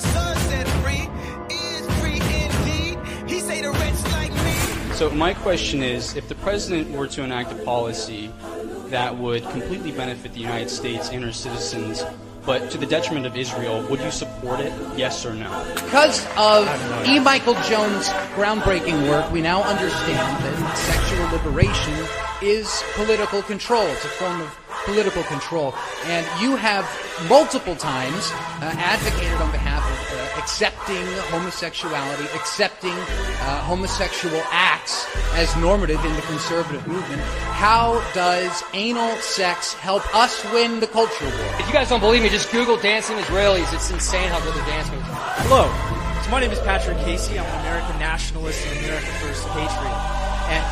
the Son set free is free indeed. He say the wretch like me. So my question is, if the president were to enact a policy that would completely benefit the United States and her citizens, but to the detriment of Israel, would you support it? Yes or no? Because of E. Michael Jones' groundbreaking work, we now understand that sexual liberation is political control. It's a form of political control. And you have multiple times uh, advocated on behalf of uh, accepting homosexuality, accepting uh, homosexual acts as normative in the conservative movement. How does anal sex help us win the culture war? If you guys don't believe me, just Google dancing Israelis. It's insane how good their dance moves are. Hello. So my name is Patrick Casey. I'm an American nationalist and America First patriot. And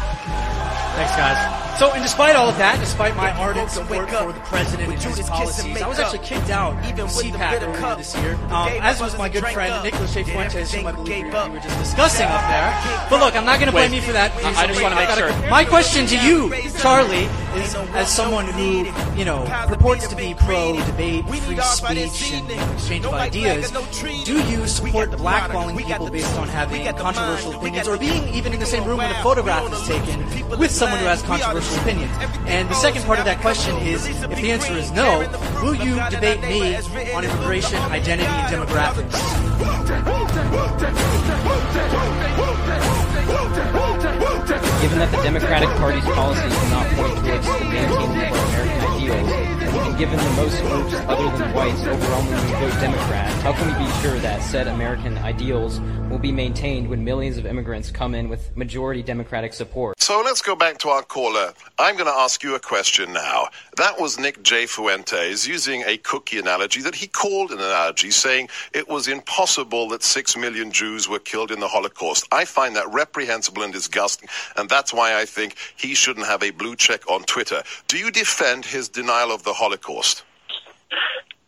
thanks, guys. So, and despite all of that, despite my ardent support for the president and his policies, I was actually kicked out even of CPAC earlier this year, um, as was my good friend Nicholas J. Fuentes, whom I believe we were just discussing up there. But look, I'm not going to blame you for that. I- I just wanna make sure. My question to you, Charlie, is as someone who, you know, purports to be pro-debate, free speech, and exchange of ideas, do you support blackballing people based on having controversial opinions or being even in the same room when a photograph is taken with someone who has controversial opinions? And the second part of that question is, if the answer is no, will you debate me on immigration, identity, and demographics? Given that the Democratic Party's policies do not point towards maintaining American ideals, and given that most groups other than whites overwhelmingly vote Democrat, how can we be sure that said American ideals will be maintained when millions of immigrants come in with majority Democratic support? So let's go back to our caller. I'm going to ask you a question now. That was Nick J. Fuentes using a cookie analogy that he called an analogy, saying it was impossible that six million Jews were killed in the Holocaust. I find that reprehensible and disgusting, and that's why I think he shouldn't have a blue check on Twitter. Do you defend his denial of the Holocaust?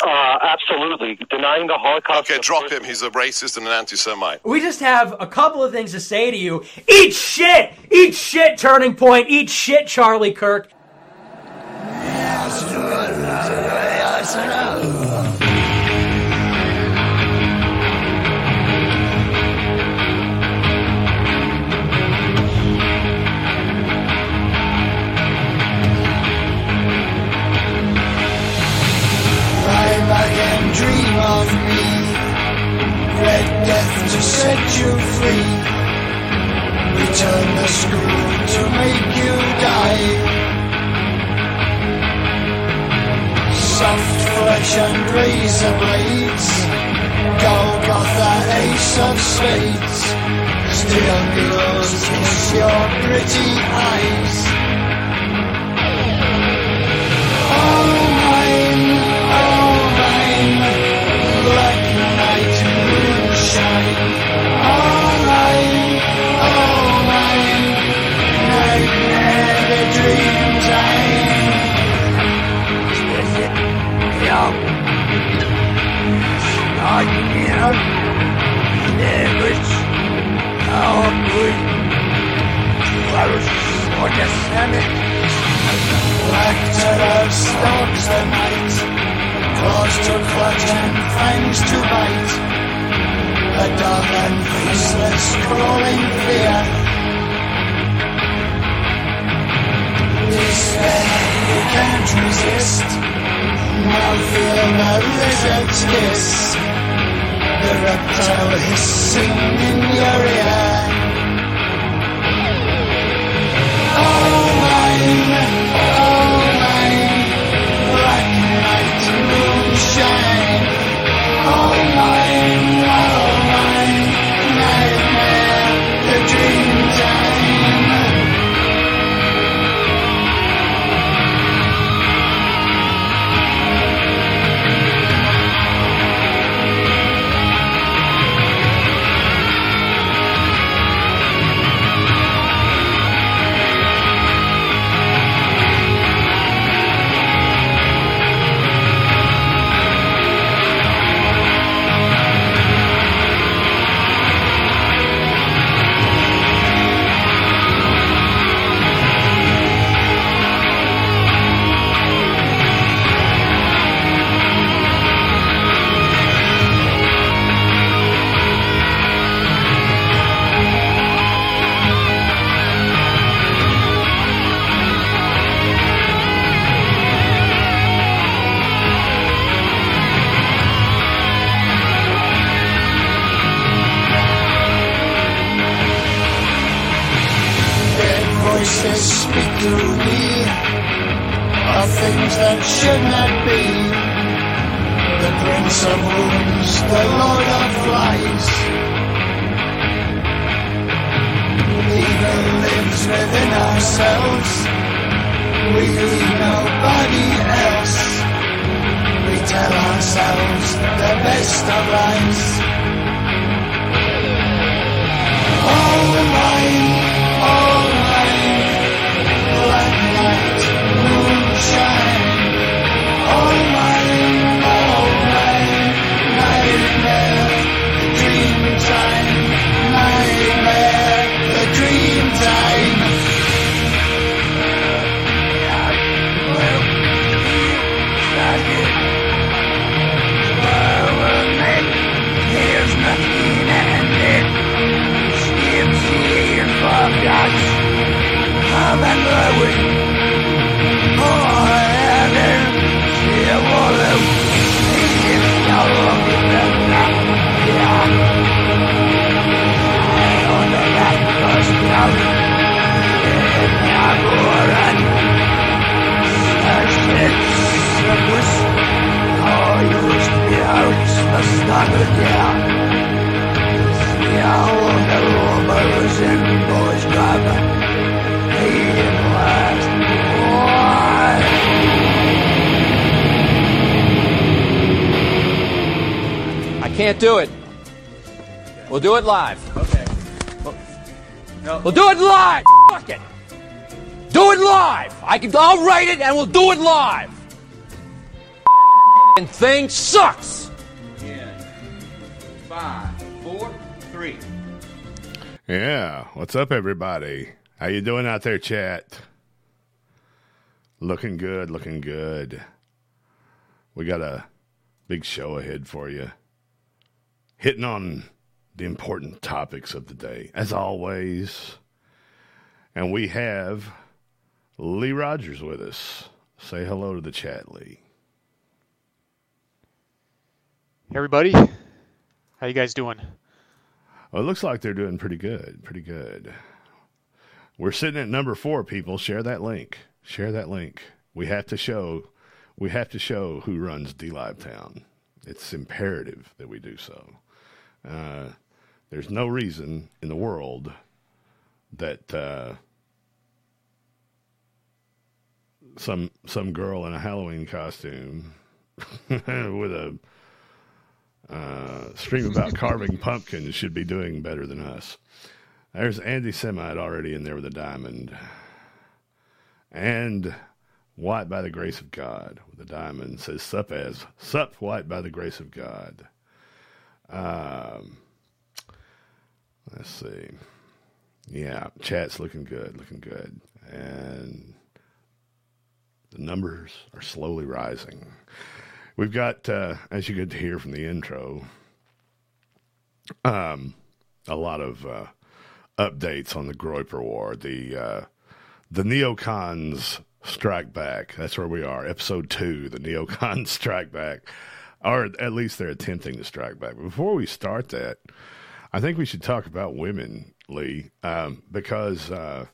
Uh, absolutely. Denying the Holocaust. Okay, drop him. He's a racist and an anti Semite. We just have a couple of things to say to you. Eat shit! Eat shit, Turning Point! Eat shit, Charlie Kirk! Of me. Red death to set you free. Return the screw to make you die. Soft flesh and razor blades. Golgotha ace of spades. Steel needles kiss your pretty eyes. All Ja. Nightmare, damage, outward, close for the Senate. Black terror stalks the night, claws to clutch and fangs to bite. A dark and faceless crawling fear. Despair you can't resist. Now feel the lizard's kiss. The reptile hissing in your ear. Oh, All mine, it live. Okay. We'll do it live. Fuck it. Do it live. I can. I'll write it and we'll do it live. And thing sucks. Yeah. Five, four, three. Yeah, what's up, everybody? How you doing out there, chat? Looking good, looking good. We got a big show ahead for you. Hitting on the important topics of the day, as always. And we have Lee Rogers with us. Say hello to the chat, Lee. Hey everybody, how you guys doing? Well, it looks like they're doing pretty good. Pretty good. We're sitting at number four, people. Share that link. Share that link. We have to show we have to show who runs D Live Town. It's imperative that we do so. Uh, there's no reason in the world that uh, some some girl in a Halloween costume with a uh, stream about carving pumpkins should be doing better than us. There's Andy Semite already in there with a diamond. And White by the grace of God with a diamond says sup as sup white by the grace of God. Um, let's see. Yeah, chat's looking good, looking good. And the numbers are slowly rising. We've got, uh, as you get to hear from the intro, um, a lot of uh, updates on the Groyper War. The uh, the neocons strike back. That's where we are. Episode two. The neocons strike back, or at least they're attempting to strike back. Before we start that, I think we should talk about women, Lee, um, because uh,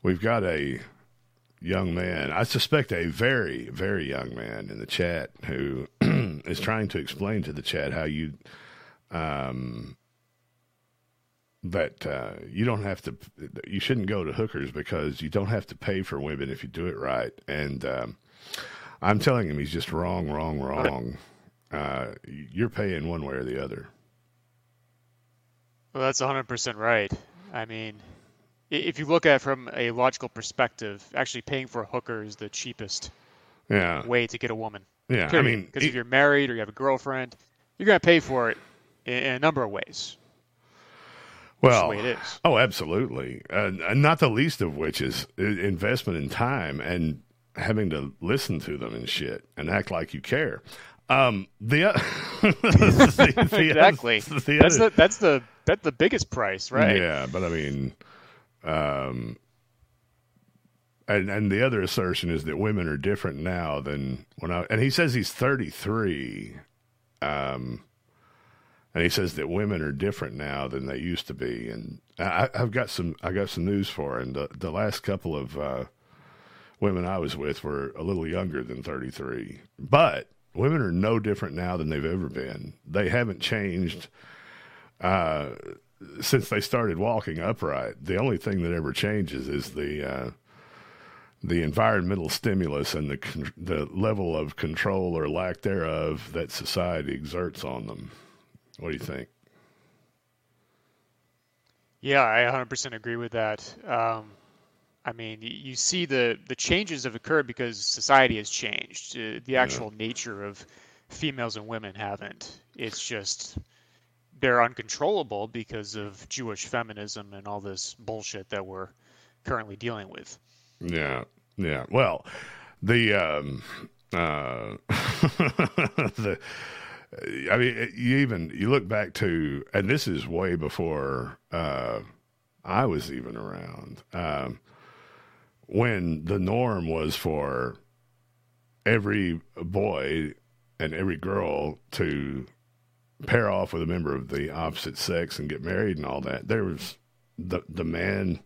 we've got a young man. I suspect a very, very young man in the chat who is trying to explain to the chat how you, um, that uh, you don't have to, you shouldn't go to hookers because you don't have to pay for women if you do it right. And um, I'm telling him he's just wrong, wrong, wrong. Uh, you're paying one way or the other. Well, that's 100% right. I mean, if you look at it from a logical perspective, actually paying for a hooker is the cheapest Yeah. way to get a woman. Yeah, I mean, because if you're married or you have a girlfriend, you're going to pay for it in, in a number of ways. Well, way it is. oh, absolutely, and, and not the least of which is investment in time and having to listen to them and shit and act like you care. Um, the, the, the exactly. the that's the that's the that's the biggest price, right? Yeah, but I mean, um, and and the other assertion is that women are different now than when I. And he says he's thirty three, um, and he says that women are different now than they used to be. And I, I've got some I got some news for. And the the last couple of uh, women I was with were a little younger than 33, but women are no different now than they've ever been. They haven't changed. Uh, since they started walking upright, the only thing that ever changes is the uh, the environmental stimulus and the the level of control or lack thereof that society exerts on them. What do you think? Yeah, I 100% agree with that. Um, I mean, you see the the changes have occurred because society has changed. Uh, the actual yeah. nature of females and women haven't. It's just they're uncontrollable because of Jewish feminism and all this bullshit that we're currently dealing with. Yeah, yeah. Well, the um, uh, the I mean, you even you look back to, and this is way before uh, I was even around. Um, when the norm was for every boy and every girl to pair off with a member of the opposite sex and get married and all that. There was the the man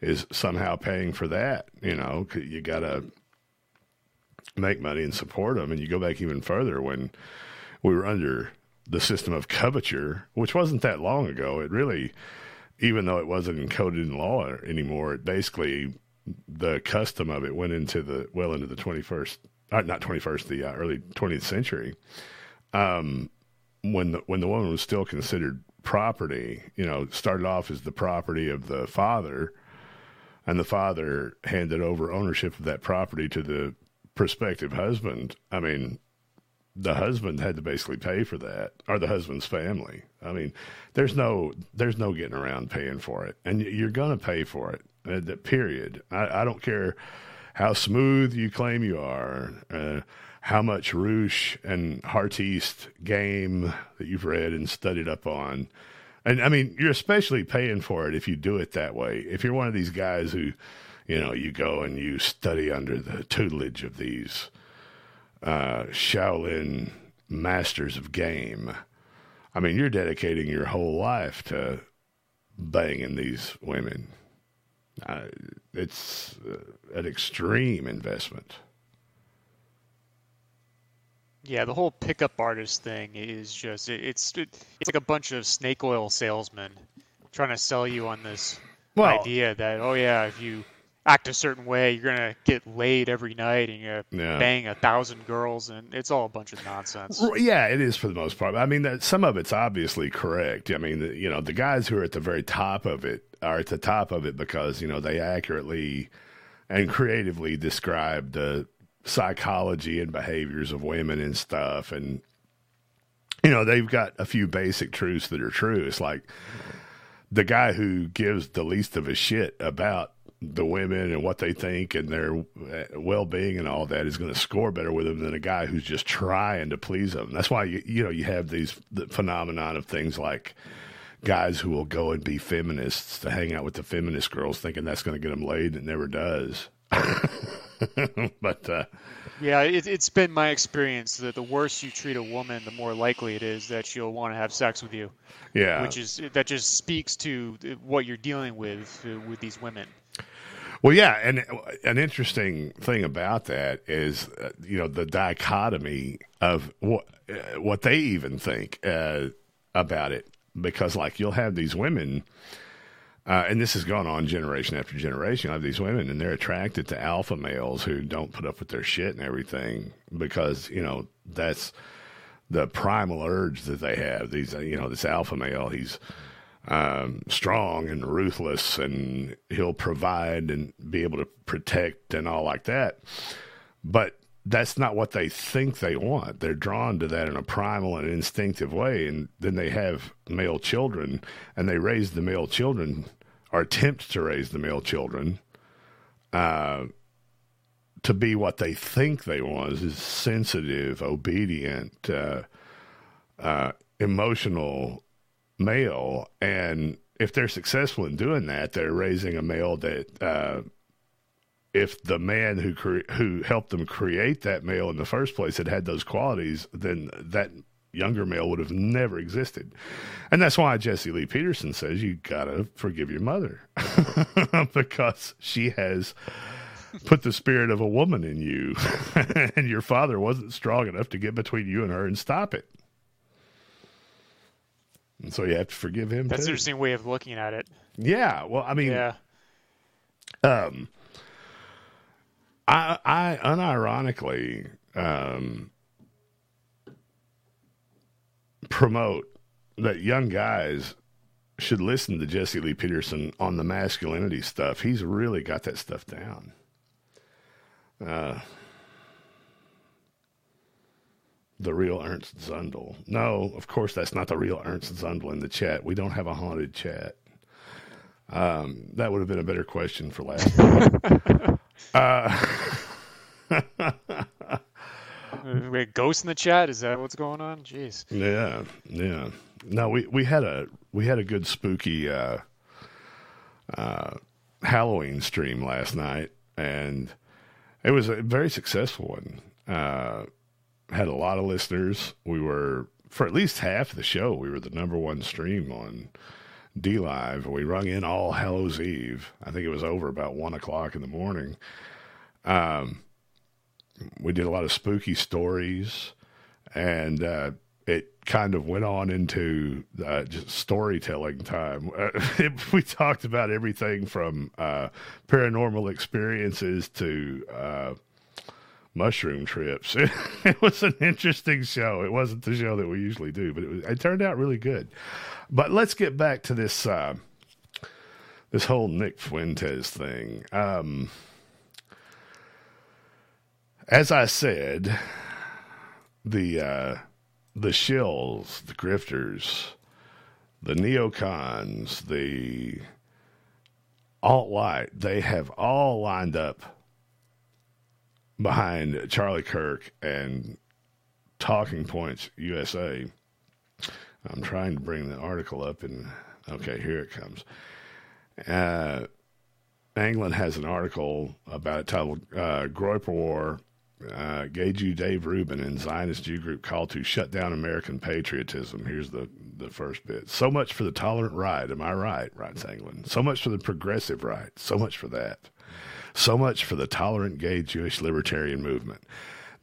is somehow paying for that. You know, you got to make money and support them. And you go back even further when we were under the system of coverture, which wasn't that long ago. It really, even though it wasn't encoded in law anymore, it basically the custom of it went into the well into the twenty first, uh, not twenty first, the uh, early twentieth century. Um, when the when the woman was still considered property, you know, started off as the property of the father, and the father handed over ownership of that property to the prospective husband. I mean, the husband had to basically pay for that, or the husband's family. I mean, there's no there's no getting around paying for it, and you're going to pay for it. Uh, period. I, I, don't care how smooth you claim you are. Uh, how much Roosh and Heartiste game that you've read and studied up on. And I mean, you're especially paying for it if you do it that way. If you're one of these guys who, you know, you go and you study under the tutelage of these uh, Shaolin masters of game, I mean, you're dedicating your whole life to banging these women. Uh, it's uh, an extreme investment. Yeah, the whole pickup artist thing is just it, it's it, it's like a bunch of snake oil salesmen trying to sell you on this well, idea that oh yeah, if you act a certain way, you're gonna get laid every night and you're gonna yeah. bang a thousand girls, and it's all a bunch of nonsense. Yeah, it is for the most part. I mean, that, some of it's obviously correct. I mean, the, you know, the guys who are at the very top of it are at the top of it because you know they accurately and creatively describe the psychology and behaviors of women and stuff and you know they've got a few basic truths that are true it's like the guy who gives the least of a shit about the women and what they think and their well-being and all that is going to score better with them than a guy who's just trying to please them. That's why you you know you have these the phenomenon of things like guys who will go and be feminists to hang out with the feminist girls, thinking that's going to get them laid, and it never does. but uh, yeah, it, has been my experience that the worse you treat a woman, the more likely it is that she'll want to have sex with you. Yeah, which is that just speaks to what you're dealing with uh, with these women. Well, yeah, and an interesting thing about that is, uh, you know, the dichotomy of what uh, what they even think uh, about it, because like you'll have these women uh, and this has gone on generation after generation. I have these women, and they're attracted to alpha males who don't put up with their shit and everything because you know that's the primal urge that they have. These, uh, you know, this alpha male, he's um, strong and ruthless, and he'll provide and be able to protect and all like that. But that's not what they think they want. They're drawn to that in a primal and instinctive way, and then they have male children, and they raise the male children or attempt to raise the male children uh, to be what they think they want is sensitive, obedient, uh, uh, emotional male. And if they're successful in doing that, they're raising a male that, uh, if the man who cre- who helped them create that male in the first place had had those qualities, then that younger male would have never existed. And that's why Jesse Lee Peterson says you gotta forgive your mother because she has put the spirit of a woman in you, and your father wasn't strong enough to get between you and her and stop it. And so you have to forgive him. That's too. an interesting way of looking at it. Yeah. Well, I mean, Yeah. um, I, I unironically um, promote that young guys should listen to Jesse Lee Peterson on the masculinity stuff. He's really got that stuff down. Uh, the real Ernst Zundel. No, of course, that's not the real Ernst Zundel in the chat. We don't have a haunted chat. Um, that would have been a better question for last. uh, Uh, Wait, ghosts in the chat? Is that what's going on? Jeez. yeah, yeah. No, we, we had a we had a good spooky uh, uh, Halloween stream last night, and it was a very successful one. Uh, had a lot of listeners. We were for at least half of the show. We were the number one stream on D Live. We rung in all Hallows Eve. I think it was over about one o'clock in the morning. Um, we did a lot of spooky stories, and uh, it kind of went on into uh, just storytelling time. We talked about everything from uh, paranormal experiences to uh, mushroom trips. It, it was an interesting show. It wasn't the show that we usually do, but it was. It turned out really good. But let's get back to this uh, this whole Nick Fuentes thing. Um, as I said, the uh, the shills, the grifters, the neocons, the alt right, they have all lined up behind Charlie Kirk and Talking Points USA. I'm trying to bring the article up, and okay, here it comes. Uh, has an article about it titled uh, Groyper War. Uh, gay Jew Dave Rubin and Zionist Jew group call to shut down American patriotism. Here's the, the first bit. So much for the tolerant right. Am I right? Writes Anglin. So much for the progressive right. So much for that. So much for the tolerant gay Jewish libertarian movement.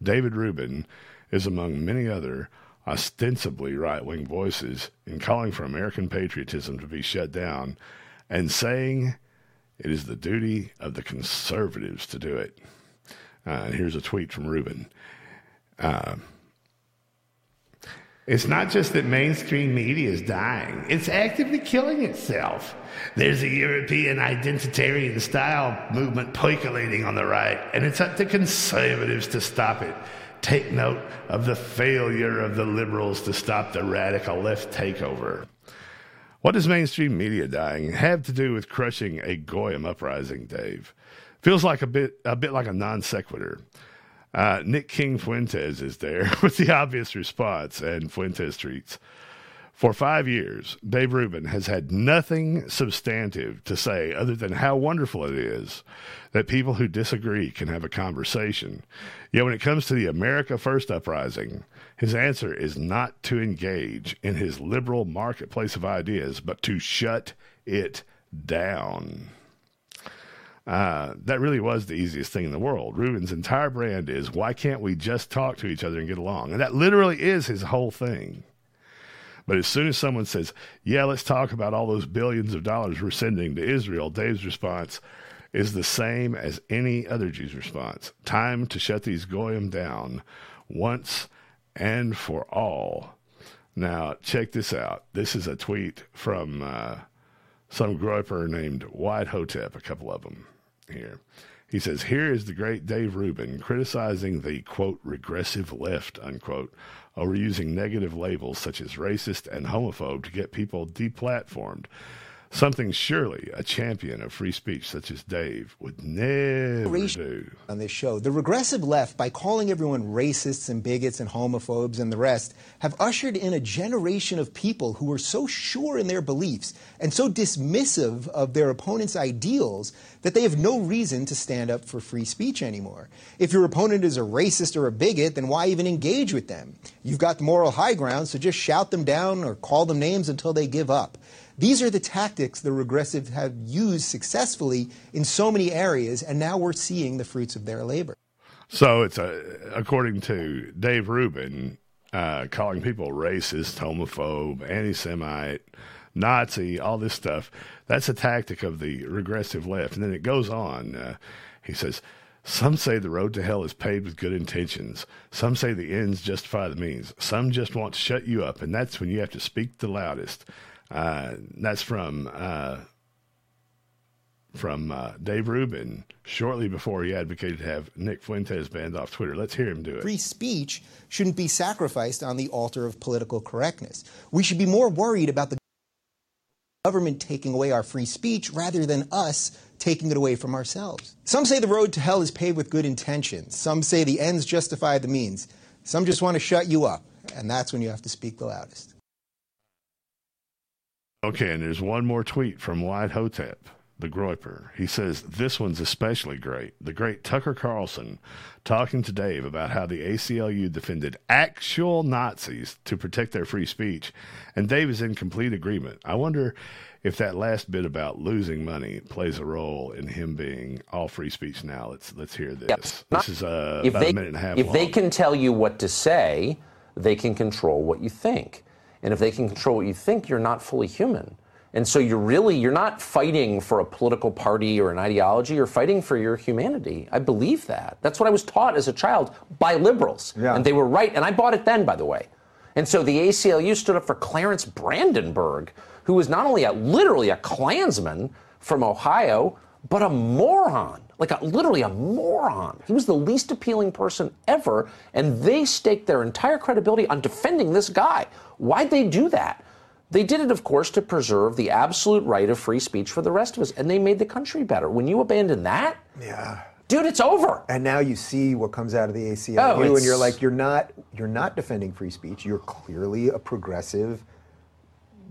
David Rubin is among many other ostensibly right wing voices in calling for American patriotism to be shut down and saying it is the duty of the conservatives to do it. Uh, and here's a tweet from Rubin. Uh, it's not just that mainstream media is dying, it's actively killing itself. There's a European identitarian style movement percolating on the right, and it's up to conservatives to stop it. Take note of the failure of the liberals to stop the radical left takeover. What does mainstream media dying have to do with crushing a Goyim uprising, Dave? Feels like a bit a bit like a non sequitur. Uh, Nick King Fuentes is there with the obvious response, and Fuentes treats. For five years, Dave Rubin has had nothing substantive to say other than how wonderful it is that people who disagree can have a conversation. Yet when it comes to the America First uprising, his answer is not to engage in his liberal marketplace of ideas, but to shut it down. Uh, that really was the easiest thing in the world. Rubin's entire brand is why can't we just talk to each other and get along? And that literally is his whole thing. But as soon as someone says, yeah, let's talk about all those billions of dollars we're sending to Israel, Dave's response is the same as any other Jew's response. Time to shut these goyim down once and for all. Now, check this out. This is a tweet from uh, some groyper named White Hotep, a couple of them here. He says, Here is the great Dave Rubin criticizing the quote, regressive left, unquote, over using negative labels such as racist and homophobe to get people deplatformed. Something surely a champion of free speech such as Dave would never do. on this show. The regressive left, by calling everyone racists and bigots and homophobes and the rest, have ushered in a generation of people who are so sure in their beliefs and so dismissive of their opponent's ideals that they have no reason to stand up for free speech anymore. If your opponent is a racist or a bigot, then why even engage with them? You've got the moral high ground, so just shout them down or call them names until they give up. These are the tactics the regressive have used successfully in so many areas, and now we're seeing the fruits of their labor. So it's a, according to Dave Rubin, uh, calling people racist, homophobe, anti-Semite, Nazi, all this stuff. That's a tactic of the regressive left. And then it goes on. Uh, he says, some say the road to hell is paved with good intentions. Some say the ends justify the means. Some just want to shut you up, and that's when you have to speak the loudest. Uh, that's from uh, from uh, Dave Rubin shortly before he advocated to have Nick Fuentes banned off Twitter. Let's hear him do it. Free speech shouldn't be sacrificed on the altar of political correctness. We should be more worried about the government taking away our free speech rather than us taking it away from ourselves. Some say the road to hell is paved with good intentions. Some say the ends justify the means. Some just want to shut you up, and that's when you have to speak the loudest. Okay, and there's one more tweet from White Hotep, the Groyper. He says, This one's especially great. The great Tucker Carlson talking to Dave about how the ACLU defended actual Nazis to protect their free speech, and Dave is in complete agreement. I wonder if that last bit about losing money plays a role in him being all free speech now. Let's let's hear this. This is uh, if about they, a minute and a half If long. they can tell you what to say, they can control what you think. And if they can control what you think, you're not fully human. And so you're really you're not fighting for a political party or an ideology. You're fighting for your humanity. I believe that. That's what I was taught as a child by liberals, and they were right. And I bought it then, by the way. And so the ACLU stood up for Clarence Brandenburg, who was not only a literally a Klansman from Ohio, but a moron. Like a, literally a moron. He was the least appealing person ever, and they staked their entire credibility on defending this guy. Why'd they do that? They did it, of course, to preserve the absolute right of free speech for the rest of us, and they made the country better. When you abandon that, Yeah. dude, it's over. And now you see what comes out of the ACLU, Oh, and you're like, you're not, you're not defending free speech. You're clearly a progressive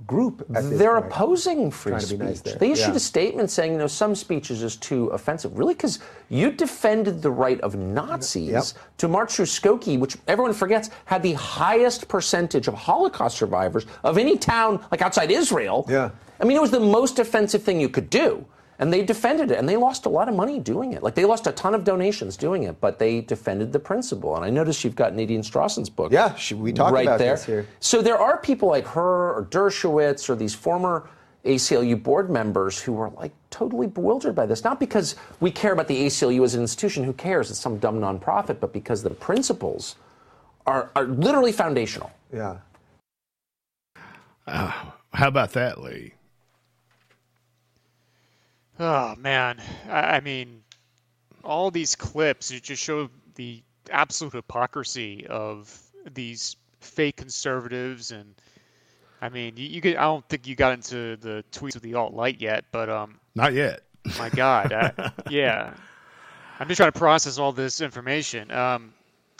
group. They're point. opposing free speech. nice. They issued Yeah. a statement saying, you know, some speech is too offensive. Really? Because you defended the right of Nazis to march through Skokie, which everyone forgets had the highest percentage of Holocaust survivors of any town like outside Israel. Yeah. I mean, it was the most offensive thing you could do. And they defended it, and they lost a lot of money doing it. Like they lost a ton of donations doing it, but they defended the principle. And I noticed you've got Nadine Strossen's book. Yeah, she, we talked right about there. this here. So there are people like her or Dershowitz or these former ACLU board members who are like totally bewildered by this. Not because we care about the ACLU as an institution, who cares? It's some dumb nonprofit, but because the principles are, are literally foundational. Yeah. Uh, how about that, Lee? Oh man, I, I mean, all these clips it just show the absolute hypocrisy of these fake conservatives, and I mean, you, you get, I don't think you got into the tweets of the alt light yet, but um, Not yet. my God, I, yeah, I'm just trying to process all this information. Um,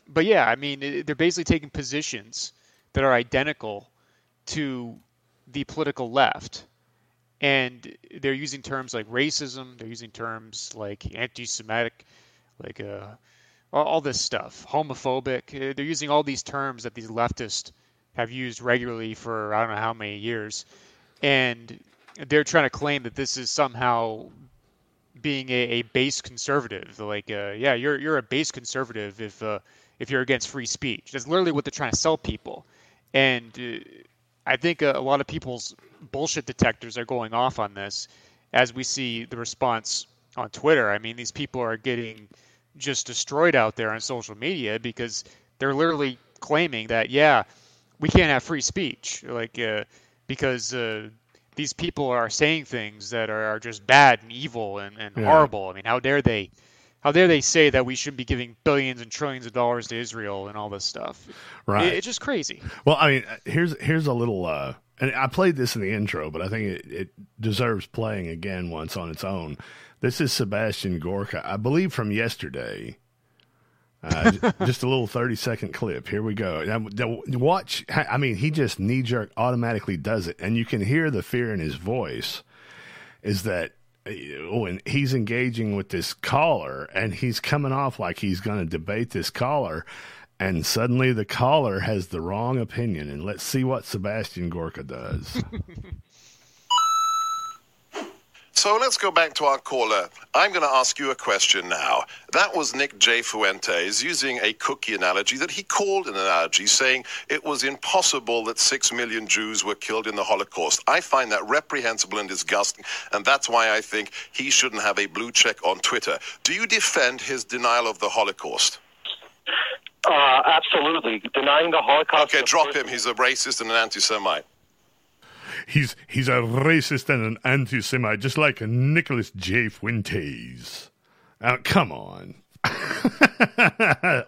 but yeah, I mean, it, they're basically taking positions that are identical to the political left and they're using terms like racism they're using terms like anti-semitic like uh, all, this stuff homophobic. Uh, they're using all these terms that these leftists have used regularly for i don't know how many years. And they're trying to claim that this is somehow being a, a base conservative. Like uh, yeah you're you're a base conservative if uh, if you're against free speech. That's literally what they're trying to sell people. And uh, I think a, a lot of people's bullshit detectors are going off on this as we see the response on Twitter. I mean, these people are getting just destroyed out there on social media because they're literally claiming that, yeah, we can't have free speech, like uh, because uh, these people are saying things that are, are just bad and evil and, and Yeah. horrible. I mean, how dare they? How dare they say that we should be giving billions and trillions of dollars to Israel and all this stuff? Right. It- it's just crazy. Well, I mean, uh, here's here's a little uh, and I played this in the intro, but I think it, it deserves playing again once on its own. This is Sebastian Gorka, I believe from yesterday. Uh, just a little 30 second clip. Here we go. Watch. I mean, he just knee jerk automatically does it. And you can hear the fear in his voice is that when he's engaging with this caller and he's coming off like he's going to debate this caller. And suddenly the caller has the wrong opinion. And let's see what Sebastian Gorka does. So let's go back to our caller. I'm going to ask you a question now. That was Nick J. Fuentes using a cookie analogy that he called an analogy, saying it was impossible that six million Jews were killed in the Holocaust. I find that reprehensible and disgusting, and that's why I think he shouldn't have a blue check on Twitter. Do you defend his denial of the Holocaust? Uh, absolutely. Denying the Holocaust. Okay, drop him. He's a racist and an anti Semite. He's he's a racist and an anti-Semite, just like Nicholas J. Fuentes. Uh, come on.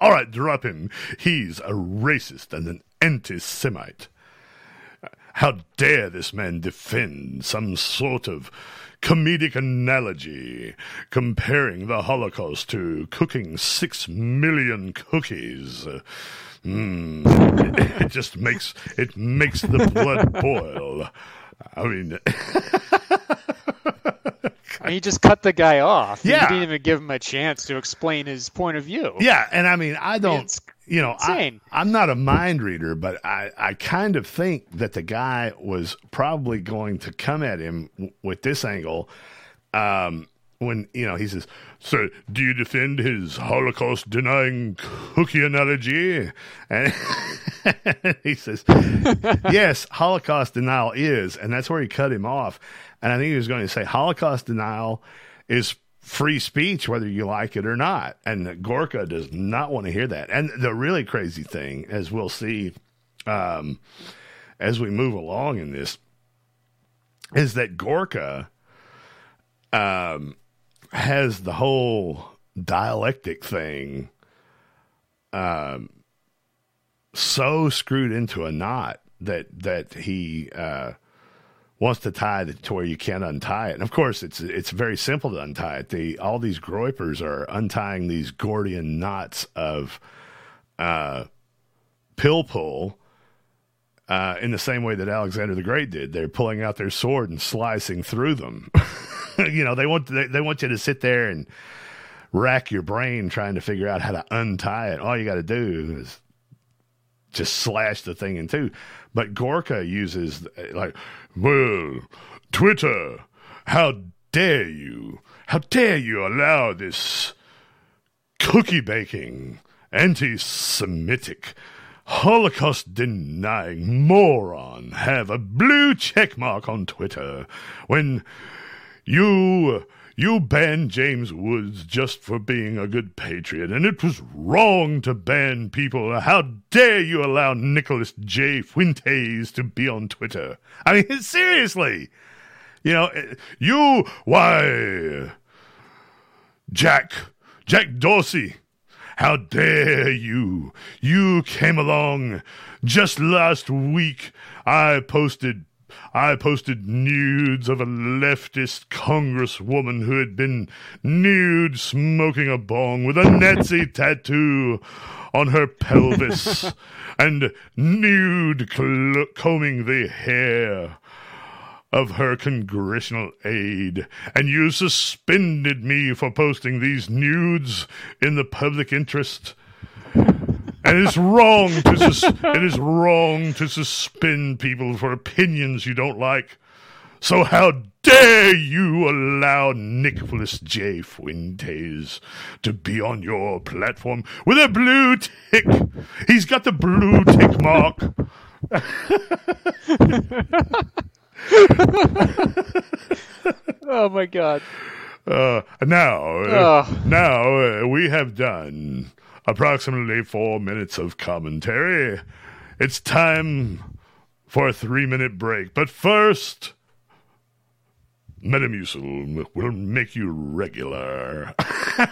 All right, drop him. He's a racist and an anti-Semite. How dare this man defend some sort of comedic analogy comparing the Holocaust to cooking six million cookies? Mm, it, just makes it makes the blood boil. I mean, I mean, he just cut the guy off. Yeah. He didn't even give him a chance to explain his point of view. yeah, and I mean, I don't, It's you know, I, I'm not a mind reader, but I, I kind of think that the guy was probably going to come at him w- with this angle. Um, when you know he says, "So, do you defend his Holocaust denying cookie analogy?" And he says, "Yes, Holocaust denial is," and that's where he cut him off. And I think he was going to say, "Holocaust denial is free speech, whether you like it or not." And Gorka does not want to hear that. And the really crazy thing, as we'll see um, as we move along in this, is that Gorka um, has the whole dialectic thing um, so screwed into a knot that that he uh, wants to tie it to where you can't untie it. And of course, it's it's very simple to untie it. The all these groypers are untying these Gordian knots of uh, pill pull. Uh, in the same way that Alexander the Great did, they're pulling out their sword and slicing through them. you know, they want they, they want you to sit there and rack your brain trying to figure out how to untie it. All you got to do is just slash the thing in two. But Gorka uses like, well, Twitter, how dare you? How dare you allow this cookie baking, anti Semitic, Holocaust denying moron have a blue check mark on Twitter when you you banned James Woods just for being a good patriot, and it was wrong to ban people. How dare you allow Nicholas J. Fuentes to be on Twitter? I mean, seriously. You know, eh, you, why, Jack, Jack Dorsey, how dare you? You came along just last week. I posted I posted nudes of a leftist congresswoman who had been nude smoking a bong with a Nazi tattoo on her pelvis and nude cl- combing the hair of her congressional aide, and you suspended me for posting these nudes in the public interest. And it is wrong to sus- it is wrong to suspend people for opinions you don't like. So how dare you allow Nicholas J. Fuentes to be on your platform with a blue tick? He's got the blue tick mark. oh my god. Uh, now, uh, Ugh. now uh, we have done approximately four minutes of commentary. It's time for a three-minute break. But first, Metamucil will make you regular.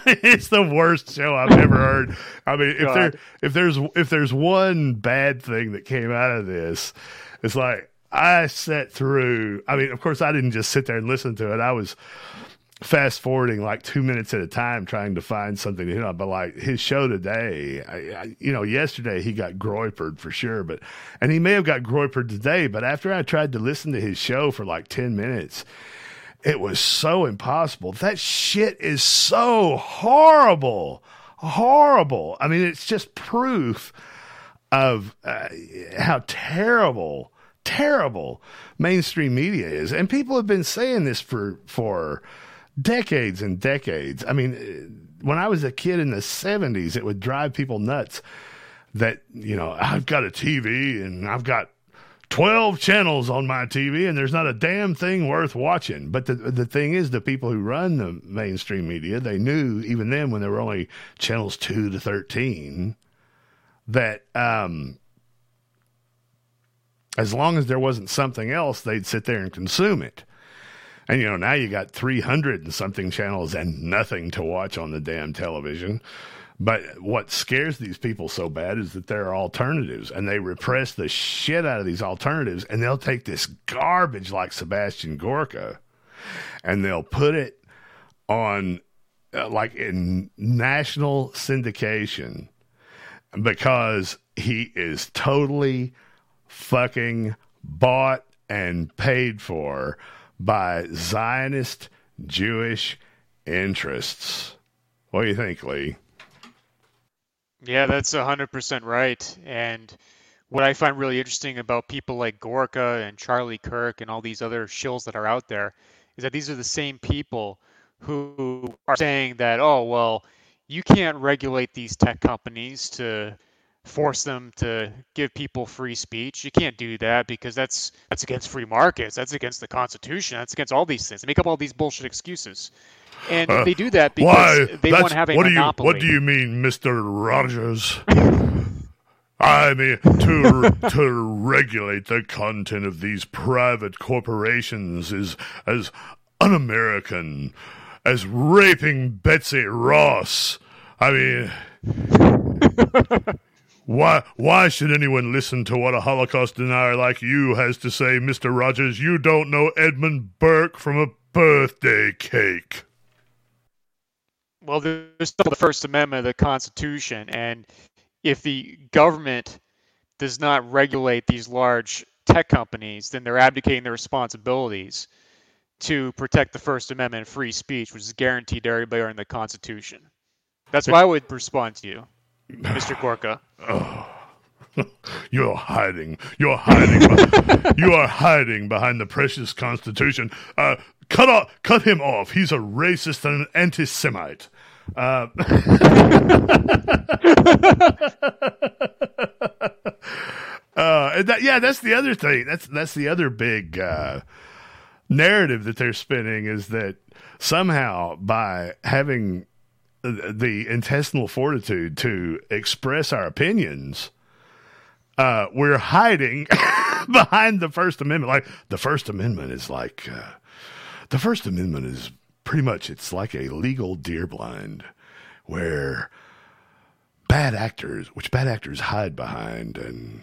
it's the worst show I've ever heard. I mean, if there if there's if there's one bad thing that came out of this, it's like I sat through. I mean, of course, I didn't just sit there and listen to it. I was fast forwarding like two minutes at a time trying to find something to hit on. But like his show today, I, I, you know, yesterday he got groypered for sure, but and he may have got groypered today. But after I tried to listen to his show for like ten minutes, it was so impossible. That shit is so horrible, horrible. I mean, it's just proof of uh, how terrible terrible mainstream media is and people have been saying this for for decades and decades. I mean, when I was a kid in the 70s, it would drive people nuts that, you know, I've got a TV and I've got 12 channels on my TV and there's not a damn thing worth watching. But the the thing is the people who run the mainstream media, they knew even then when there were only channels 2 to 13 that um as long as there wasn't something else, they'd sit there and consume it. And you know, now you got 300 and something channels and nothing to watch on the damn television. But what scares these people so bad is that there are alternatives and they repress the shit out of these alternatives and they'll take this garbage like Sebastian Gorka and they'll put it on uh, like in national syndication because he is totally fucking bought and paid for by Zionist Jewish interests. What do you think, Lee? Yeah, that's 100% right. And what I find really interesting about people like Gorka and Charlie Kirk and all these other shills that are out there is that these are the same people who are saying that, oh, well, you can't regulate these tech companies to force them to give people free speech. You can't do that because that's that's against free markets. That's against the Constitution. That's against all these things. They make up all these bullshit excuses, and uh, they do that because why? they want to have a what monopoly. Do you, what do you mean, Mister Rogers? I mean to to regulate the content of these private corporations is as un-American as raping Betsy Ross. I mean. Why, why should anyone listen to what a Holocaust denier like you has to say, Mr. Rogers? You don't know Edmund Burke from a birthday cake. Well, there's still the First Amendment of the Constitution, and if the government does not regulate these large tech companies, then they're abdicating their responsibilities to protect the First Amendment and free speech, which is guaranteed to everybody in the Constitution. That's why I would respond to you. Mr. Gorka. Oh. You're hiding. You're hiding. you are hiding behind the precious Constitution. Uh, cut off. Cut him off. He's a racist and an anti-Semite. Uh, uh, that, yeah, that's the other thing. That's that's the other big uh, narrative that they're spinning is that somehow by having the intestinal fortitude to express our opinions, uh, we're hiding behind the First Amendment. Like the First Amendment is like uh, the First Amendment is pretty much it's like a legal deer blind where bad actors, which bad actors hide behind and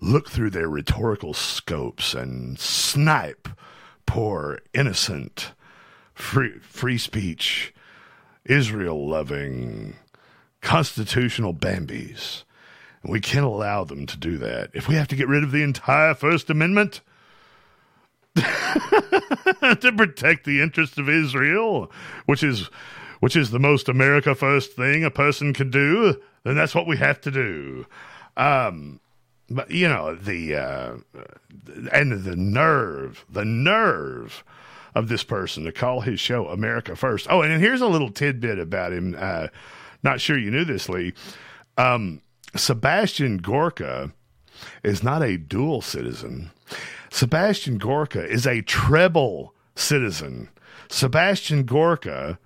look through their rhetorical scopes and snipe poor innocent free free speech Israel loving, constitutional Bambis. And we can't allow them to do that. If we have to get rid of the entire First Amendment to protect the interests of Israel, which is which is the most America first thing a person can do, then that's what we have to do. Um, but you know the uh, and the nerve, the nerve of this person to call his show America First. Oh, and here's a little tidbit about him. Uh, not sure you knew this, Lee. Um, Sebastian Gorka is not a dual citizen. Sebastian Gorka is a treble citizen. Sebastian Gorka,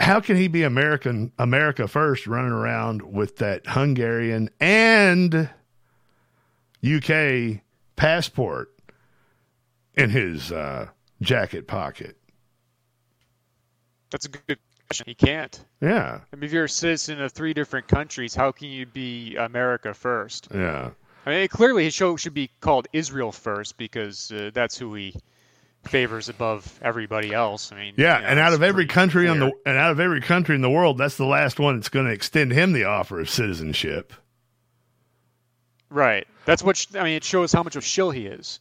how can he be American America first running around with that Hungarian and UK passport? In his uh, jacket pocket? That's a good question. He can't. Yeah. I mean, if you're a citizen of three different countries, how can you be America first? Yeah. I mean, clearly his show should be called Israel First because uh, that's who he favors above everybody else. I mean, Yeah, you know, and out of every country on the and out of every country in the world, that's the last one that's going to extend him the offer of citizenship. right, that's what sh- I mean. It shows how much of shill he is.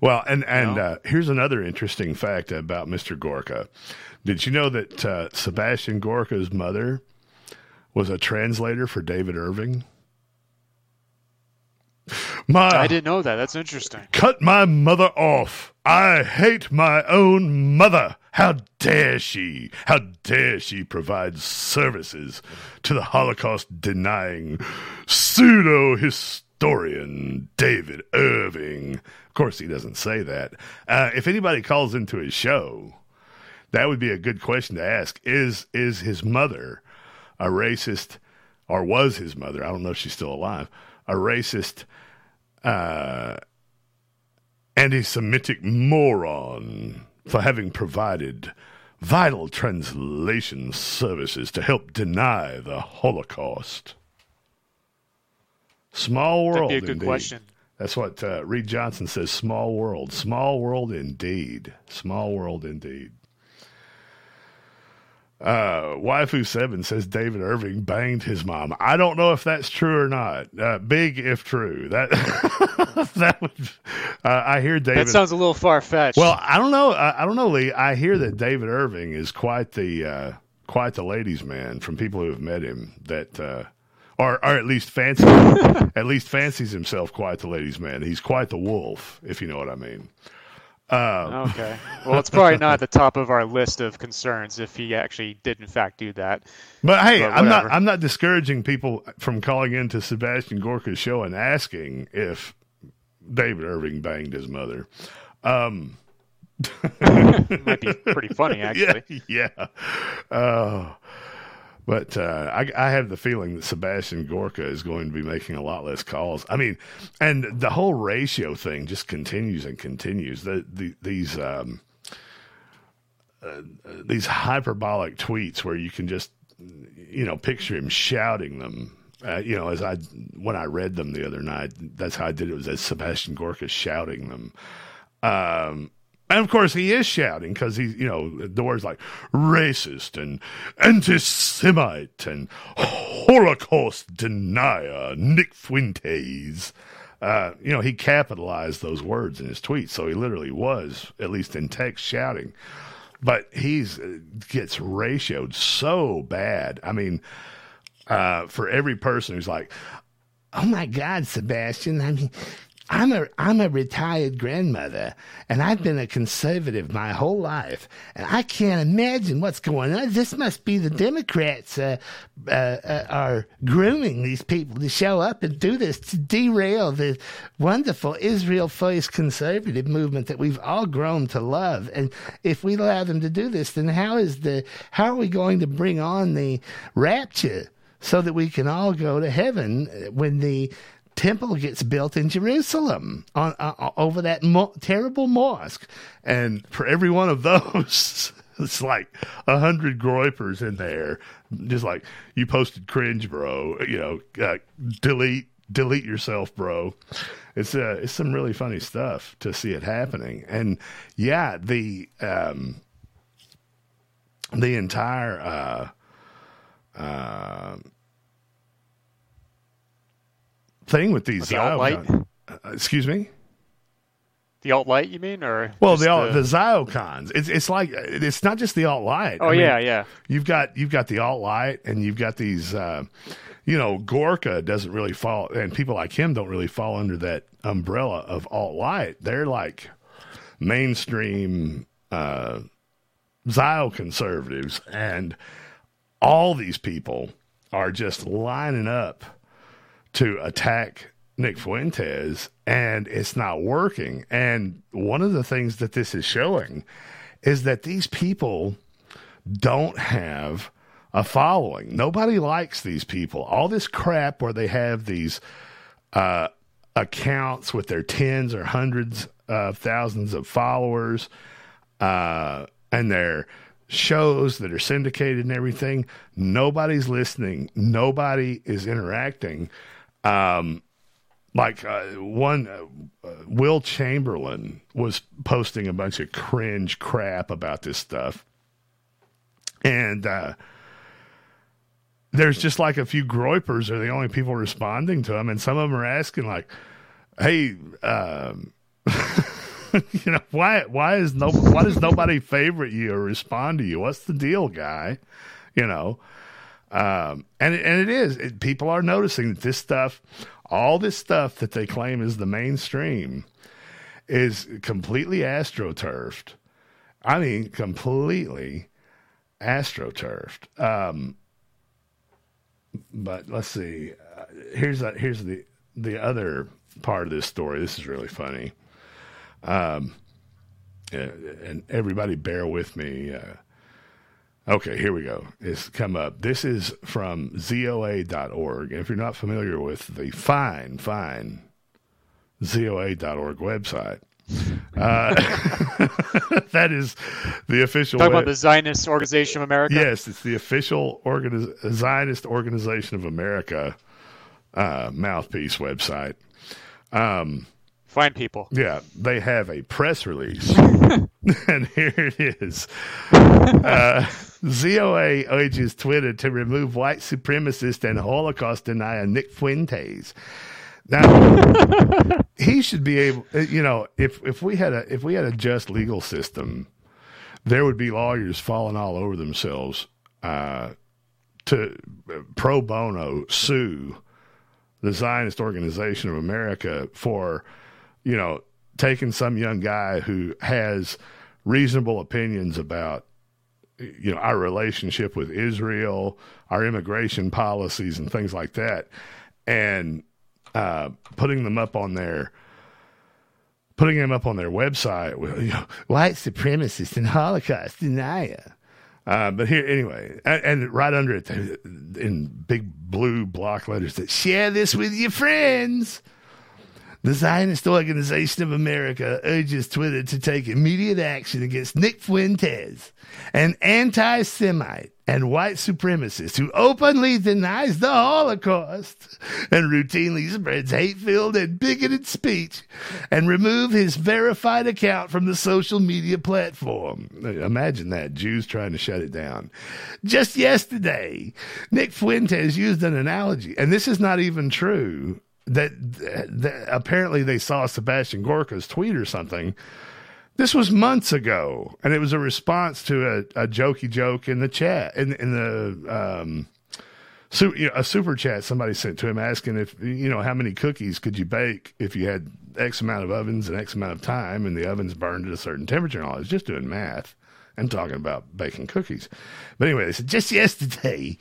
Well, and and uh, here's another interesting fact about Mr. Gorka. Did you know that uh, Sebastian Gorka's mother was a translator for David Irving? My I didn't know that. That's interesting. cut my mother off. I hate my own mother. How dare she? How dare she provide services to the Holocaust denying pseudo historian David Irving? Of course, he doesn't say that. Uh, if anybody calls into his show, that would be a good question to ask. Is is his mother a racist, or was his mother? I don't know if she's still alive. A racist, uh, anti-Semitic moron for having provided vital translation services to help deny the Holocaust. Small world. That'd be a good indeed. question. That's what uh, Reed Johnson says. Small world, small world indeed, small world indeed. Uh, Waifu Seven says David Irving banged his mom. I don't know if that's true or not. Uh, big if true. That that would. Uh, I hear David. That sounds a little far fetched. Well, I don't know. I, I don't know, Lee. I hear that David Irving is quite the uh, quite the ladies' man from people who have met him. That uh, or or at least fancy at least fancies himself quite the ladies' man. He's quite the wolf, if you know what I mean. Um, okay. Well, it's probably not at the top of our list of concerns if he actually did in fact do that. But hey, I'm not. I'm not discouraging people from calling into Sebastian Gorka's show and asking if David Irving banged his mother. Um, Might be pretty funny, actually. Yeah. yeah. Uh, but uh, I, I have the feeling that Sebastian Gorka is going to be making a lot less calls. I mean, and the whole ratio thing just continues and continues. The, the these um, uh, these hyperbolic tweets where you can just you know picture him shouting them. Uh, you know, as I when I read them the other night, that's how I did it. Was as Sebastian Gorka shouting them. Um, and of course, he is shouting because he's, you know, the words like racist and anti Semite and Holocaust denier, Nick Fuentes. Uh, you know, he capitalized those words in his tweets. So he literally was, at least in text, shouting. But he's uh, gets ratioed so bad. I mean, uh, for every person who's like, oh my God, Sebastian, I mean, I'm a I'm a retired grandmother, and I've been a conservative my whole life, and I can't imagine what's going on. This must be the Democrats uh, uh, uh, are grooming these people to show up and do this to derail the wonderful Israel first conservative movement that we've all grown to love. And if we allow them to do this, then how is the how are we going to bring on the rapture? so that we can all go to heaven when the temple gets built in Jerusalem on uh, over that mo- terrible mosque. And for every one of those, it's like a hundred groypers in there, just like you posted cringe, bro. You know, uh, delete delete yourself, bro. It's uh, it's some really funny stuff to see it happening, and yeah, the um, the entire. Uh, uh, thing with these The alt light. Uh, excuse me. The alt light, you mean, or Well, the alt, the Ziocons. It's it's like it's not just the alt light. Oh, yeah, yeah. You've got you've got the alt light, and you've got these. Uh, you know, Gorka doesn't really fall, and people like him don't really fall under that umbrella of alt light. They're like mainstream uh, Zio conservatives, and all these people are just lining up to attack Nick Fuentes, and it's not working. And one of the things that this is showing is that these people don't have a following. Nobody likes these people. All this crap where they have these uh, accounts with their tens or hundreds of thousands of followers, uh, and their shows that are syndicated and everything. Nobody's listening. Nobody is interacting. Um, like uh, one uh, Will Chamberlain was posting a bunch of cringe crap about this stuff, and uh, there's just like a few groypers are the only people responding to him, and some of them are asking like, "Hey, um, you know, why why is no why does nobody favorite you or respond to you? What's the deal, guy? You know." Um, and and it is it, people are noticing that this stuff, all this stuff that they claim is the mainstream, is completely astroturfed. I mean, completely astroturfed. Um, but let's see. Uh, here's a, here's the the other part of this story. This is really funny. Um, and everybody, bear with me. Uh, Okay, here we go. It's come up. This is from ZOA.org. If you're not familiar with the fine, fine ZOA.org website, uh, that is the official. Talk web- about the Zionist Organization of America. Yes, it's the official organiz- Zionist Organization of America uh, mouthpiece website. Um, Fine people. Yeah, they have a press release, and here it is. Uh, ZOA urges Twitter to remove white supremacist and Holocaust denier Nick Fuentes. Now, he should be able. Uh, you know, if if we had a if we had a just legal system, there would be lawyers falling all over themselves uh, to uh, pro bono sue the Zionist Organization of America for, you know, taking some young guy who has reasonable opinions about you know our relationship with Israel, our immigration policies, and things like that, and uh, putting them up on their putting them up on their website with you know, white supremacists and Holocaust denier. Uh, but here, anyway, and, and, right under it in big blue block letters that share this with your friends. The Zionist Organization of America urges Twitter to take immediate action against Nick Fuentes, an anti Semite and white supremacist who openly denies the Holocaust and routinely spreads hate filled and bigoted speech, and remove his verified account from the social media platform. Imagine that, Jews trying to shut it down. Just yesterday, Nick Fuentes used an analogy, and this is not even true that, that apparently they saw Sebastian Gorka's tweet or something. This was months ago, and it was a response to a, a jokey joke in the chat in in the um, su- you know, a super chat somebody sent to him asking if you know how many cookies could you bake if you had X amount of ovens and X amount of time, and the ovens burned at a certain temperature. And all, I was just doing math and talking about baking cookies. But anyway, they said just yesterday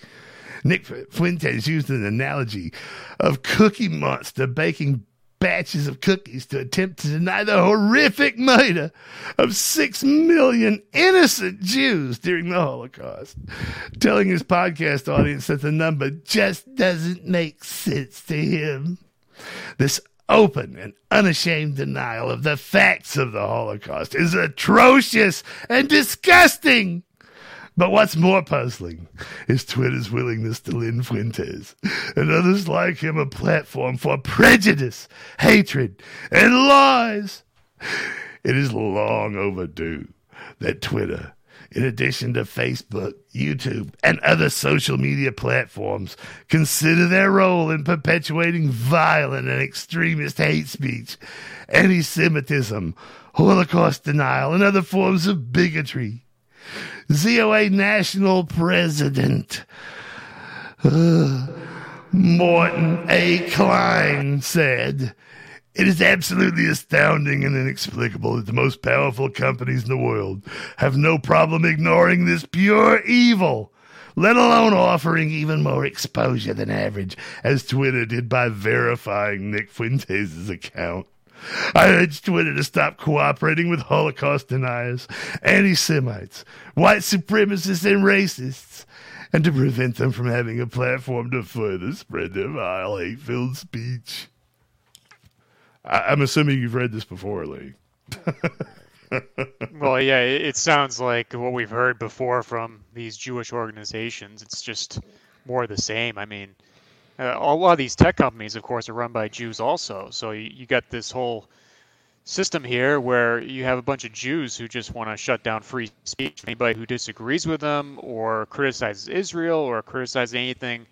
Nick Fuentes used an analogy of Cookie Monster baking batches of cookies to attempt to deny the horrific murder of six million innocent Jews during the Holocaust, telling his podcast audience that the number just doesn't make sense to him. This open and unashamed denial of the facts of the Holocaust is atrocious and disgusting. But what's more puzzling is Twitter's willingness to lend Fuentes and others like him a platform for prejudice, hatred, and lies. It is long overdue that Twitter, in addition to Facebook, YouTube, and other social media platforms, consider their role in perpetuating violent and extremist hate speech, anti Semitism, Holocaust denial, and other forms of bigotry. ZOA national president. Uh, Morton A. Klein said, It is absolutely astounding and inexplicable that the most powerful companies in the world have no problem ignoring this pure evil, let alone offering even more exposure than average, as Twitter did by verifying Nick Fuentes' account. I urge Twitter to stop cooperating with Holocaust deniers, anti Semites, white supremacists, and racists, and to prevent them from having a platform to further spread their vile, hate filled speech. I- am assuming you've read this before, Lee. well, yeah, it sounds like what we've heard before from these Jewish organizations. It's just more the same. I mean, Uh, a lot of these tech companies, of course, are run by Jews also. So you, you got this whole system here where you have a bunch of Jews who just want to shut down free speech. Anybody who disagrees with them or criticizes Israel or criticizes anything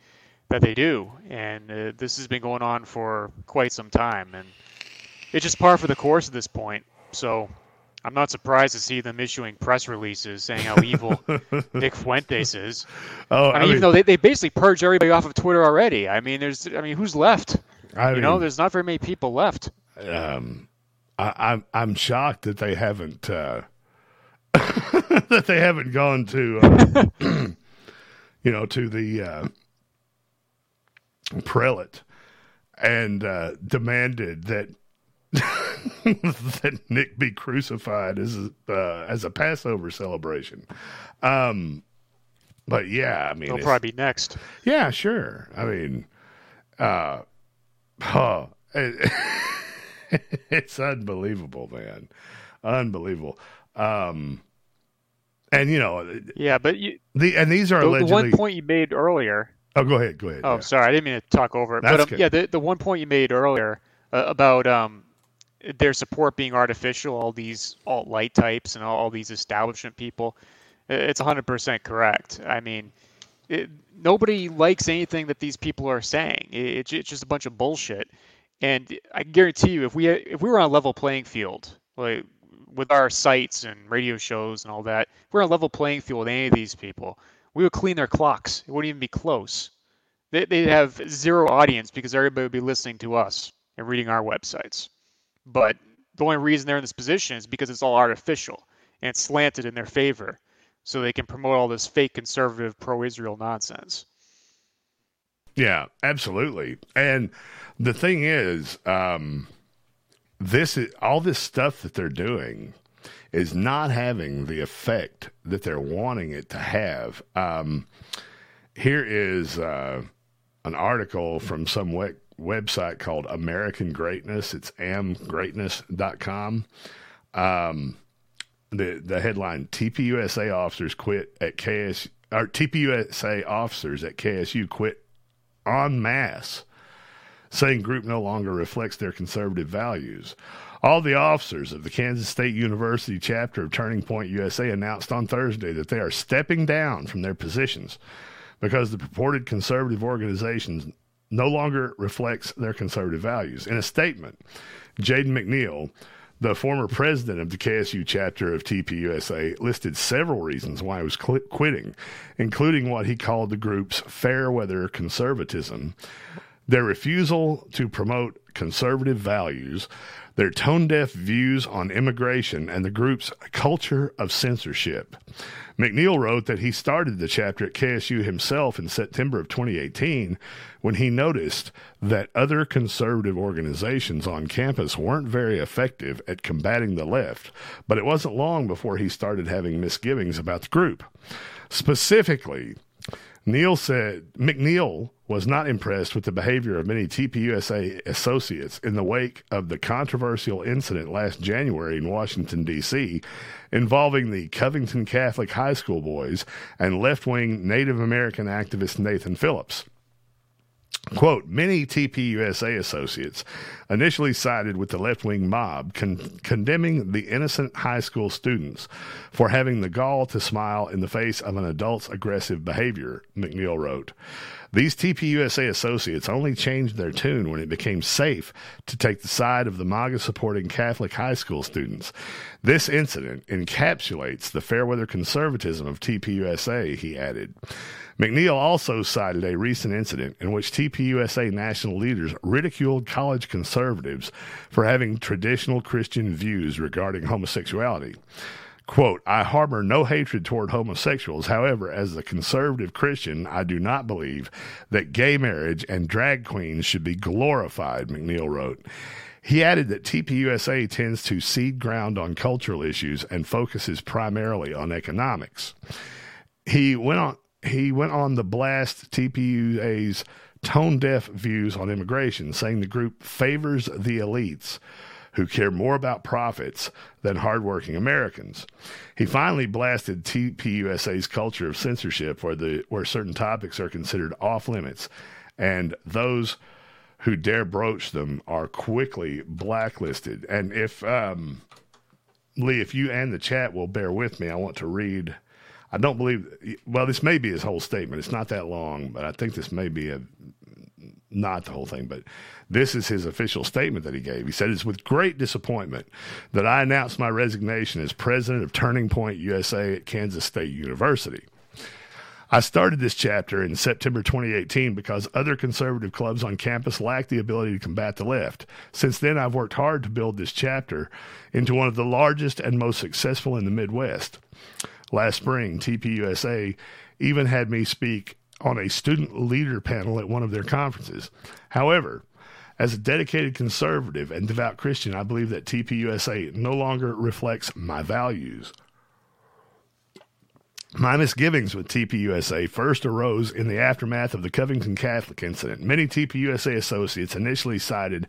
that they do. And uh, this has been going on for quite some time. And it's just par for the course at this point. So I'm not surprised to see them issuing press releases saying how evil Nick Fuentes is. Oh, I mean, I mean- even though they, they basically purged everybody off of Twitter already. I mean, there's, I mean, who's left? I you know, mean- there's not very many people left. Um, I, I'm I'm shocked that they haven't uh, that they haven't gone to uh, you know to the uh, prelate and uh, demanded that that Nick be crucified as a, uh, as a Passover celebration. Um, but yeah, I mean, They'll probably be next. yeah, sure. I mean, uh, huh, it- it's unbelievable, man, unbelievable. Um, and you know, Yeah, but you, the and these are the, the allegedly. one point you made earlier. oh, go ahead, go ahead. Oh, yeah. sorry, I didn't mean to talk over it. That's but um, yeah, the the one point you made earlier uh, about um, their support being artificial, all these alt light types and all, all these establishment people, it's 100% correct. I mean, it, nobody likes anything that these people are saying. It, it's, it's just a bunch of bullshit. And I guarantee you, if we if we were on a level playing field, like with our sites and radio shows and all that, if we're on a level playing field with any of these people, we would clean their clocks. It wouldn't even be close. They, they'd have zero audience because everybody would be listening to us and reading our websites. But the only reason they're in this position is because it's all artificial and it's slanted in their favor, so they can promote all this fake conservative pro-Israel nonsense. Yeah, absolutely. And the thing is, um, this is all this stuff that they're doing is not having the effect that they're wanting it to have. Um, here is uh, an article from some website called American Greatness. It's amgreatness.com. Um, the the headline TPUSA officers quit at KS or TPUSA officers at KSU quit en masse, saying group no longer reflects their conservative values. All the officers of the Kansas State University chapter of Turning Point USA announced on Thursday that they are stepping down from their positions because the purported conservative organization no longer reflects their conservative values. In a statement, Jaden McNeil, the former president of the KSU chapter of TPUSA, listed several reasons why he was cl- quitting, including what he called the group's fair weather conservatism, their refusal to promote conservative values, their tone deaf views on immigration, and the group's culture of censorship. McNeil wrote that he started the chapter at KSU himself in September of 2018 when he noticed that other conservative organizations on campus weren't very effective at combating the left, but it wasn't long before he started having misgivings about the group. Specifically, Neil said McNeil was not impressed with the behavior of many TPUSA associates in the wake of the controversial incident last January in Washington, D.C., involving the Covington Catholic High School boys and left wing Native American activist Nathan Phillips. Quote, many TPUSA associates initially sided with the left wing mob, con- condemning the innocent high school students for having the gall to smile in the face of an adult's aggressive behavior, McNeil wrote. These TPUSA associates only changed their tune when it became safe to take the side of the MAGA supporting Catholic high school students. This incident encapsulates the fairweather conservatism of TPUSA, he added. McNeil also cited a recent incident in which TPUSA national leaders ridiculed college conservatives for having traditional Christian views regarding homosexuality. Quote, I harbor no hatred toward homosexuals. However, as a conservative Christian, I do not believe that gay marriage and drag queens should be glorified, McNeil wrote. He added that TPUSA tends to cede ground on cultural issues and focuses primarily on economics. He went on he went on the blast TPUA's tone deaf views on immigration, saying the group favors the elites who care more about profits than hardworking Americans. He finally blasted TPUSA's culture of censorship where the where certain topics are considered off limits and those who dare broach them are quickly blacklisted. And if um, Lee, if you and the chat will bear with me, I want to read. I don't believe. Well, this may be his whole statement. It's not that long, but I think this may be a not the whole thing, but this is his official statement that he gave. He said, It's with great disappointment that I announced my resignation as president of Turning Point USA at Kansas State University. I started this chapter in September 2018 because other conservative clubs on campus lacked the ability to combat the left. Since then, I've worked hard to build this chapter into one of the largest and most successful in the Midwest. Last spring, TPUSA even had me speak on a student leader panel at one of their conferences. However, as a dedicated conservative and devout Christian, I believe that TPUSA no longer reflects my values. My misgivings with TPUSA first arose in the aftermath of the Covington Catholic incident. Many TPUSA associates initially sided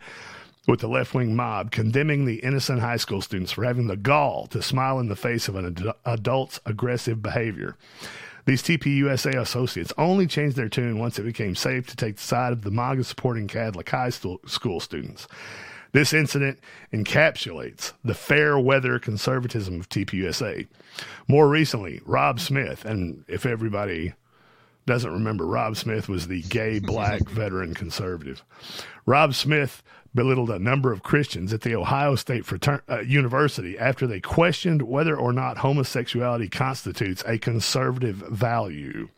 with the left wing mob, condemning the innocent high school students for having the gall to smile in the face of an ad- adult's aggressive behavior. These TPUSA associates only changed their tune once it became safe to take the side of the MAGA supporting Catholic high school students. This incident encapsulates the fair weather conservatism of TPUSA. More recently, Rob Smith, and if everybody doesn't remember, Rob Smith was the gay black veteran conservative. Rob Smith belittled a number of Christians at the Ohio State uh, University after they questioned whether or not homosexuality constitutes a conservative value.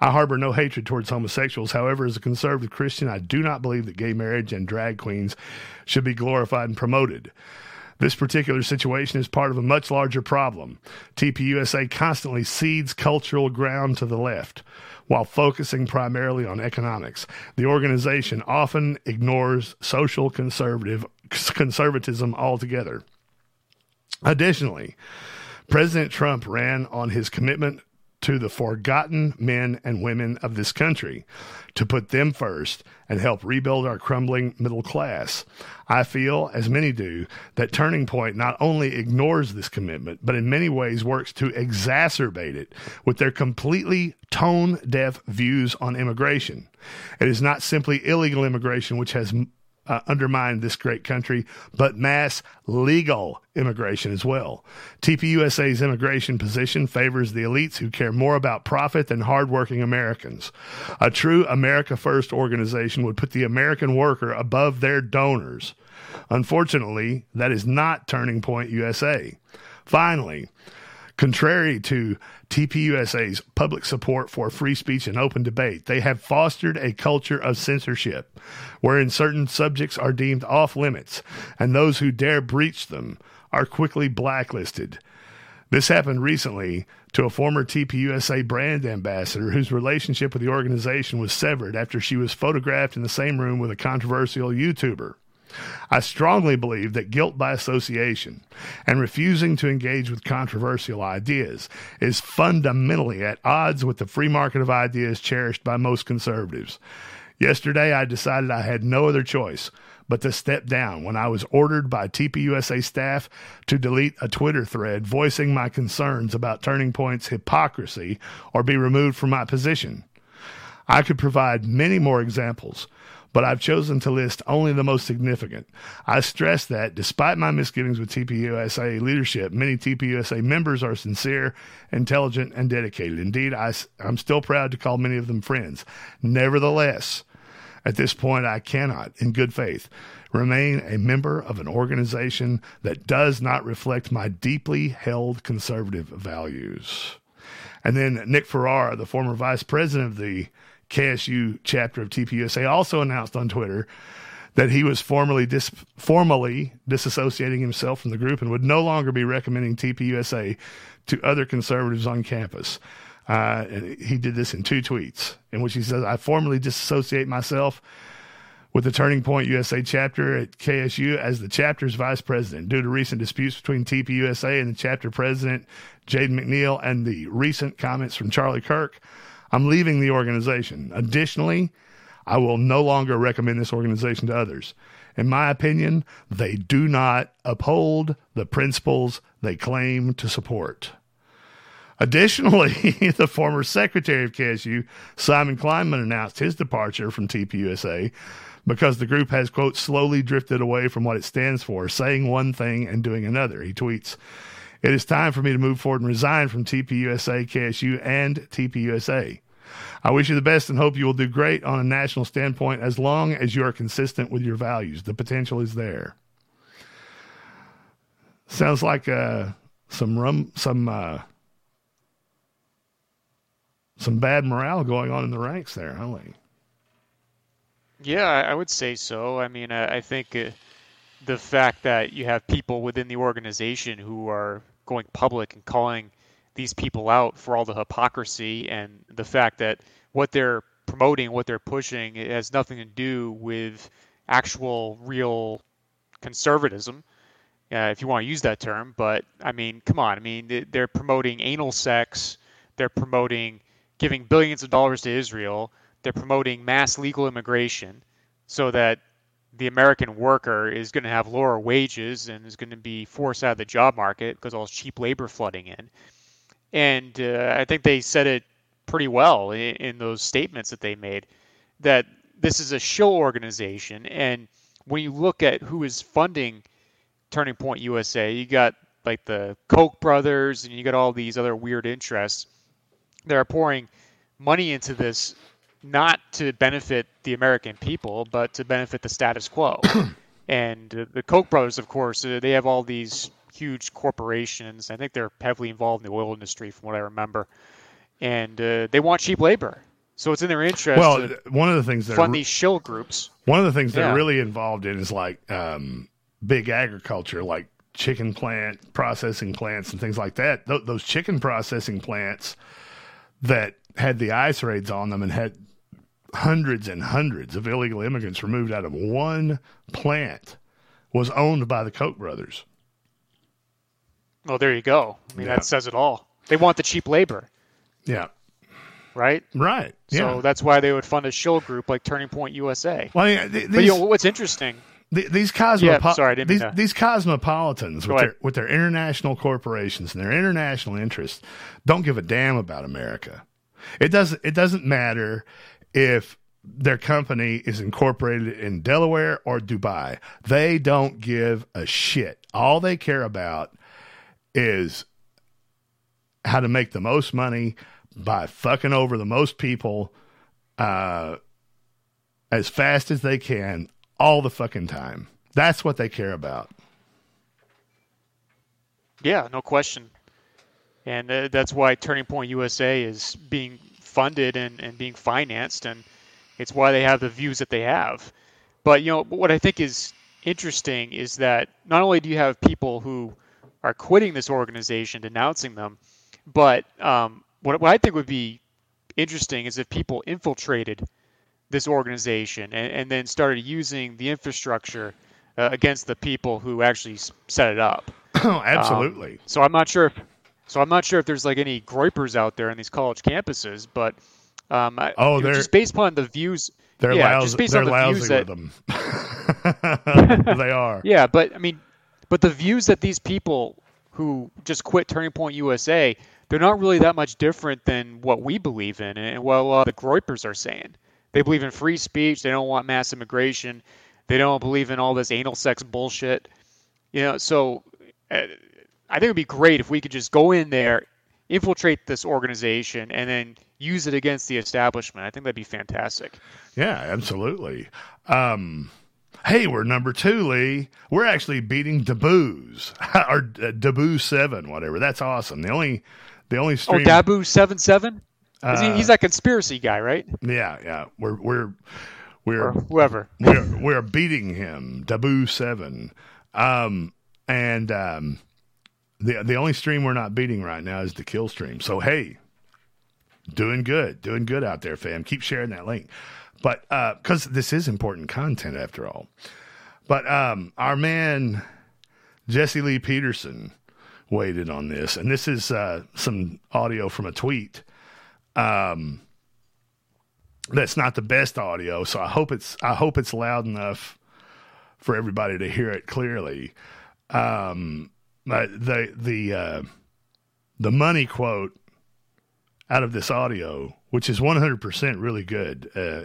I harbor no hatred towards homosexuals. However, as a conservative Christian, I do not believe that gay marriage and drag queens should be glorified and promoted. This particular situation is part of a much larger problem. TPUSA constantly cedes cultural ground to the left while focusing primarily on economics. The organization often ignores social conservative conservatism altogether. Additionally, President Trump ran on his commitment to the forgotten men and women of this country to put them first and help rebuild our crumbling middle class. I feel, as many do, that Turning Point not only ignores this commitment, but in many ways works to exacerbate it with their completely tone deaf views on immigration. It is not simply illegal immigration which has uh, undermine this great country, but mass legal immigration as well. TPUSA's immigration position favors the elites who care more about profit than hardworking Americans. A true America First organization would put the American worker above their donors. Unfortunately, that is not Turning Point USA. Finally, Contrary to TPUSA's public support for free speech and open debate, they have fostered a culture of censorship wherein certain subjects are deemed off limits and those who dare breach them are quickly blacklisted. This happened recently to a former TPUSA brand ambassador whose relationship with the organization was severed after she was photographed in the same room with a controversial YouTuber. I strongly believe that guilt by association and refusing to engage with controversial ideas is fundamentally at odds with the free market of ideas cherished by most conservatives. Yesterday, I decided I had no other choice but to step down when I was ordered by TPUSA staff to delete a Twitter thread voicing my concerns about Turning Point's hypocrisy or be removed from my position. I could provide many more examples but I've chosen to list only the most significant. I stress that despite my misgivings with TPUSA leadership, many TPUSA members are sincere, intelligent, and dedicated. Indeed, I, I'm still proud to call many of them friends. Nevertheless, at this point, I cannot, in good faith, remain a member of an organization that does not reflect my deeply held conservative values. And then Nick Ferrara, the former vice president of the KSU chapter of TPUSA also announced on Twitter that he was formally dis- formally disassociating himself from the group and would no longer be recommending TPUSA to other conservatives on campus. Uh, he did this in two tweets, in which he says, "I formally disassociate myself." with the Turning Point USA chapter at KSU as the chapter's vice president due to recent disputes between TPUSA and the chapter president, Jaden McNeil, and the recent comments from Charlie Kirk. I'm leaving the organization. Additionally, I will no longer recommend this organization to others. In my opinion, they do not uphold the principles they claim to support. Additionally, the former secretary of KSU, Simon Kleinman, announced his departure from TPUSA because the group has, quote, slowly drifted away from what it stands for, saying one thing and doing another. He tweets, It is time for me to move forward and resign from TPUSA, KSU, and TPUSA. I wish you the best and hope you will do great on a national standpoint as long as you are consistent with your values. The potential is there. Sounds like uh, some rum, some uh, some bad morale going on in the ranks there, huh, Lee? Yeah, I would say so. I mean, I, I think uh, the fact that you have people within the organization who are going public and calling these people out for all the hypocrisy and the fact that what they're promoting, what they're pushing, has nothing to do with actual, real conservatism, uh, if you want to use that term. But I mean, come on. I mean, they- they're promoting anal sex. They're promoting giving billions of dollars to Israel. They're promoting mass legal immigration so that the American worker is going to have lower wages and is going to be forced out of the job market because all this cheap labor flooding in. And uh, I think they said it pretty well in, in those statements that they made that this is a show organization. And when you look at who is funding Turning Point USA, you got like the Koch brothers and you got all these other weird interests that are pouring money into this not to benefit the American people, but to benefit the status quo. and uh, the Koch brothers, of course, uh, they have all these huge corporations. I think they're heavily involved in the oil industry, from what I remember. And uh, they want cheap labor. So it's in their interest Well, to one of the things that fund these shill groups. One of the things Yeah. they're really involved in is like um, big agriculture, like chicken plant processing plants and things like that. Th- those chicken processing plants that had the ice raids on them and had hundreds and hundreds of illegal immigrants removed out of one plant was owned by the Koch brothers. Well, there you go. I mean, Yeah. that says it all. They want the cheap labor, Yeah. right? Right. Yeah. So that's why they would fund a shill group like Turning Point USA. Well, yeah, th- but you know what's interesting? The, these cosmopo- Yeah, sorry, I these, mean these cosmopolitans with their, with their international corporations and their international interests don't give a damn about America. It doesn't it doesn't matter if their company is incorporated in Delaware or Dubai. They don't give a shit. All they care about is how to make the most money by fucking over the most people uh, as fast as they can all the fucking time. That's what they care about. Yeah, no question. And uh, that's why Turning Point USA is being funded and, and being financed, and it's why they have the views that they have. But you know what I think is interesting is that not only do you have people who are quitting this organization, denouncing them, but um, what, what I think would be interesting is if people infiltrated this organization and, and then started using the infrastructure uh, against the people who actually set it up. Oh, absolutely. Um, so I'm not sure if so I'm not sure if there's like any groypers out there in these college campuses, but um, I, Oh, they're- just based upon the views. They're yeah, lousy. just based They're on the lousy views with that them. they are. Yeah, but I mean, but the views that these people who just quit Turning Point USA, they're not really that much different than what we believe in, and what a lot of the Groypers are saying. They believe in free speech. They don't want mass immigration. They don't believe in all this anal sex bullshit. You know, so uh, I think it would be great if we could just go in there, infiltrate this organization, and then use it against the establishment. I think that'd be fantastic. Yeah, absolutely. Um, hey, we're number two, Lee. We're actually beating Dahboo's or uh, Dahboo Seven, whatever. That's awesome. The only, the only stream. Oh, stream. Dahboo seven seven. Is he, Uh, he's that conspiracy guy, right? Yeah, yeah. We're we're we're Or whoever. we're we're beating him. Dahboo Seven. Um, and um, the the only stream we're not beating right now is the Killstream. So hey, doing good, doing good out there, fam. Keep sharing that link. But uh because this is important content after all. But um, our man Jesse Lee Peterson waited on this, and this is uh, some audio from a tweet. Um, that's not the best audio, so I hope it's I hope it's loud enough for everybody to hear it clearly. Um, the the uh, the money quote out of this audio, which is 100% really good, uh,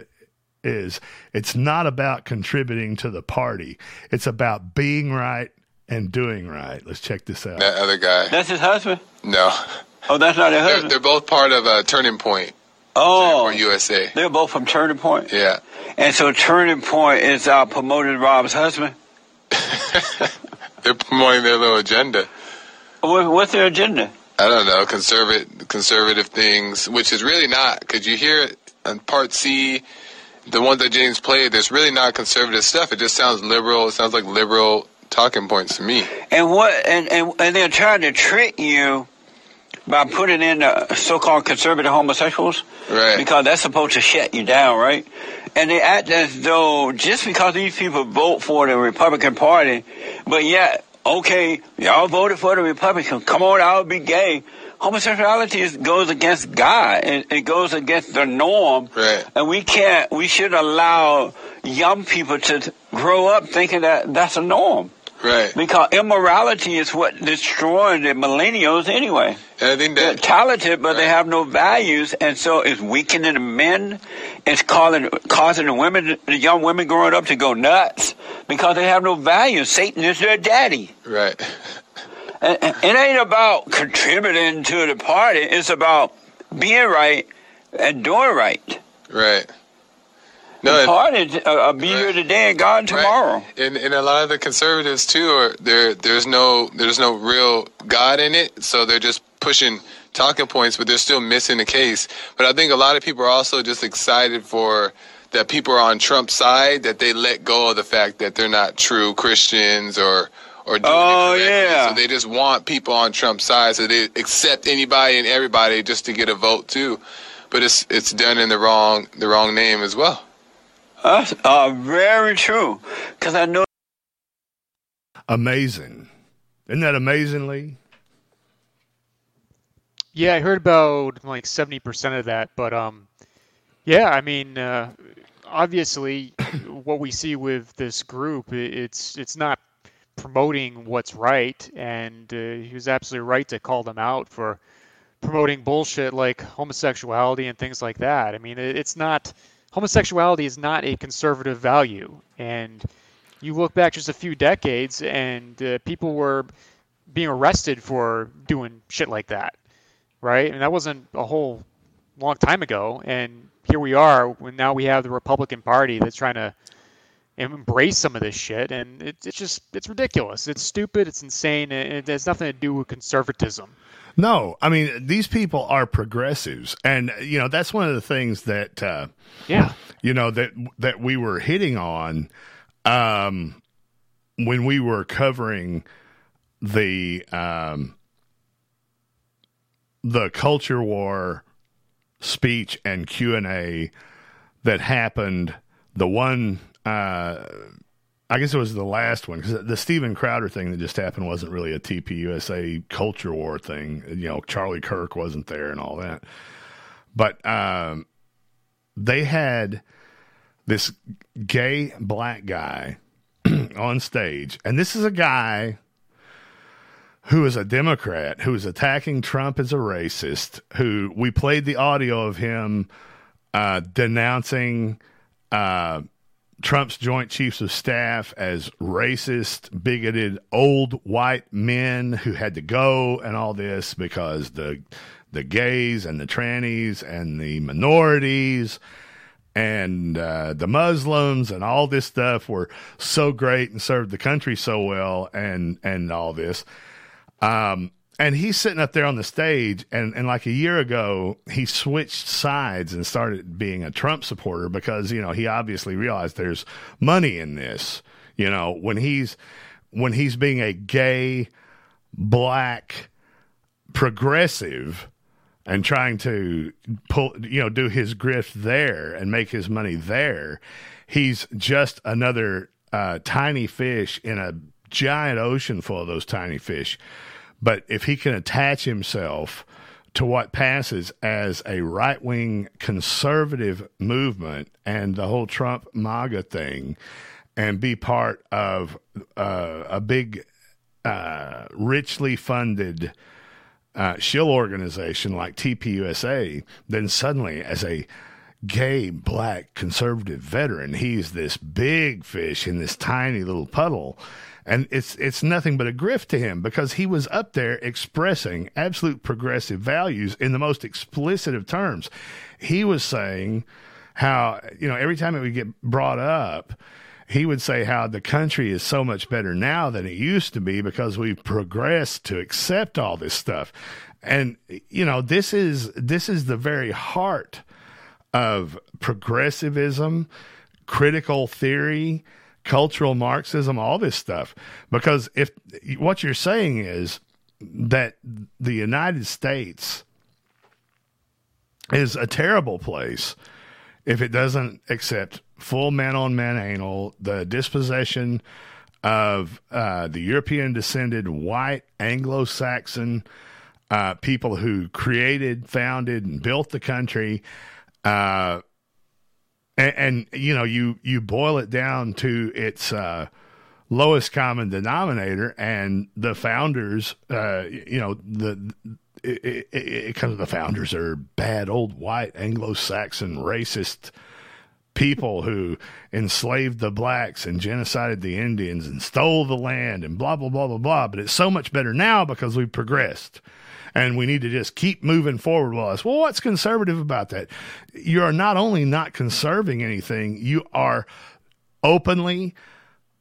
is it's not about contributing to the party. It's about being right and doing right. Let's check this out. That other guy. That's his husband? No. Oh, that's not his They're, husband? they're both part of uh, Turning Point. Oh. Turning Point USA. They're both from Turning Point? Yeah. And so Turning Point is uh, promoting Rob's husband? They're promoting their little agenda. What's their agenda? I don't know, conservative conservative things, which is really not. Because you hear it on Part C, the one that James played. There's really not conservative stuff. It just sounds liberal. It sounds like liberal talking points to me. And what? And, and, and they're trying to trick you by putting in the so-called conservative homosexuals, Right. Because that's supposed to shut you down, right? And they act as though just because these people vote for the Republican Party, but yet, okay, y'all voted for the Republican, come on, I'll be gay. Homosexuality is, goes against God. It, it goes against the norm. Right. And we can't, we should allow young people to grow up thinking that that's a norm. Right. Because immorality is what destroyed the millennials anyway. And I think They're talented, but they have no values, and so it's weakening the men. It's causing causing the women, the young women growing up to go nuts because they have no values. Satan is their daddy. Right. And, and it ain't about contributing to the party. It's about being right and doing right. Right. No, No, the it- party uh, be here today and gone tomorrow. And, and a lot of the conservatives too are there. There's no there's no real God in it, so they're just pushing talking points, but they're still missing the case. But I think a lot of people are also just excited for that people are on Trump's side, that they let go of the fact that they're not true Christians or or doing Oh, it correctly. yeah. So they just want people on Trump's side, so they accept anybody and everybody just to get a vote too. But it's it's done in the wrong the wrong name as well. That's uh, very true. Because I know Amazing. Isn't that amazingly? Yeah, I heard about like 70% of that, but um, yeah, I mean, uh, obviously, what we see with this group, it's it's not promoting what's right, and uh, he was absolutely right to call them out for promoting bullshit like homosexuality and things like that. I mean, it, it's not homosexuality is not a conservative value, and you look back just a few decades, and uh, people were being arrested for doing shit like that right? And that wasn't a whole long time ago. And here we are when now we have the Republican Party that's trying to embrace some of this shit, and it, it's just it's ridiculous. It's stupid. It's insane. And it has nothing to do with conservatism. No, I mean these people are progressives, and you know that's one of the things that uh, yeah, you know that that we were hitting on um, when we were covering the um, the culture war speech and Q and A that happened. The one. Uh, I guess it was the last one because the Steven Crowder thing that just happened wasn't really a TPUSA culture war thing. You know, Charlie Kirk wasn't there and all that. But um, they had this gay black guy on stage, and this is a guy who is a Democrat who is attacking Trump as a racist. Who we played the audio of him uh, denouncing. Uh, Trump's Joint Chiefs of Staff as racist, bigoted old white men who had to go and all this because the the gays and the trannies and the minorities and uh, the Muslims and all this stuff were so great and served the country so well and and all this. Um, and he's sitting up there on the stage, and, and like a year ago, he switched sides and started being a Trump supporter because you know he obviously realized there's money in this. You know when he's when he's being a gay black progressive and trying to pull you know do his grift there and make his money there, he's just another uh, tiny fish in a giant ocean full of those tiny fish. But if he can attach himself to what passes as a right wing conservative movement and the whole Trump MAGA thing and be part of uh, a big, uh, richly funded uh, shill organization like TPUSA, then suddenly, as a gay, black, conservative veteran, he's this big fish in this tiny little puddle. And it's it's nothing but a grift to him because he was up there expressing absolute progressive values in the most explicit of terms. He was saying how you know every time it would get brought up, he would say how the country is so much better now than it used to be because we've progressed to accept all this stuff. And you know, this is this is the very heart of progressivism, critical theory, cultural Marxism, all this stuff. Because if what you're saying is that the United States is a terrible place if it doesn't accept full man on man anal, the dispossession of uh, the European descended white Anglo Saxon uh, people who created, founded, and built the country. Uh, and, and, you know, you, you boil it down to its uh, lowest common denominator, and the founders, uh, you know, the it, it, it, of the founders are bad old white Anglo-Saxon racist people who enslaved the blacks and genocided the Indians and stole the land and blah blah blah blah blah. But it's so much better now because we've progressed. And we need to just keep moving forward with us. Well, what's conservative about that? You are not only not conserving anything, you are openly,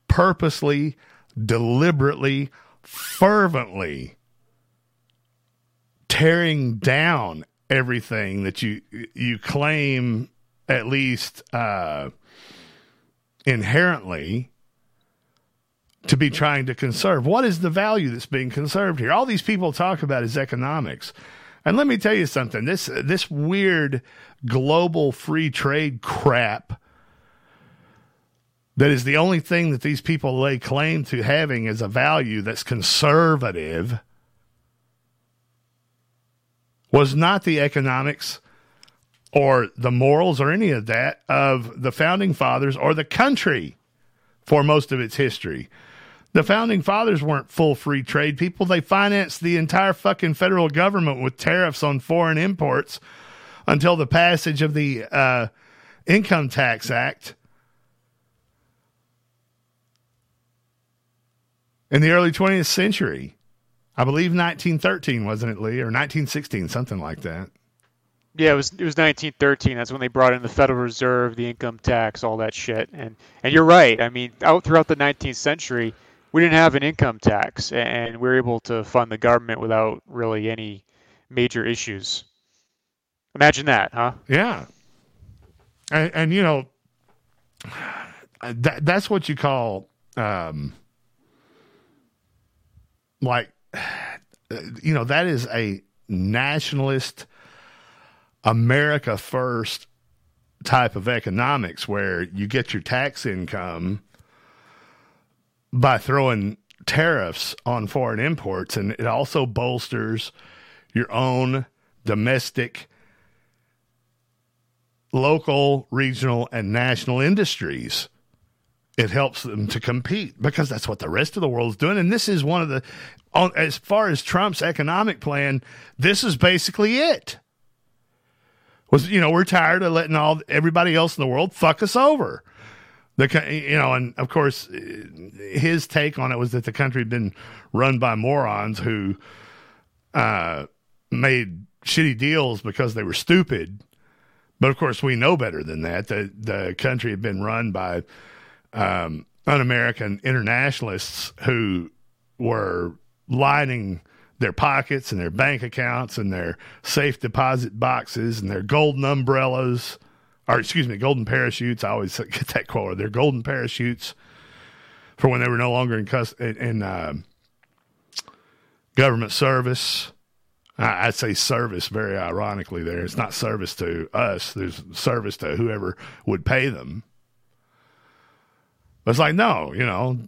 purposely, deliberately, fervently tearing down everything that you you claim at least uh, inherently to be trying to conserve. What is the value that's being conserved here? All these people talk about is economics. And let me tell you something. This this weird global free trade crap that is the only thing that these people lay claim to having as a value that's conservative was not the economics or the morals or any of that of the founding fathers or the country for most of its history. The founding fathers weren't full free trade people. They financed the entire fucking federal government with tariffs on foreign imports until the passage of the uh, Income Tax Act in the early 20th century. I believe 1913, wasn't it, Lee? Or 1916, something like that. Yeah, it was it was 1913. That's when they brought in the Federal Reserve, the income tax, all that shit. And and you're right. I mean, out throughout the 19th century, we didn't have an income tax, and we were able to fund the government without really any major issues. Imagine that, huh? Yeah. And, and you know, that that's what you call, um, like, you know, that is a nationalist America first type of economics where you get your tax income by throwing tariffs on foreign imports and it also bolsters your own domestic local regional and national industries. It helps them to compete because that's what the rest of the world's doing. And this is one of the as far as Trump's economic plan this is basically it. Was you know we're tired of letting all everybody else in the world fuck us over. The you know, and of course, his take on it was that the country had been run by morons who uh, made shitty deals because they were stupid. But of course, we know better than that. The the country had been run by um, un-American internationalists who were lining their pockets and their bank accounts and their safe deposit boxes and their golden umbrellas, or excuse me, golden parachutes. I always get that quote. They're golden parachutes for when they were no longer in cus- in uh, government service. I, I'd say service very ironically. There, it's not service to us. There's service to whoever would pay them. But it's like no, you know,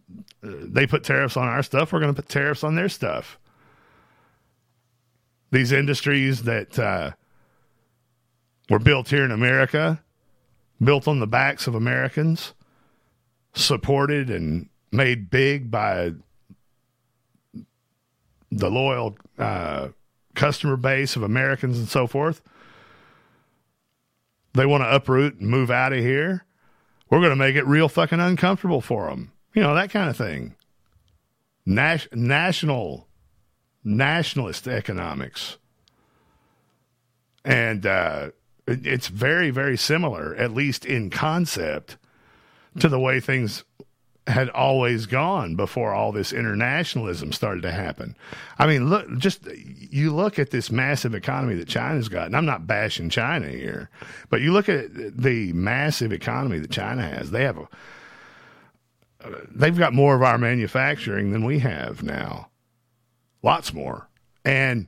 they put tariffs on our stuff. We're going to put tariffs on their stuff these industries that uh, were built here in America, built on the backs of Americans, supported and made big by the loyal uh, customer base of Americans and so forth, they want to uproot and move out of here. We're going to make it real fucking uncomfortable for them. You know, that kind of thing. Nas- national, nationalist economics. And uh, it's very, very similar, at least in concept, to the way things had always gone before all this internationalism started to happen. I mean, look, just you look at this massive economy that China's got, and I'm not bashing China here, but you look at the massive economy that China has. They have a, they've got more of our manufacturing than we have now, lots more, and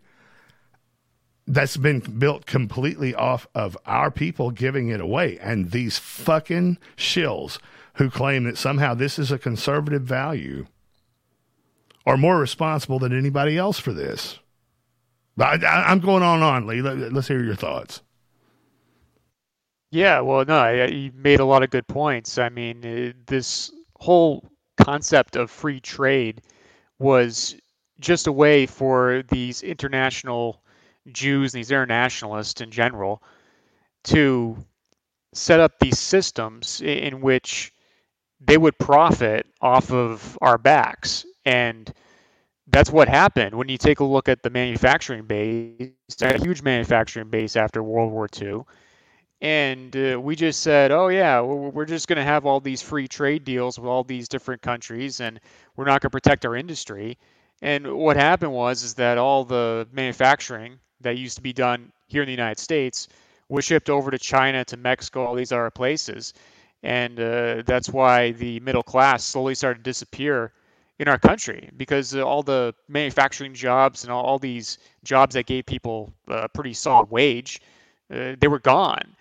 that's been built completely off of our people giving it away, and these fucking shills who claim that somehow this is a conservative value are more responsible than anybody else for this. I, I'm going on and on, Lee. Let, us hear your thoughts. Yeah, well, no, I, you made a lot of good points. I mean, uh, this whole concept of free trade was just a way for these international Jews and these internationalists in general to set up these systems in which they would profit off of our backs. And that's what happened when you take a look at the manufacturing base, a huge manufacturing base after World War II. And uh, we just said, oh, yeah, we're just going to have all these free trade deals with all these different countries, and we're not going to protect our industry. And what happened was is that all the manufacturing that used to be done here in the United States was shipped over to China, to Mexico, all these other places and uh, that's why the middle class slowly started to disappear in our country because uh, all the manufacturing jobs and all, all these jobs that gave people a pretty solid wage, uh, they were gone.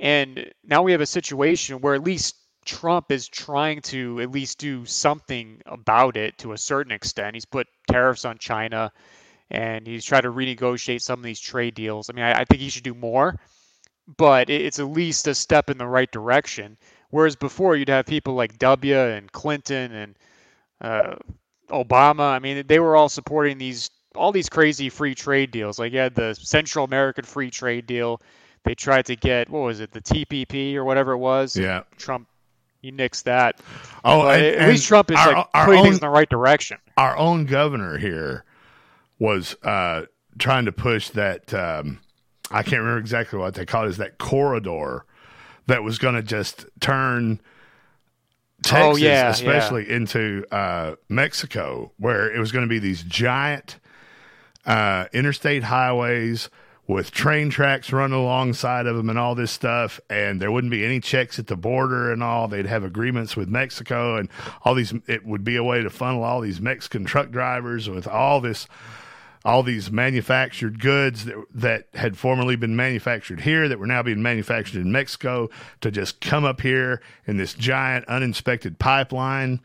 And now we have a situation where at least Trump is trying to at least do something about it to a certain extent. He's put tariffs on China and he's trying to renegotiate some of these trade deals. I mean, I, I think he should do more, but it's at least a step in the right direction. Whereas before, you'd have people like W and Clinton and uh, Obama. I mean, they were all supporting these all these crazy free trade deals. Like you had the Central American Free Trade Deal. They tried to get what was it, the TPP or whatever it was. Yeah. Trump, he nixed that. Oh, and, at least Trump is our, like our putting own, things in the right direction. Our own governor here was uh, trying to push that. Um, I can't remember exactly what they call it. Is that corridor that was going to just turn Texas, Oh, yeah, especially into uh, Mexico, where it was going to be these giant uh, interstate highways with train tracks running alongside of them and all this stuff. And there wouldn't be any checks at the border and all. They'd have agreements with Mexico and all these. It would be a way to funnel all these Mexican truck drivers with all this all these manufactured goods that, that had formerly been manufactured here that were now being manufactured in Mexico to just come up here in this giant uninspected pipeline.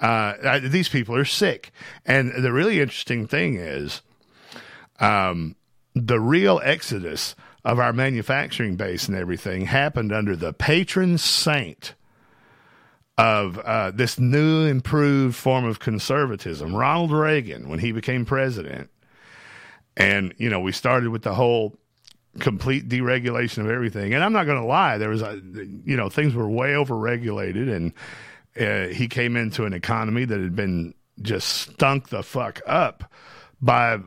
Uh, I- these people are sick. And the really interesting thing is um, the real exodus of our manufacturing base and everything happened under the patron saint of uh, this new improved form of conservatism, Ronald Reagan, when he became president. And, you know, we started with the whole complete deregulation of everything. And I'm not going to lie, there was, a, you know, things were way overregulated. And uh, he came into an economy that had been just stunk the fuck up by uh,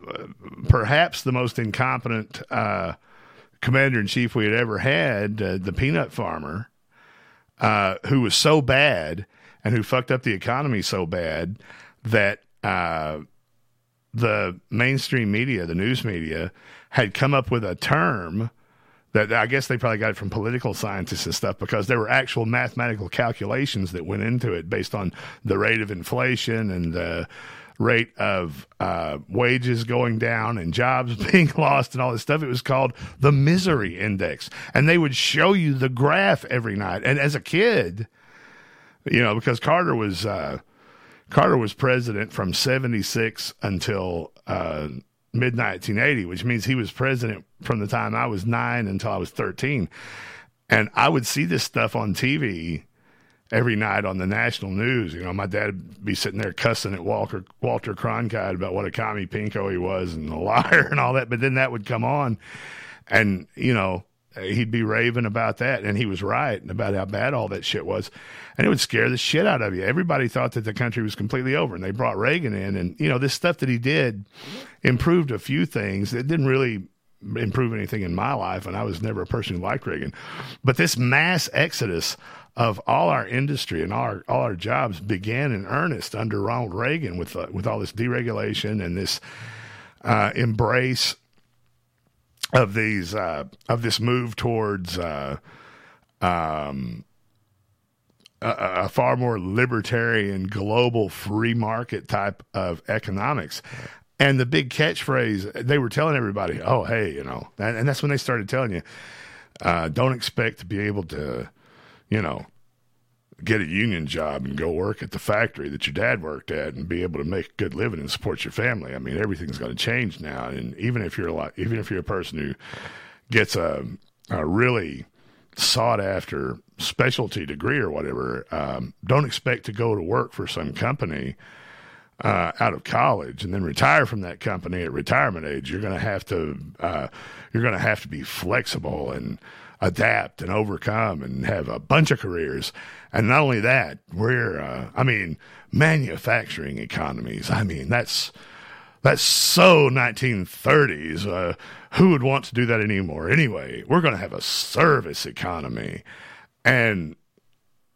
perhaps the most incompetent uh, commander in chief we had ever had, uh, the peanut farmer, uh, who was so bad and who fucked up the economy so bad that the mainstream media, the news media, had come up with a term that I guess they probably got it from political scientists and stuff because there were actual mathematical calculations that went into it based on the rate of inflation and the rate of uh, wages going down and jobs being lost and all this stuff. It was called the misery index. And they would show you the graph every night. And as a kid, you know, because Carter was. Uh, Carter was president from 76 until uh, mid 1980, which means he was president from the time I was nine until I was 13. And I would see this stuff on TV every night on the national news. You know, my dad would be sitting there cussing at Walter Walter Cronkite about what a commie pinko he was and a liar and all that. But then that would come on, and you know he'd be raving about that, and he was right about how bad all that shit was, and it would scare the shit out of you. Everybody thought that the country was completely over, and they brought Reagan in, and you know this stuff that he did improved a few things. It didn't really improve anything in my life, and I was never a person who liked Reagan, but this mass exodus of all our industry and all our, all our jobs began in earnest under Ronald Reagan with uh, with all this deregulation and this uh, embrace of these uh, of this move towards uh, um, a, a, far more libertarian, global, free market type of economics. And the big catchphrase they were telling everybody, "Oh, hey, you know," and, and that's when they started telling you, uh, "Don't expect to be able to, you know." Get a union job and go work at the factory that your dad worked at and be able to make a good living and support your family. I mean, everything's going to change now. And even if you're like, even if you're a person who gets a, a really sought after specialty degree or whatever, um, don't expect to go to work for some company uh, out of college and then retire from that company at retirement age. You're going to have to uh, you're going to have to be flexible and adapt and overcome and have a bunch of careers. And not only that, we're, uh, I mean, manufacturing economies. I mean, that's, that's so 1930s. Uh, who would want to do that anymore? Anyway, we're going to have a service economy. And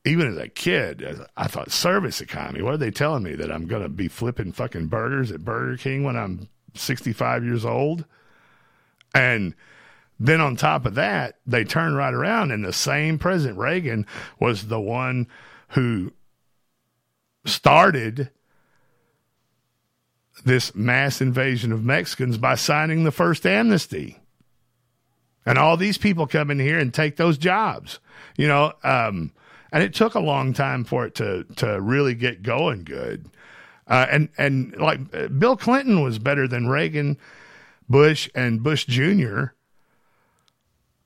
even as a kid, I thought service economy. What are they telling me that I'm going to be flipping fucking burgers at Burger King when I'm 65 years old? And then on top of that, they turn right around, and the same President Reagan was the one who started this mass invasion of Mexicans by signing the first amnesty. And all these people come in here and take those jobs, you know. Um, and it took a long time for it to to really get going good. Uh, and and like uh, Bill Clinton was better than Reagan, Bush, and Bush Jr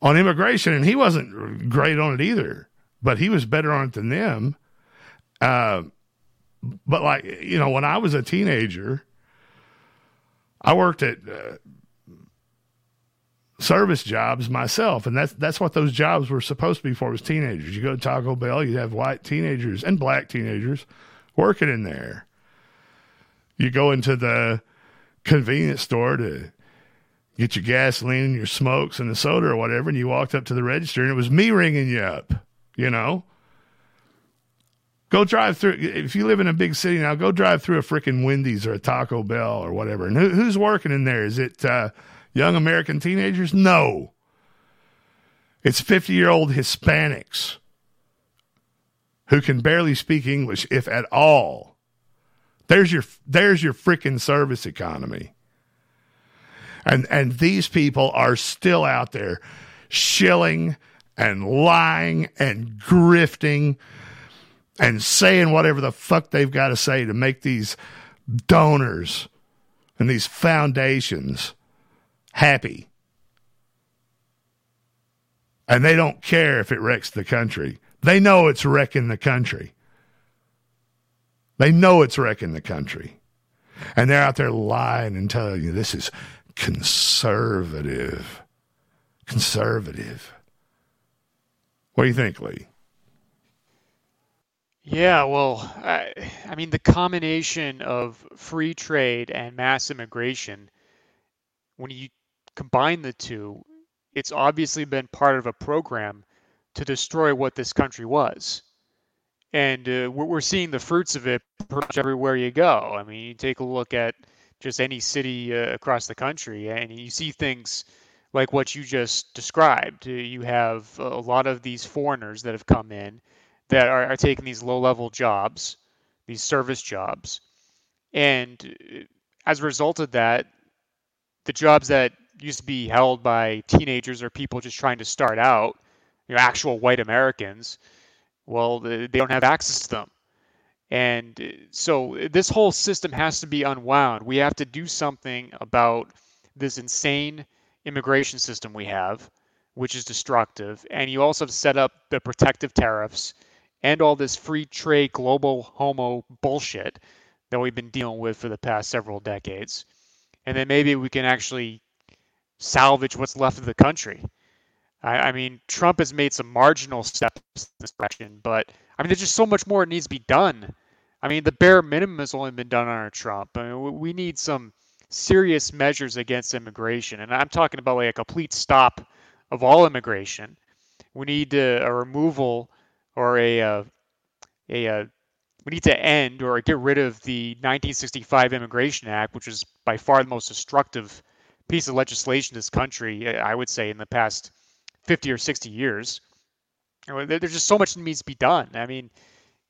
on immigration, and he wasn't great on it either, but he was better on it than them. Uh, but like you know, when I was a teenager, I worked at uh, service jobs myself, and that's that's what those jobs were supposed to be for. Was teenagers. You go to Taco Bell, you'd have white teenagers and black teenagers working in there. You go into the convenience store to get your gasoline and your smokes and the soda or whatever, and you walked up to the register and it was me ringing you up, you know? Go drive through. If you live in a big city now, go drive through a freaking Wendy's or a Taco Bell or whatever. And who, who's working in there? Is it uh, young American teenagers? No. It's 50 year old Hispanics who can barely speak English, if at all. There's your, there's your freaking service economy. And and these people are still out there shilling and lying and grifting and saying whatever the fuck they've got to say to make these donors and these foundations happy. And they don't care if it wrecks the country. They know it's wrecking the country. They know it's wrecking the country. And they're out there lying and telling you this is conservative. Conservative. What do you think, Lee? Yeah, well, I, I, mean, the combination of free trade and mass immigration, when you combine the two, it's obviously been part of a program to destroy what this country was. And uh, we're, seeing the fruits of it pretty much everywhere you go. I mean, you take a look at just any city uh, across the country, and you see things like what you just described. Uh, you have a lot of these foreigners that have come in that are, are taking these low-level jobs, these service jobs, and uh, as a result of that, the jobs that used to be held by teenagers or people just trying to start out, you know, actual white Americans, well, they don't have access to them. And uh, so this whole system has to be unwound. We have to do something about this insane immigration system we have, which is destructive. And you also have to set up the protective tariffs and all this free trade global homo bullshit that we've been dealing with for the past several decades. And then maybe we can actually salvage what's left of the country. I, I mean, Trump has made some marginal steps in this direction, but I mean, there's just so much more that needs to be done. I mean, the bare minimum has only been done under Trump. I mean, we need some serious measures against immigration, and I'm talking about like a complete stop of all immigration. We need uh, a removal or a uh, a uh, we need to end or get rid of the 1965 Immigration Act, which is by far the most destructive piece of legislation in this country, I would say, in the past 50 or 60 years. There's just so much that needs to be done. I mean,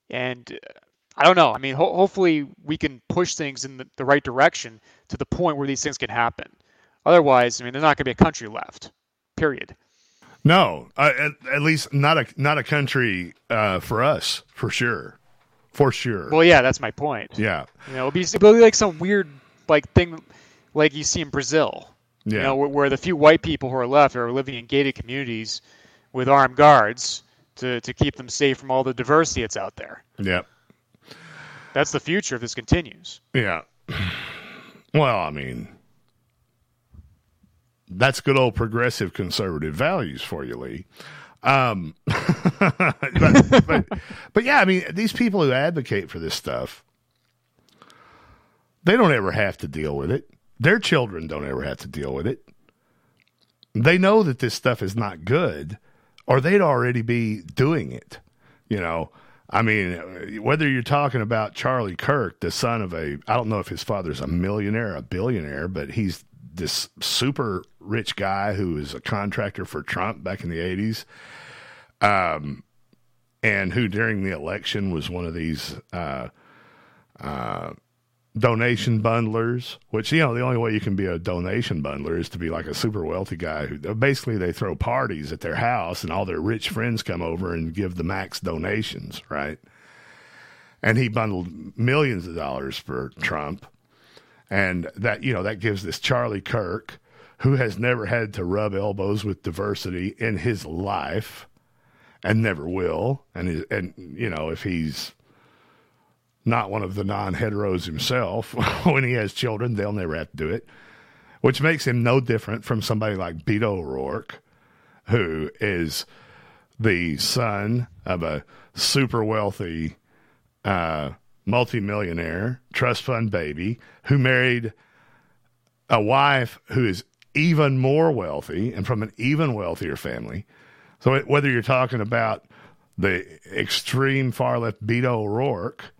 and uh, I don't know. I mean, ho- hopefully we can push things in the, the right direction to the point where these things can happen. Otherwise, I mean, there's not going to be a country left. Period. No, uh, at, at, least not a not a country uh, for us, for sure, for sure. Well, yeah, that's my point. Yeah, you know, it'll be, it'll be like some weird like thing, like you see in Brazil. Yeah. You know, where, where, the few white people who are left are living in gated communities with armed guards to to keep them safe from all the diversity that's out there. Yep. That's the future if this continues. Yeah. Well, I mean, that's good old progressive conservative values for you, Lee. Um, but, but, but yeah, I mean, these people who advocate for this stuff, they don't ever have to deal with it. Their children don't ever have to deal with it. They know that this stuff is not good, or they'd already be doing it. You know, I mean, whether you're talking about Charlie Kirk, the son of a, I don't know if his father's a millionaire, a billionaire, but he's this super rich guy who was a contractor for Trump back in the 80s. Um, and who during the election was one of these uh, uh, donation bundlers, which, you know, the only way you can be a donation bundler is to be like a super wealthy guy who basically they throw parties at their house and all their rich friends come over and give the max donations, right? And he bundled millions of dollars for Trump. And that, you know, that gives this Charlie Kirk, who has never had to rub elbows with diversity in his life and never will. And, and you know, if he's not one of the non heteros himself. when he has children, they'll never have to do it, which makes him no different from somebody like Beto O'Rourke, who is the son of a super wealthy uh, multimillionaire trust fund baby who married a wife who is even more wealthy and from an even wealthier family. So whether you're talking about the extreme far left Beto O'Rourke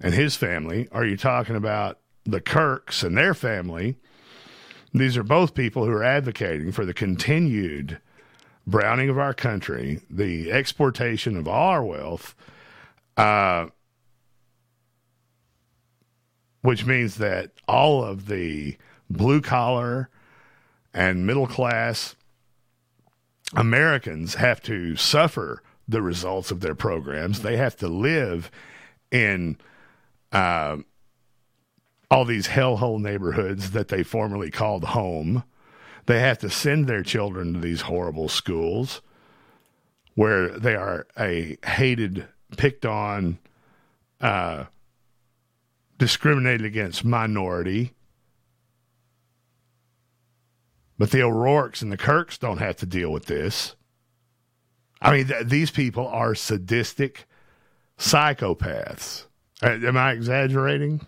and his family? Are you talking about the Kirks and their family? These are both people who are advocating for the continued browning of our country, the exportation of our wealth, uh, which means that all of the blue collar and middle class Americans have to suffer the results of their programs. They have to live in uh, all these hellhole neighborhoods that they formerly called home. They have to send their children to these horrible schools where they are a hated, picked on, uh, discriminated against minority. But the O'Rourke's and the Kirks don't have to deal with this. I mean, th- these people are sadistic psychopaths. Uh, am I exaggerating?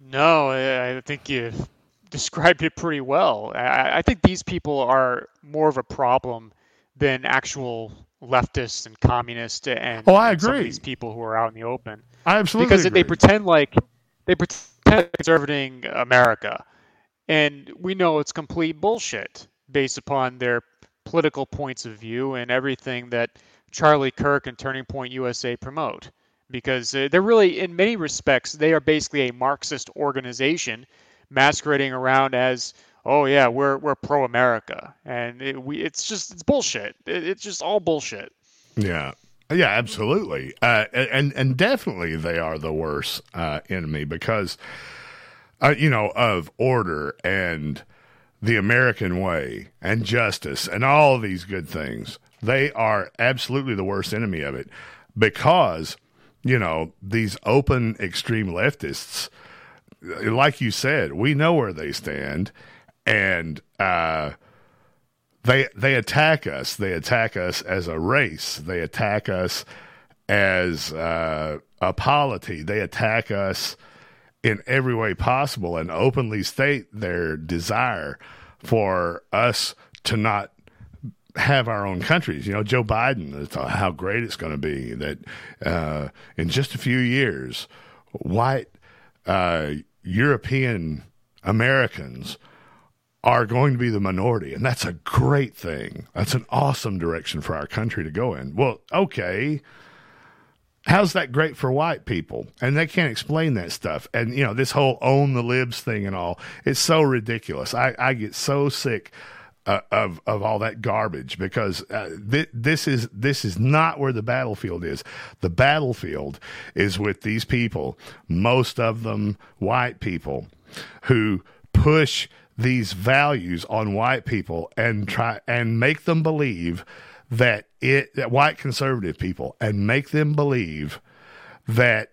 No, I think you described it pretty well. I, I think these people are more of a problem than actual leftists and communists and oh, I agree. these people who are out in the open. I absolutely because agree. they pretend like they pretend conserving America, and we know it's complete bullshit based upon their political points of view and everything that Charlie Kirk and Turning Point USA promote because uh, they're really, in many respects, they are basically a Marxist organization masquerading around as, oh yeah, we're we're pro America, and it, we it's just it's bullshit. It, it's just all bullshit. Yeah. Yeah, absolutely, uh, and and definitely they are the worst uh, enemy because, uh, you know, of order and the American way and justice and all these good things. They are absolutely the worst enemy of it because, you know, these open extreme leftists, like you said, we know where they stand and uh, they they attack us. They attack us as a race. They attack us as uh, a polity. They attack us in every way possible and openly state their desire for us to not have our own countries. You know, Joe Biden, how great it's going to be that uh, in just a few years, white uh, European Americans are going to be the minority. And that's a great thing. That's an awesome direction for our country to go in. Well, okay. How's that great for white people? And they can't explain that stuff. And, you know, this whole own the libs thing and all, it's so ridiculous. I, I get so sick uh, of of all that garbage because uh, th- this is this is not where the battlefield is. The battlefield is with these people, most of them white people, who push these values on white people and try and make them believe that it that white conservative people and make them believe that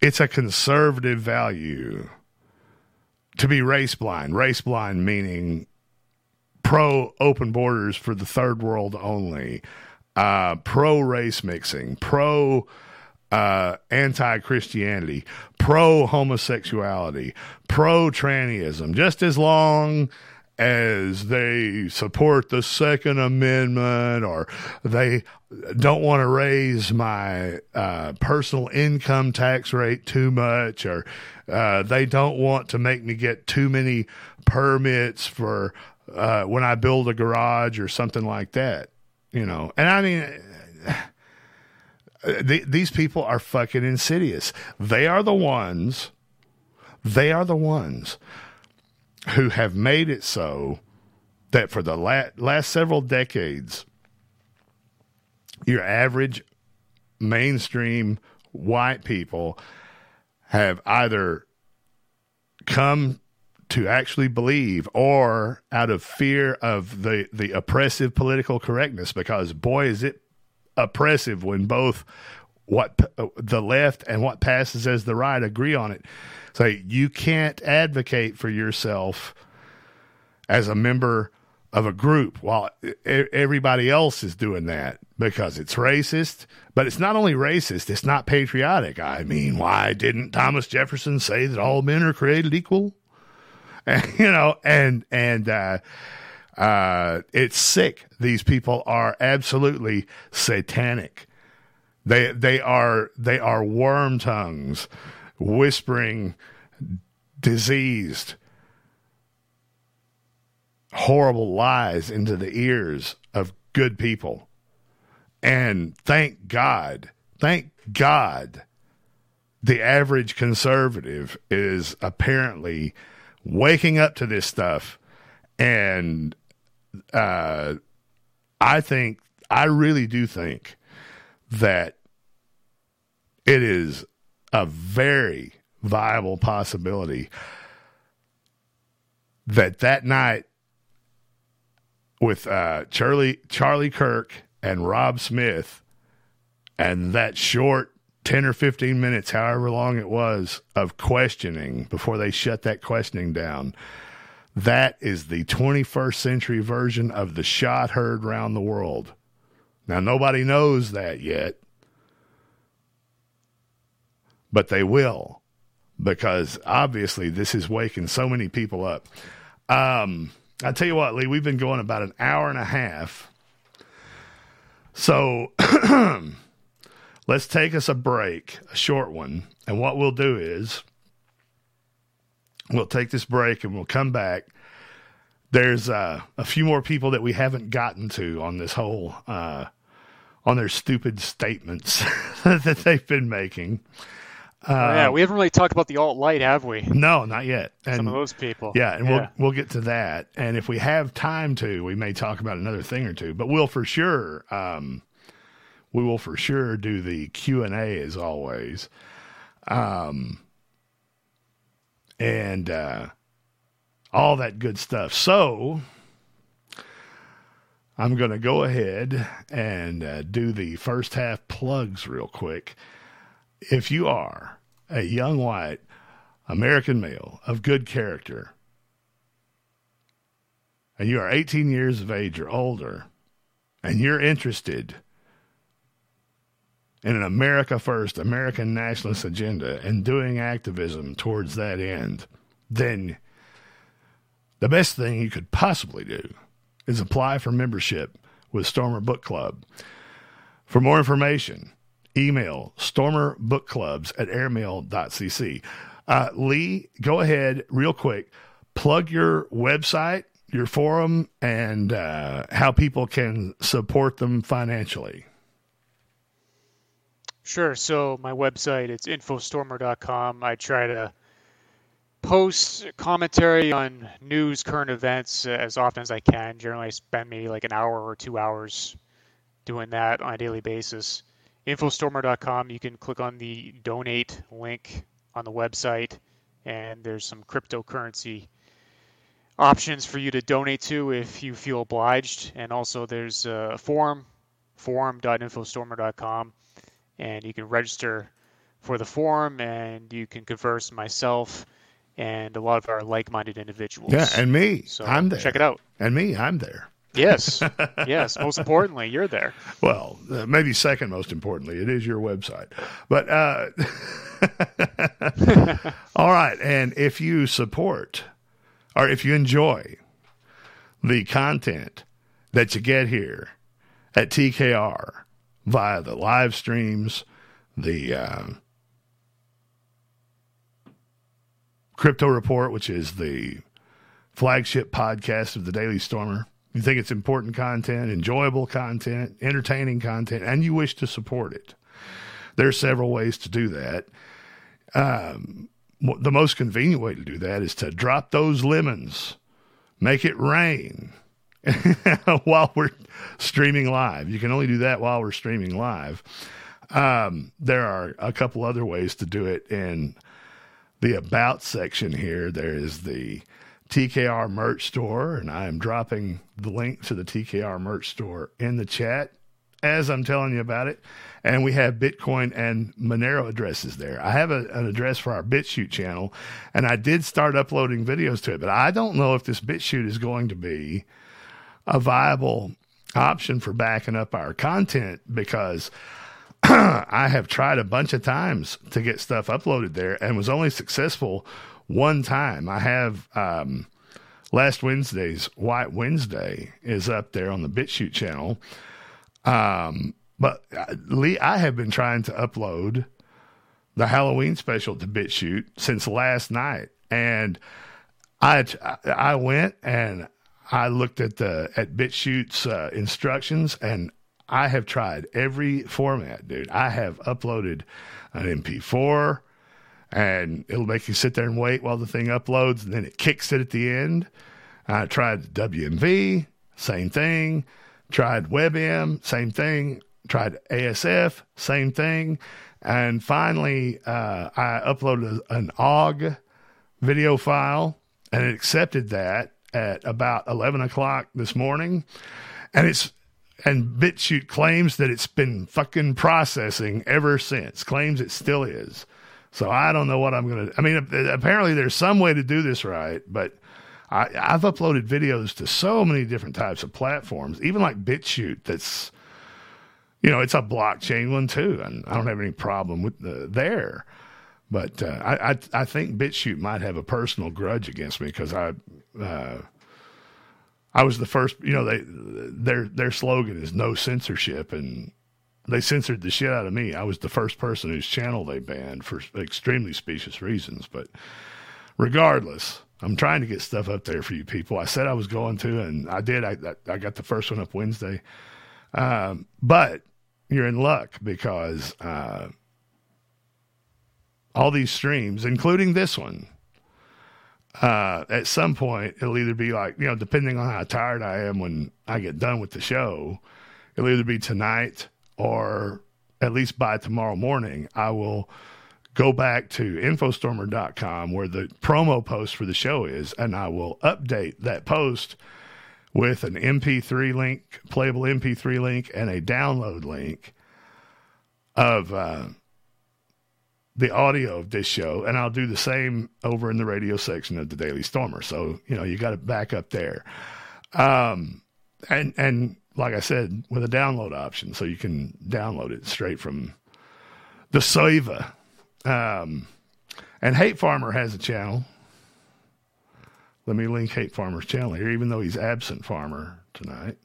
it's a conservative value to be race blind. Race blind meaning pro open borders for the third world only, uh, pro race mixing, pro uh, anti Christianity, pro homosexuality, pro trannyism, just as long as they support the Second Amendment or they don't want to raise my uh, personal income tax rate too much or uh, they don't want to make me get too many permits for uh, when I build a garage or something like that, you know. And I mean, the, these people are fucking insidious. They are the ones. They are the ones who have made it so that for the la- last several decades, your average mainstream white people have either come to actually believe or out of fear of the the oppressive political correctness because boy is it oppressive when both what the left and what passes as the right agree on it. So you can't advocate for yourself as a member of a group while everybody else is doing that because it's racist. But it's not only racist it's not patriotic. I mean why didn't thomas jefferson say that all men are created equal you know, and and uh, uh, it's sick. These people are absolutely satanic. They they are they are worm tongues, whispering, diseased, horrible lies into the ears of good people. And thank God, thank God, the average conservative is apparently waking up to this stuff. And uh, I think, I really do think that it is a very viable possibility that that night with uh, Charlie Charlie Kirk and Rob Smith and that short 10 or 15 minutes, however long it was, of questioning before they shut that questioning down. That is the 21st century version of the shot heard round the world. Now, nobody knows that yet, but they will because obviously this is waking so many people up. Um, I tell you what, Lee, we've been going about an hour and a half. So let's take us a break, a short one. And what we'll do is we'll take this break and we'll come back. There's uh, a few more people that we haven't gotten to on this whole, uh, on their stupid statements that they've been making. Uh, oh, yeah, we haven't really talked about the alt light, have we? No, not yet. And, Some of those people. Yeah, and yeah. we'll we'll get to that. And if we have time to, we may talk about another thing or two. But we'll for sure um, we will for sure do the Q and A as always. Um, and uh, all that good stuff. So I'm going to go ahead and uh, do the first half plugs real quick. If you are a young white American male of good character, and you are 18 years of age or older, and you're interested in an America First, American nationalist agenda and doing activism towards that end, then the best thing you could possibly do is apply for membership with Stormer Book Club. For more information, email stormerbookclubs at airmail.cc. Uh, Lee, go ahead real quick, plug your website, your forum, and uh, how people can support them financially. Sure. So my website, it's infostormer.com. I try to post commentary on news, current events uh, as often as I can. Generally, I spend maybe like an hour or two hours doing that on a daily basis. Infostormer.com, you can click on the donate link on the website, and there's some cryptocurrency options for you to donate to if you feel obliged. And also, there's a forum, forum.infostormer.com, and you can register for the forum and you can converse myself and a lot of our like-minded individuals. Yeah, and me. So I'm there. Check it out. And me, I'm there. Yes, yes. Most importantly, you're there. Well, uh, maybe second most importantly, it is your website. But uh, all right, and if you support or if you enjoy the content that you get here at TKR via the live streams, the uh, Krypto Report, which is the flagship podcast of the Daily Stormer. You think it's important content, enjoyable content, entertaining content, and you wish to support it. There are several ways to do that. Um, the most convenient way to do that is to drop those lemons, make it rain while we're streaming live. You can only do that while we're streaming live. Um, there are a couple other ways to do it in the About section here. There is the TKR merch store, and I am dropping the link to the TKR merch store in the chat as I'm telling you about it. And we have Bitcoin and Monero addresses there. I have a, an address for our BitChute channel, and I did start uploading videos to it, but I don't know if this BitChute is going to be a viable option for backing up our content because I have tried a bunch of times to get stuff uploaded there and was only successful one time. I have um, last Wednesday's White Wednesday is up there on the BitChute channel. Um, but uh, Lee, I have been trying to upload the Halloween special to BitChute since last night, and I I went and I looked at the at BitChute's uh, instructions, and I have tried every format, dude. I have uploaded an MP4, and it'll make you sit there and wait while the thing uploads, and then it kicks it at the end. I tried WMV, same thing. Tried WebM, same thing. Tried ASF, same thing. And finally, uh, I uploaded an OGG video file, and it accepted that at about 11 o'clock this morning. And it's and BitChute claims that it's been fucking processing ever since. Claims it still is. So I don't know what I'm gonna. I mean, apparently there's some way to do this right, but I, I've uploaded videos to so many different types of platforms, even like BitChute. That's you know, it's a blockchain one too, and I don't have any problem with the, there. But uh, I, I, I think BitChute might have a personal grudge against me because I uh, I was the first. You know, they their their slogan is no censorship, and they censored the shit out of me. I was the first person whose channel they banned for extremely specious reasons. But regardless, I'm trying to get stuff up there for you people. I said I was going to, and I did. I I got the first one up Wednesday. Um, but you're in luck because uh, all these streams, including this one, uh, at some point it'll either be like you know, depending on how tired I am when I get done with the show, it'll either be tonight or at least by tomorrow morning. I will go back to infostormer.com where the promo post for the show is, and I will update that post with an MP3 link, playable MP3 link, and a download link of uh, the audio of this show. And I'll do the same over in the radio section of the Daily Stormer. So, you know, you got to back up there. Um, and, and like I said, with a download option, so you can download it straight from the server. Um, and Hate Farmer has a channel. Let me link Hate Farmer's channel here, even though he's absent farmer tonight.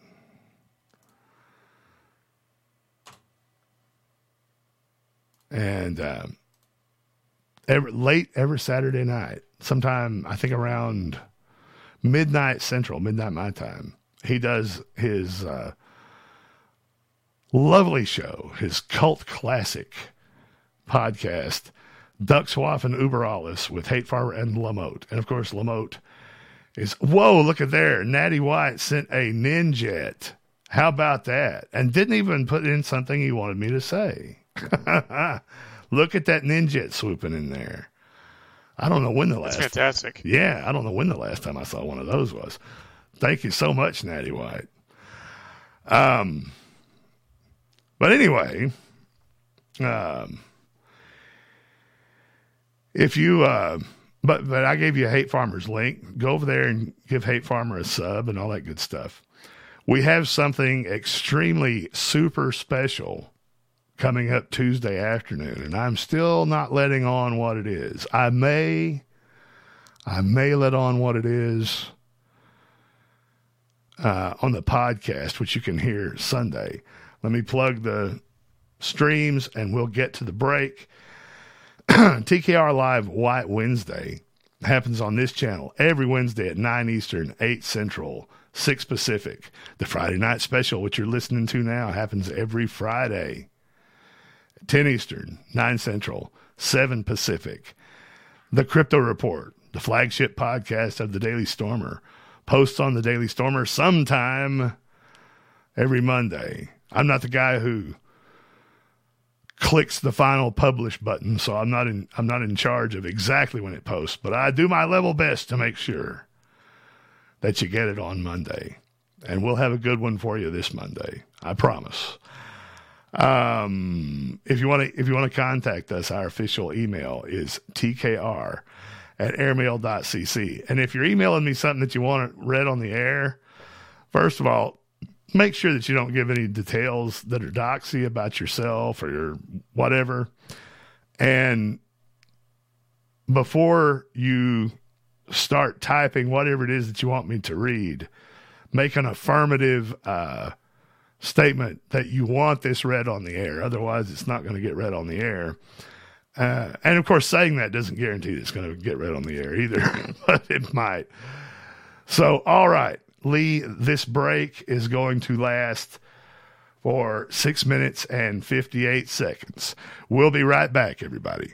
And um, every, late every Saturday night, sometime I think around midnight Central, midnight my time, he does his uh, lovely show, his cult classic podcast, Duck Swap and Uber with Hate Farmer and Lamote. And of course, Lamote is, whoa, look at there. Natty White sent a ninjet. How about that? And didn't even put in something he wanted me to say. look at that ninjet swooping in there. I don't know when the last. That's fantastic. Yeah, I don't know when the last time I saw one of those was. Thank you so much, Natty White. Um, but anyway, um, if you, uh, but but I gave you a Hate Farmer's link. Go over there and give Hate Farmer a sub and all that good stuff. We have something extremely super special coming up Tuesday afternoon, and I'm still not letting on what it is. I may, I may let on what it is uh, on the podcast, which you can hear Sunday. Let me plug the streams, and we'll get to the break. TKR Live White Wednesday happens on this channel every Wednesday at 9 Eastern, 8 Central, 6 Pacific. The Friday night special, which you're listening to now, happens every Friday, 10 Eastern, 9 Central, 7 Pacific. The Krypto Report, the flagship podcast of the Daily Stormer, posts on the Daily Stormer sometime every Monday. I'm not the guy who clicks the final publish button, so I'm not in I'm not in charge of exactly when it posts, but I do my level best to make sure that you get it on Monday. And we'll have a good one for you this Monday. I promise. Um, if you want to if you want to contact us, our official email is tkr at airmail.cc. And if you're emailing me something that you want read on the air, first of all, make sure that you don't give any details that are doxy about yourself or your whatever. And before you start typing whatever it is that you want me to read, make an affirmative uh, statement that you want this read on the air. Otherwise, it's not going to get read on the air. Uh, and of course, saying that doesn't guarantee that it's going to get read on the air either, but it might. So, all right. Lee, this break is going to last for six minutes and 58 seconds. We'll be right back, everybody.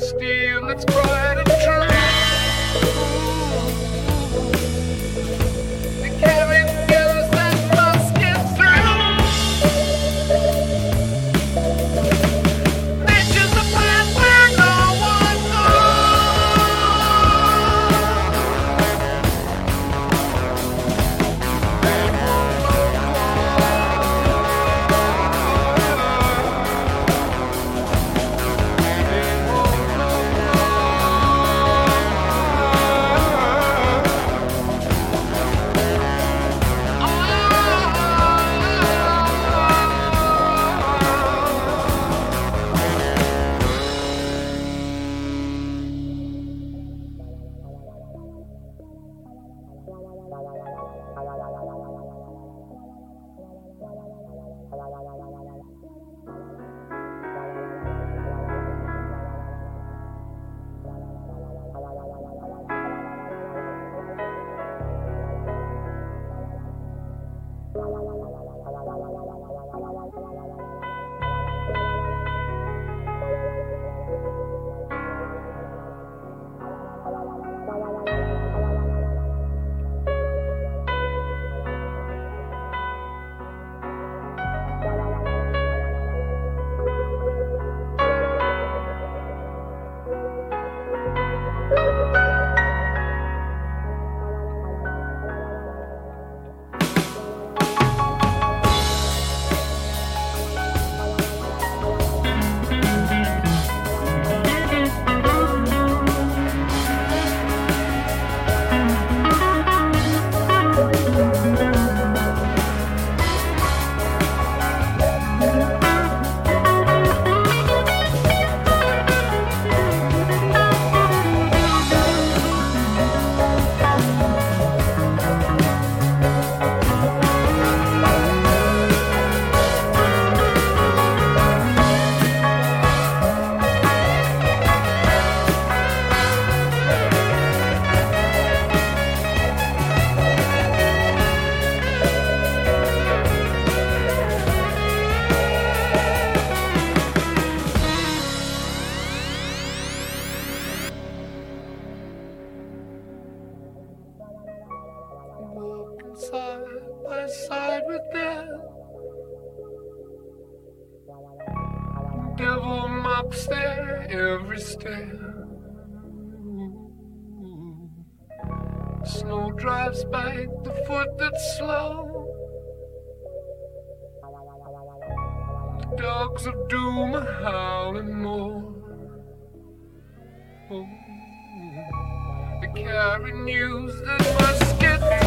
steal its pride lives by the foot that's slow. The dogs of doom are howling more. Oh, they carry news that must get through.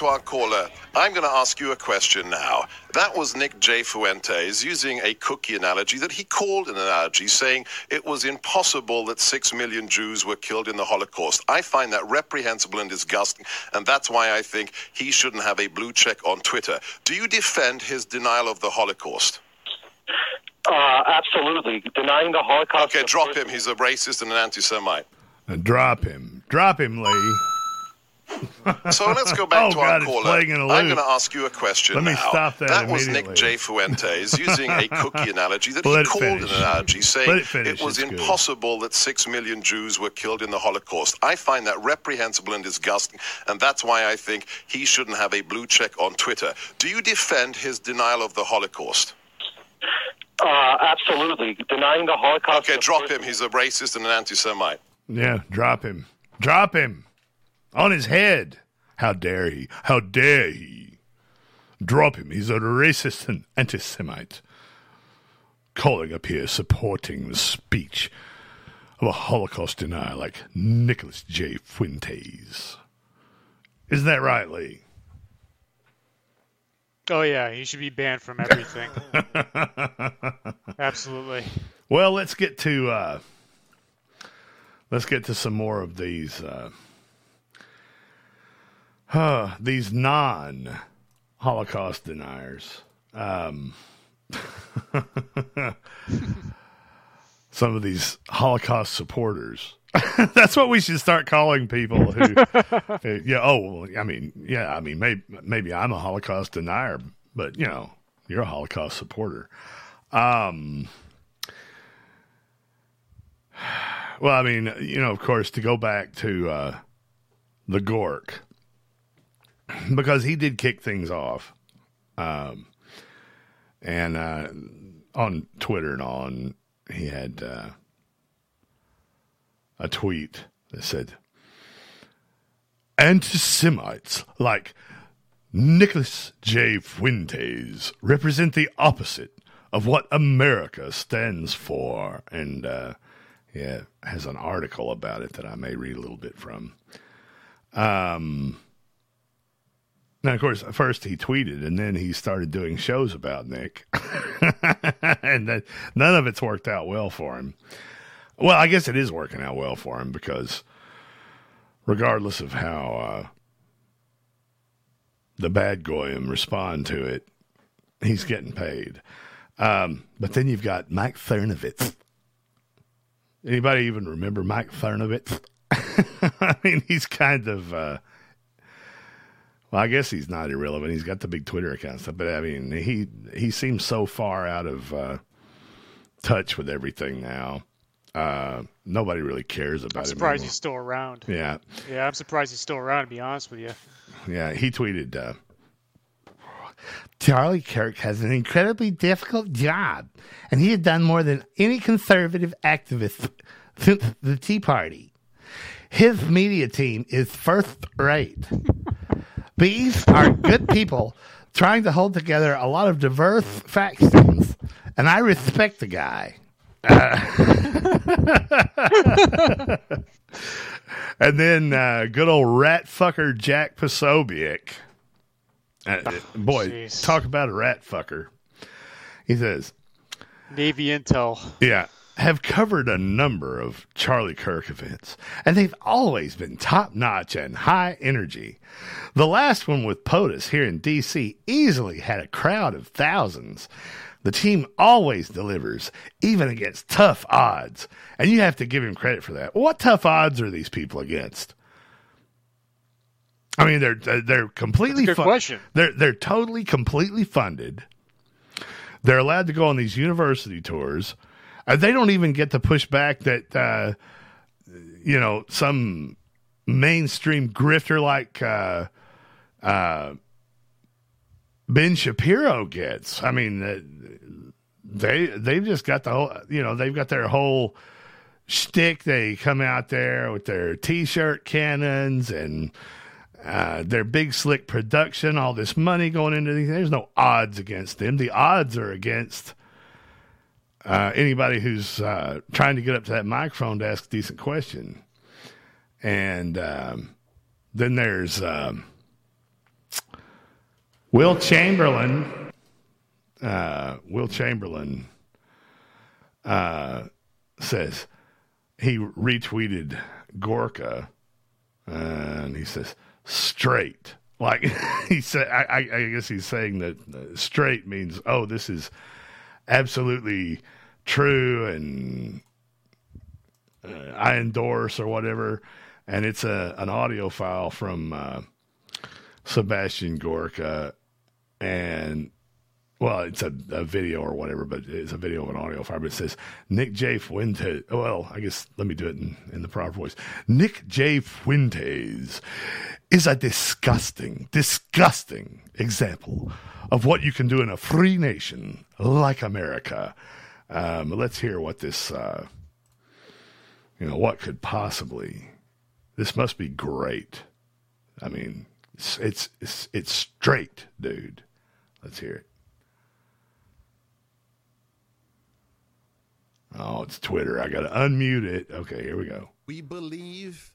To our caller. I'm going to ask you a question now. That was Nick J. Fuentes using a cookie analogy that he called an analogy, saying it was impossible that six million Jews were killed in the Holocaust. I find that reprehensible and disgusting, and that's why I think he shouldn't have a blue check on Twitter. Do you defend his denial of the Holocaust? Uh, absolutely. Denying the Holocaust. Okay, drop him. He's a racist and an anti Semite. Uh, drop him. Drop him, Lee. So let's go back Oh, to God, our caller. playing in a I'm going to ask you a question Let me now. stop that was Nick. J. Fuentes using a cookie analogy that Let he called finish. an analogy, saying it finish, was it's good. impossible that six million Jews were killed in the Holocaust. I find that reprehensible and disgusting, and that's why I think he shouldn't have a blue check on Twitter. Do you defend his denial of the Holocaust? Uh, absolutely. Denying the Holocaust. Okay, drop him. He's a racist and an anti Semite. Yeah, drop him. Drop him. On his head. How dare he? How dare he? Drop him. He's a racist and anti Semite. Calling up here, supporting the speech of a Holocaust denier like Nicholas J. Fuentes. Isn't that right, Lee? Oh yeah, he should be banned from everything. Absolutely. Well, let's get to uh, let's get to some more of these uh, huh, these non Holocaust deniers. Um, some of these Holocaust supporters. That's what we should start calling people who, yeah. Oh, I mean, yeah. I mean, maybe maybe I'm a Holocaust denier, but you know, you're a Holocaust supporter. Um, well, I mean, you know, of course, to go back to uh, the Gork, because he did kick things off, um, and uh, on Twitter and and he had uh, a tweet that said, "Anti-Semites like Nicholas J. Fuentes represent the opposite of what America stands for," and uh, yeah, has an article about it that I may read a little bit from. Um, now, of course, first he tweeted, and then he started doing shows about Nick, and that, none of it's worked out well for him. Well, I guess it is working out well for him because, regardless of how uh, the bad goyim respond to it, he's getting paid. Um, but then you've got Mike Cernovich. Anybody even remember Mike Cernovich? I mean, he's kind of. Uh, well, I guess he's not irrelevant. He's got the big Twitter account stuff, but I mean, he he seems so far out of uh, touch with everything now. Uh, nobody really cares about I'm him. surprised anymore. he's still around. Yeah, Yeah, I'm surprised he's still around. To be honest with you. yeah. He tweeted, uh, Charlie Kirk has an incredibly difficult job, and he had done more than any conservative activist since the Tea Party. His media team is first rate. These are good people trying to hold together a lot of diverse factions, and I respect the guy. Uh, and then uh, good old rat fucker Jack Posobiec. Uh, boy, talk about a rat fucker. He says, Navy intel. yeah, have covered a number of Charlie Kirk events, and they've always been top notch and high energy. The last one with POTUS here in D.C. easily had a crowd of thousands. The team always delivers, even against tough odds, and you have to give him credit for that. What tough odds are these people against? I mean, they're they're completely good question. They're they're totally completely funded. They're allowed to go on these university tours. Uh, they don't even get to push back that uh, you know some mainstream grifter like uh, uh, Ben Shapiro gets. I mean, uh, they they've just got the whole you know they've got their whole shtick. They come out there with their t-shirt cannons and uh, their big slick production, all this money going into these. There's no odds against them. The odds are against uh, anybody who's uh, trying to get up to that microphone to ask a decent question. And um, then there's um, Will Chamberlain, uh, Will Chamberlain uh, says he retweeted Gorka, and he says straight. Like he said, I, I, guess he's saying that uh, straight means oh, this is absolutely true, and uh, I endorse or whatever. And it's a an audio file from uh, Sebastian Gorka, and well, it's a, a video or whatever, but it's a video of an audio file. But it says Nick J. Fuentes. Well, I guess let me do it in, in the proper voice. Nick J. Fuentes is a disgusting, disgusting example of what you can do in a free nation like America. Um, let's hear what this, uh, you know, what could possibly. This must be great. I mean, it's it's it's, it's straight, dude. Let's hear it. Oh, it's Twitter. I got to unmute it. Okay, here we go. We believe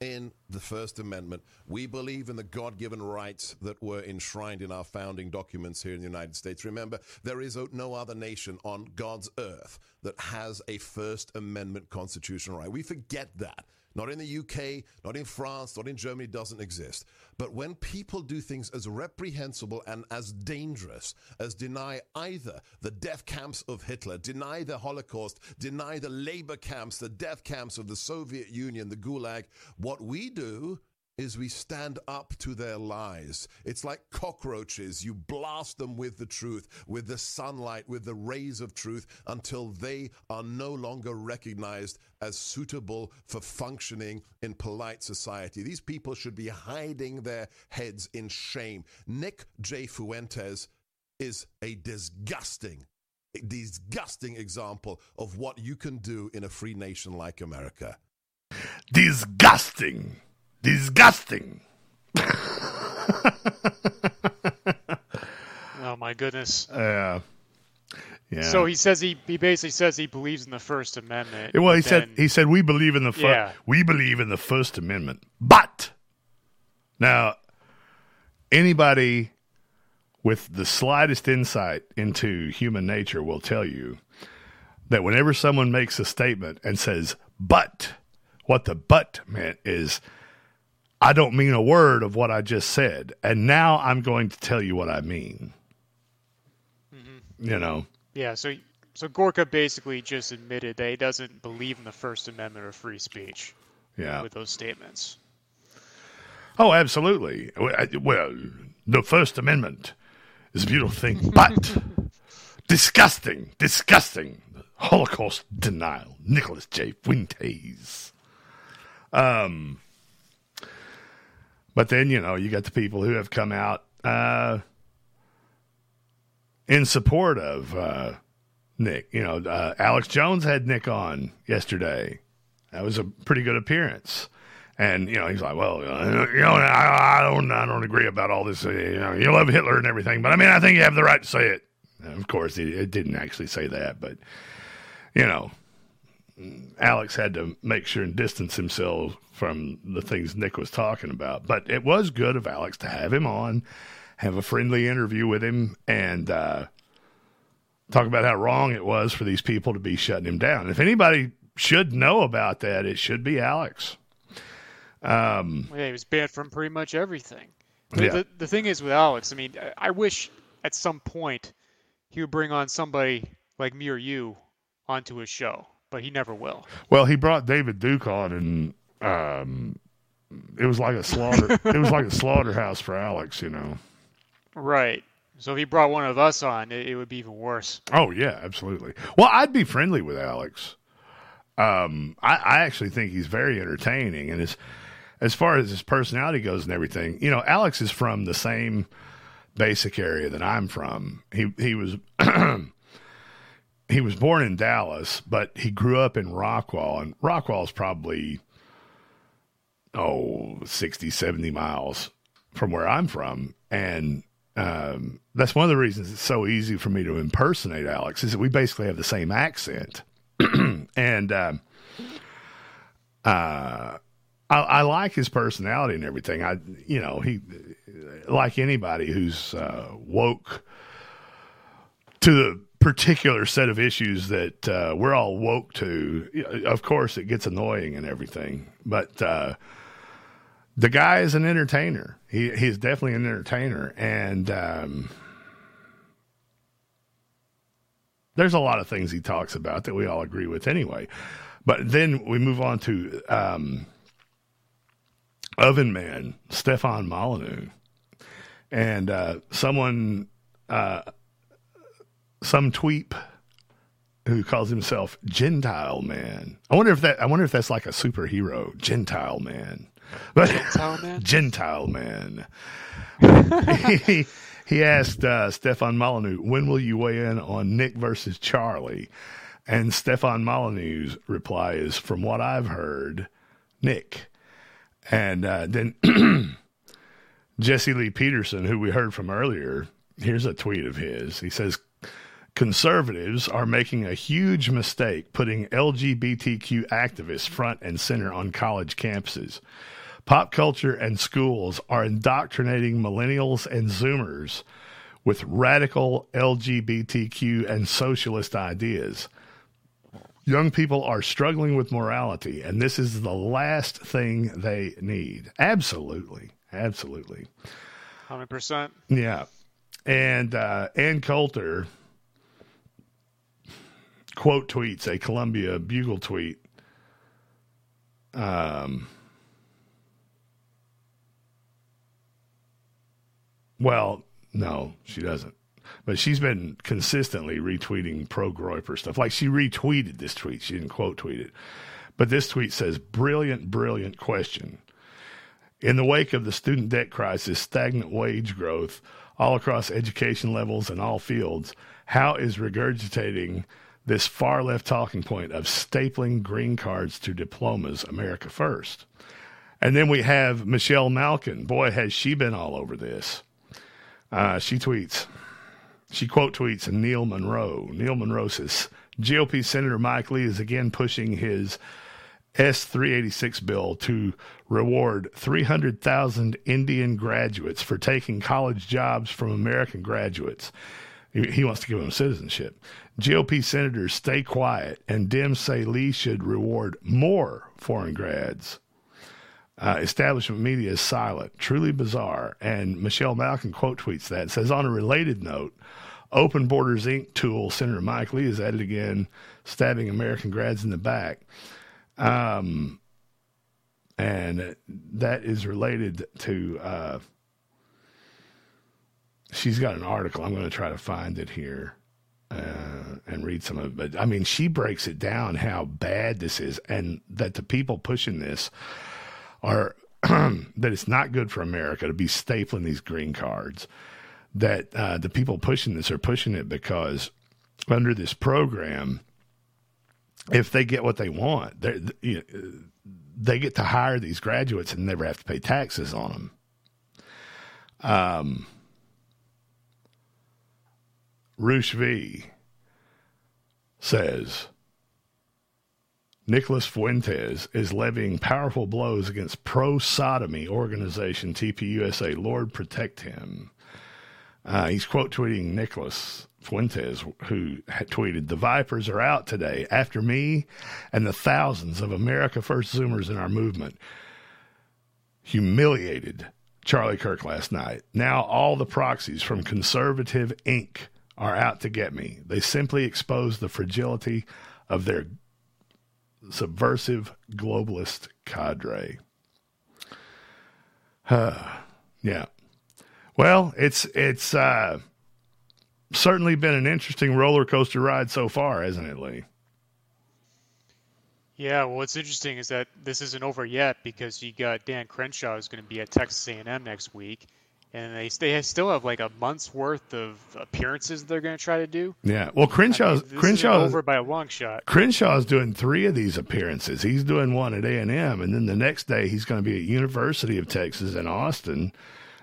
in the First Amendment. We believe in the God given rights that were enshrined in our founding documents here in the United States. Remember, there is no other nation on God's earth that has a First Amendment constitutional right. We forget that. Not in the UK, not in France, not in Germany, doesn't exist. But when people do things as reprehensible and as dangerous as deny either the death camps of Hitler, deny the Holocaust, deny the labor camps, the death camps of the Soviet Union, the Gulag, what we do is we stand up to their lies. It's like cockroaches. You blast them with the truth, with the sunlight, with the rays of truth until they are no longer recognized as suitable for functioning in polite society. These people should be hiding their heads in shame. Nick J. Fuentes is a disgusting disgusting example of what you can do in a free nation like America. Disgusting. Disgusting. Oh my goodness. Yeah. Yeah. So he says he he basically says he believes in the First Amendment. well, he said then- he said we believe in the fir- Yeah. we believe in the First Amendment, but now anybody with the slightest insight into human nature will tell you that whenever someone makes a statement and says "but," what the "but" meant is I don't mean a word of what I just said, and now I'm going to tell you what I mean. You know. Yeah, so so Gorka basically just admitted that he doesn't believe in the First Amendment or free speech. Yeah. With those statements. Oh, absolutely. Well, the First Amendment is a beautiful thing, but disgusting, disgusting. Holocaust denial. Nicholas J. Fuentes. Um, but then you know you got the people who have come out uh, in support of uh, Nick. You know, uh, Alex Jones had Nick on yesterday. That was a pretty good appearance. And you know he's like, well, you know, I, I don't, I don't agree about all this. You know, you love Hitler and everything, but I mean, I think you have the right to say it. And of course, it, it didn't actually say that, but you know, Alex had to make sure and distance himself from the things Nick was talking about. But it was good of Alex to have him on, have a friendly interview with him, and uh, talk about how wrong it was for these people to be shutting him down. If anybody should know about that, it should be Alex. Um, Yeah, he was banned from pretty much everything. The, Yeah. the, the thing is with Alex, I mean, I- I wish at some point he would bring on somebody like me or you onto his show, but he never will. well, he brought David Duke on, and um, it was like a slaughter. it was like a slaughterhouse for Alex, you know. Right. So if he brought one of us on, it, it would be even worse. Oh yeah, absolutely. Well, I'd be friendly with Alex. Um, I, I actually think he's very entertaining, and as as far as his personality goes and everything, you know, Alex is from the same basic area that I'm from. He he was he was born in Dallas, but he grew up in Rockwall, and Rockwall is probably oh 60, 70 miles from where I'm from, and um, that's one of the reasons it's so easy for me to impersonate Alex is that we basically have the same accent, and um, uh, I, I like his personality and everything. I, you know, he like anybody who's uh, woke to the particular set of issues that uh, we're all woke to, of course, it gets annoying and everything. But uh, the guy is an entertainer. He he's definitely an entertainer, and um, there's a lot of things he talks about that we all agree with anyway. But then we move on to um, Oven Man, Stefan Molyneux, and uh, someone, uh, some tweep who calls himself Gentile Man. I wonder if that. I wonder if that's like a superhero, Gentile Man. But Gentile Man. Gentile Man. he, he asked uh, Stefan Molyneux, "When will you weigh in on Nick versus Charlie?" And Stefan Molyneux's reply is, "From what I've heard, Nick." And uh, then Jesse Lee Peterson, who we heard from earlier, here's a tweet of his. He says, Conservatives are making a huge mistake putting LGBTQ activists front and center on college campuses. Pop culture and schools are indoctrinating millennials and Zoomers with radical LGBTQ and socialist ideas. Young people are struggling with morality, and this is the last thing they need. Absolutely. Absolutely. 100%. Yeah. And uh, Ann Coulter quote tweets a Columbia Bugle tweet. Um, well, no, she doesn't. But she's been consistently retweeting pro Groyper stuff. Like she retweeted this tweet. She didn't quote tweet it. But this tweet says, brilliant, brilliant question. In the wake of the student debt crisis, stagnant wage growth all across education levels and all fields, how is regurgitating this far left talking point of stapling green cards to diplomas America first? And then we have Michelle Malkin. Boy, has she been all over this. Uh, she tweets, she quote tweets Neil Munro. Neil Munro says GOP Senator Mike Lee is again pushing his S 386 bill to reward 300,000 Indian graduates for taking college jobs from American graduates. He, wants to give them citizenship. GOP senators stay quiet, and Dems say Lee should reward more foreign grads. Uh, establishment media is silent, truly bizarre. And Michelle Malkin quote tweets that. Says, on a related note, Open Borders Inc. tool Senator Mike Lee is at it again, stabbing American grads in the back. Um, and that is related to. Uh, she's got an article. I'm going to try to find it here uh, and read some of it. But I mean, she breaks it down how bad this is, and that the people pushing this are that it's not good for America to be stapling these green cards. That uh, the people pushing this are pushing it because under this program, if they get what they want, you know, they get to hire these graduates and never have to pay taxes on them. Um, Roosh V says Nicholas Fuentes is levying powerful blows against pro sodomy organization TPUSA. Lord protect him. Uh, he's quote tweeting Nicholas Fuentes, who tweeted, The Vipers are out today after me and the thousands of America First Zoomers in our movement humiliated Charlie Kirk last night. Now all the proxies from Conservative Inc. are out to get me. They simply expose the fragility of their subversive globalist cadre. Yeah. Well, it's it's uh, certainly been an interesting roller coaster ride so far, hasn't it, Lee? Yeah, well, what's interesting is that this isn't over yet because you got Dan Crenshaw is going to be at Texas A&M next week, and they they still have like a month's worth of appearances they're going to try to do. Yeah, well, Crenshaw's I mean, Crenshaw over by a long shot. Crenshaw's doing three of these appearances. He's doing one at A and M, and then the next day he's going to be at University of Texas in Austin,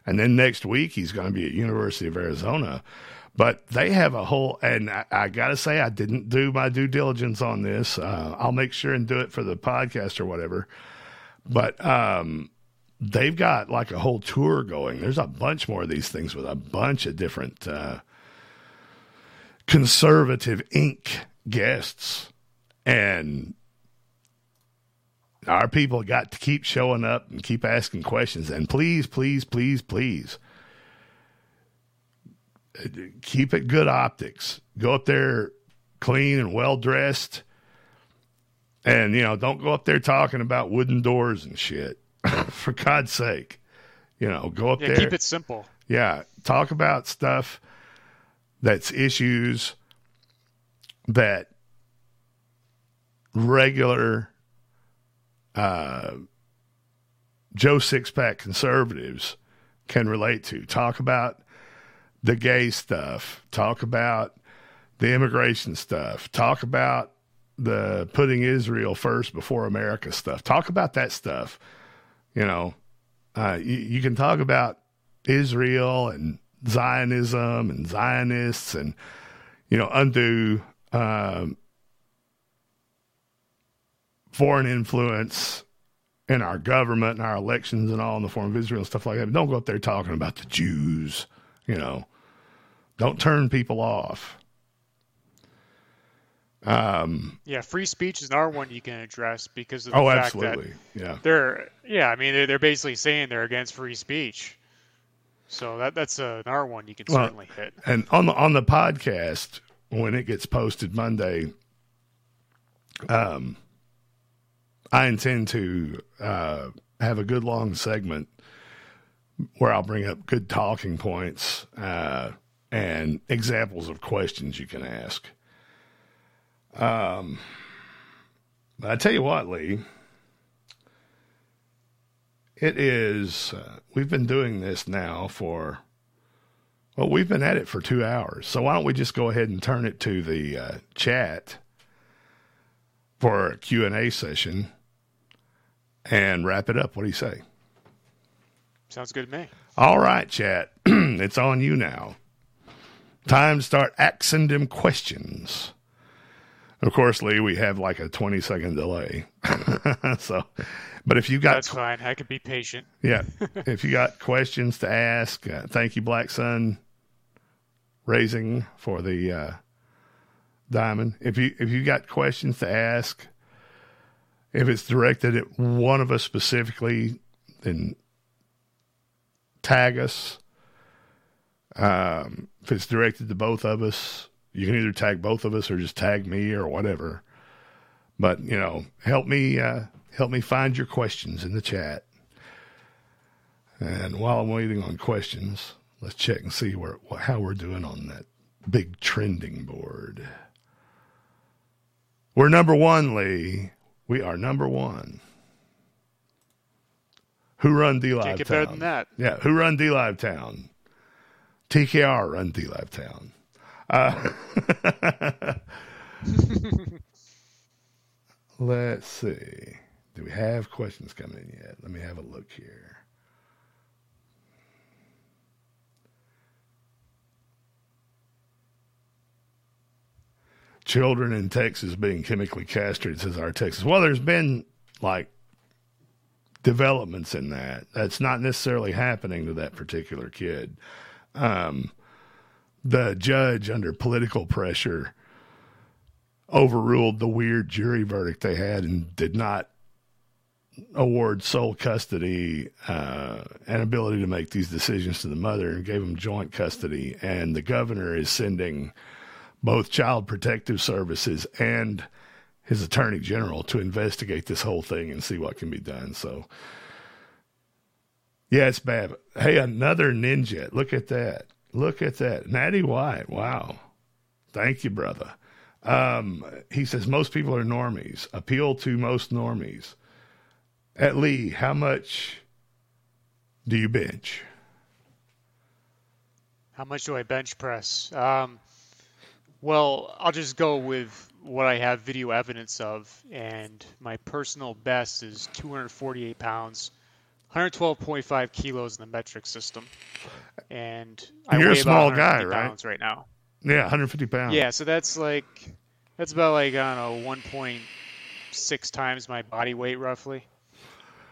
and then next week he's going to be at University of Arizona. But they have a whole, and I, I got to say, I didn't do my due diligence on this. Uh, I'll make sure and do it for the podcast or whatever. But um, they've got like a whole tour going. There's a bunch more of these things with a bunch of different uh, conservative Inc. guests, and our people got to keep showing up and keep asking questions. And please, please, please, please keep it good optics. Go up there clean and well dressed. And, you know, don't go up there talking about wooden doors and shit. For God's sake. You know, go up Yeah, there. keep it simple. Yeah. Talk about stuff that's issues that regular uh, Joe Sixpack conservatives can relate to. Talk about the gay stuff. Talk about the immigration stuff. Talk about the putting Israel first before America stuff. Talk about that stuff. You know, uh, you, you can talk about Israel and Zionism and Zionists and, you know, undue um, foreign influence in our government and our elections and all in the form of Israel and stuff like that. But don't go up there talking about the Jews, you know. Don't turn people off. Um, Yeah, free speech is another one you can address because of the Oh, fact absolutely. that Yeah. they're yeah, I mean they're, they're basically saying they're against free speech. So that that's another one you can Well, certainly hit. And on the on the podcast when it gets posted Monday, um, I intend to uh, have a good long segment where I'll bring up good talking points uh, and examples of questions you can ask. Um, but I tell you what, Lee, it is. Uh, we've been doing this now for. Well, we've been at it for two hours, so why don't we just go ahead and turn it to the uh, chat for a Q and A session and wrap it up? What do you say? Sounds good to me. All right, chat, it's on you now. Time to start asking them questions. Of course, Lee, we have like a 20 second delay. so, but if you got That's fine. I could be patient. yeah. if you got questions to ask, uh, thank you, Black Sun Raising, for the uh, diamond. If you if you got questions to ask, if it's directed at one of us specifically, then tag us. Um, if it's directed to both of us, you can either tag both of us or just tag me or whatever. But you know, help me uh, help me find your questions in the chat. And while I'm waiting on questions, let's check and see where how we're doing on that big trending board. We're number one, Lee. We are number one. Who run D Live Town? better than that. Yeah, who run D Live Town? TKR run D Live Town. Uh, let's see. Do we have questions coming in yet? Let me have a look here. Children in Texas being chemically castrated, says our Texas. Well, there's been like developments in that. That's not necessarily happening to that particular kid. Um, the judge, under political pressure, overruled the weird jury verdict they had and did not award sole custody uh, and ability to make these decisions to the mother and gave them joint custody. And the governor is sending both Child Protective Services and his attorney general to investigate this whole thing and see what can be done. So, yeah, it's bad. Hey, another ninja. Look at that. Look at that. Natty White. Wow. Thank you, brother. Um, he says most people are normies. Appeal to most normies. At Lee, how much do you bench? How much do I bench press? Um, well, I'll just go with what I have video evidence of, and my personal best is 248 pounds, 112.5 kilos in the metric system, and I You're a small guy, right? Pounds right now. Yeah, 150 pounds. Yeah, so that's like that's about like I don't know 1.6 times my body weight roughly.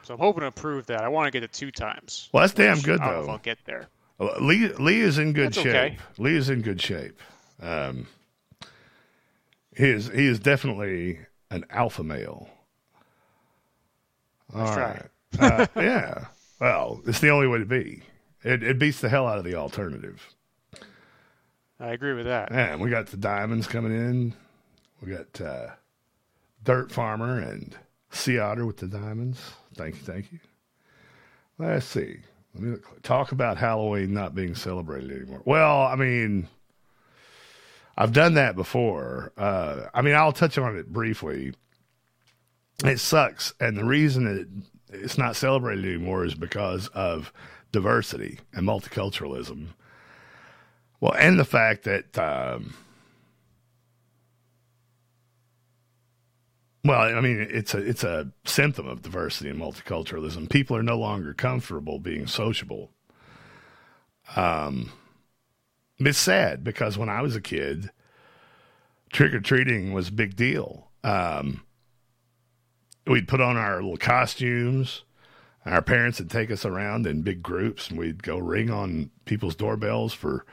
So I'm hoping to improve that. I want to get it two times. Well, that's damn good I don't know though. if I'll get there. Lee Lee is in good That's shape. okay. Lee is in good shape. Um, he is he is definitely an alpha male. All Let's right. Uh, yeah. Well, it's the only way to be. It, it beats the hell out of the alternative. I agree with that. And we got the diamonds coming in. We got uh, Dirt Farmer and Sea Otter with the diamonds. Thank you, thank you. Let's see. Let me look, talk about Halloween not being celebrated anymore. Well, I mean, I've done that before. Uh, I mean, I'll touch on it briefly. It sucks, and the reason it it's not celebrated anymore is because of diversity and multiculturalism. Well, and the fact that, um, well, I mean, it's a it's a symptom of diversity and multiculturalism. People are no longer comfortable being sociable. Um, it's sad because when I was a kid, trick or treating was a big deal. Um, we'd put on our little costumes. Our parents would take us around in big groups, and we'd go ring on people's doorbells for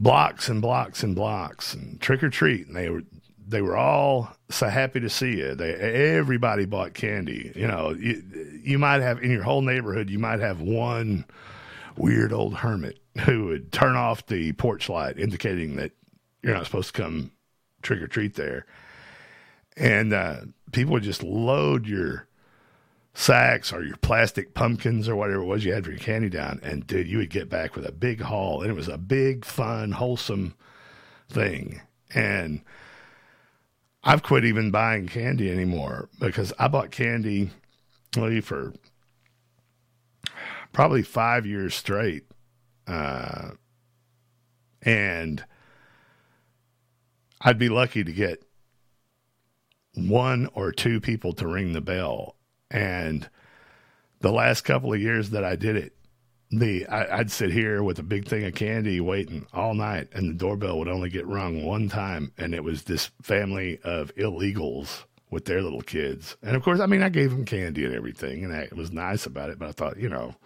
blocks and blocks and blocks and trick or treat. And they were they were all so happy to see you. They everybody bought candy. You know, you, you might have in your whole neighborhood, you might have one weird old hermit who would turn off the porch light, indicating that you're not supposed to come trick or treat there. And uh, people would just load your sacks or your plastic pumpkins or whatever it was you had for your candy down. And dude, you would get back with a big haul. And it was a big, fun, wholesome thing. And I've quit even buying candy anymore because I bought candy Lee, for probably five years straight. Uh, and I'd be lucky to get one or two people to ring the bell. And the last couple of years that I did it, the I, I'd sit here with a big thing of candy waiting all night, and the doorbell would only get rung one time, and it was this family of illegals with their little kids. And of course, I mean, I gave them candy and everything, and I was nice about it. But I thought, you know,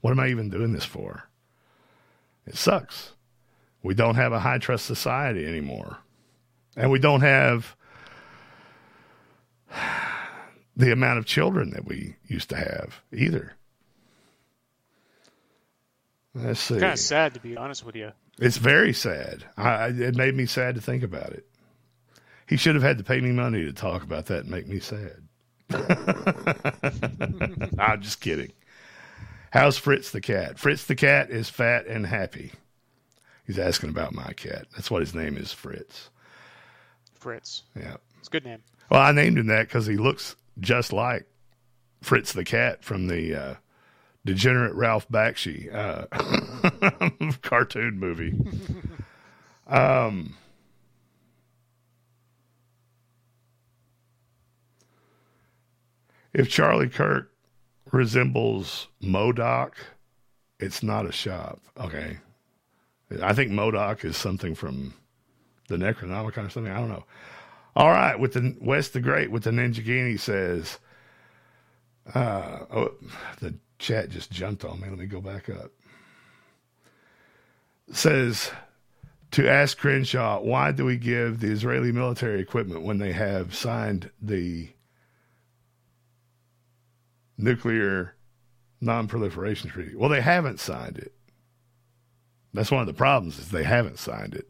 what am I even doing this for? It sucks. We don't have a high trust society anymore, and we don't have the amount of children that we used to have either. Let's see. Kind of sad to be honest with you. It's very sad. I, I- it made me sad to think about it. He should have had to pay me money to talk about that and make me sad. I'm just kidding. How's Fritz the cat? Fritz the cat is fat and happy. He's asking about my cat. That's what his name is, Fritz. Fritz. Yeah. It's a good name. Well, I named him that because he looks just like Fritz the cat from the uh, degenerate Ralph Bakshi uh, cartoon movie. um, if Charlie Kirk resembles MODOK, it's not a shop. Okay. I think MODOK is something from the Necronomicon or something. I don't know. All right, with the West the Great with the Ninja Ninjaghini says, uh, oh, the chat just jumped on me. Let me go back up. Says to ask Crenshaw, why do we give the Israeli military equipment when they have signed the nuclear non-proliferation treaty? Well, they haven't signed it. That's one of the problems is they haven't signed it.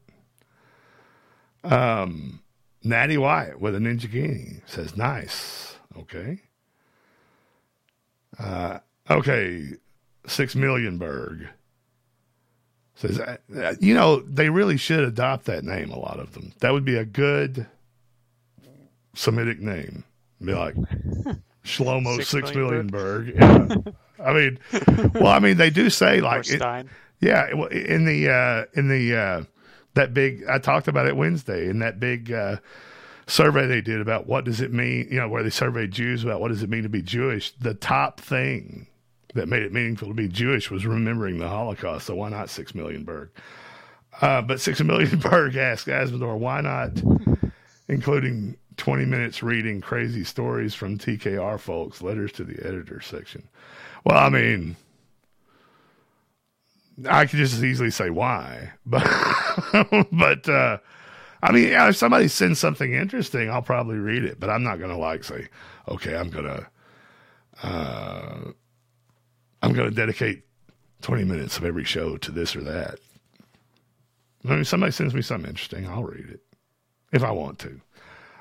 Um, Natty White with a Ninjaghini says, nice. Okay. Uh, okay. Six Million Berg says, uh, uh, you know, they really should adopt that name, a lot of them. That would be a good Semitic name. Be like Shlomo Six Six Million Million Berg. Yeah. I mean, well, I mean, they do say like, it- yeah, well, in the uh, in the uh, that big I talked about it Wednesday in that big uh, survey they did about what does it mean, you know, where they surveyed Jews about what does it mean to be Jewish. The top thing that made it meaningful to be Jewish was remembering the Holocaust. So why not six million Berg? Uh, but six million Berg asked Azzmador, why not including 20 minutes reading crazy stories from TKR folks, letters to the editor section. Well, I mean, I could just as easily say why, but, but, uh, I mean, yeah, if somebody sends something interesting, I'll probably read it, but I'm not going to like say, okay, I'm going to, uh, I'm to dedicate 20 minutes of every show to this or that. I mean, somebody sends me something interesting, I'll read it if I want to.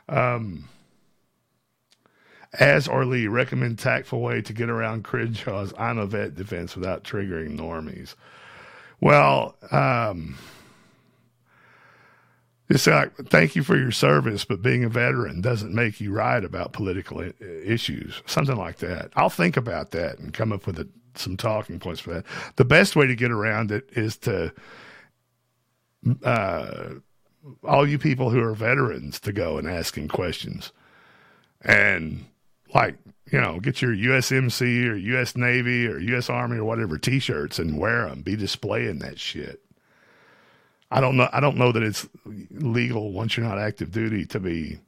Um, as Orly recommend tactful way to get around Crenshaw's I'm a vet defense without triggering normies. Well, um, it's like thank you for your service, but being a veteran doesn't make you right about political I- issues. Something like that. I'll think about that and come up with a, some talking points for that. The best way to get around it is to uh, all you people who are veterans to go and asking questions and like you know get your USMC or US Navy or US Army or whatever t-shirts and wear them be displaying that shit. I don't know I don't know that it's legal once you're not active duty to be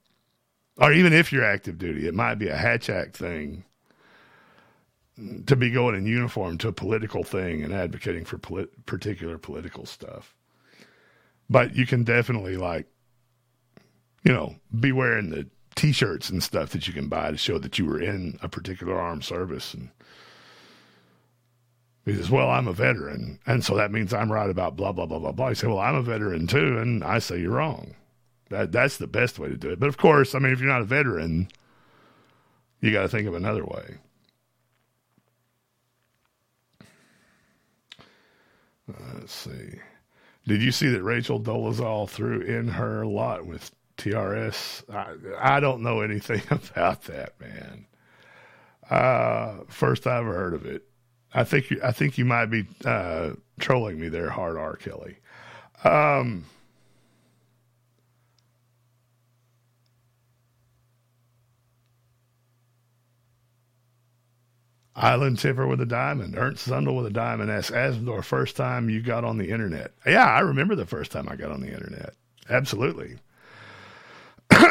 or even if you're active duty it might be a Hatch Act thing to be going in uniform to a political thing and advocating for polit- particular political stuff. But you can definitely like you know be wearing the t-shirts and stuff that you can buy to show that you were in a particular armed service. And he says well i'm a veteran and so that means i'm right about blah blah blah blah blah. I say well i'm a veteran too and i say you're wrong. That that's the best way to do it. But of course i mean if you're not a veteran you got to think of another way. Uh, let's see. Did you see that Rachel Dolezal threw in her lot with TRS? I, I don't know anything about that, man. Uh, first I ever heard of it. I think you, I think you might be uh, trolling me there, hard R. Kelly. Um, Island Tipper with a diamond. Ernst Zundel with a diamond asks Azzmador, first time you got on the internet. Yeah, I remember the first time I got on the internet. Absolutely.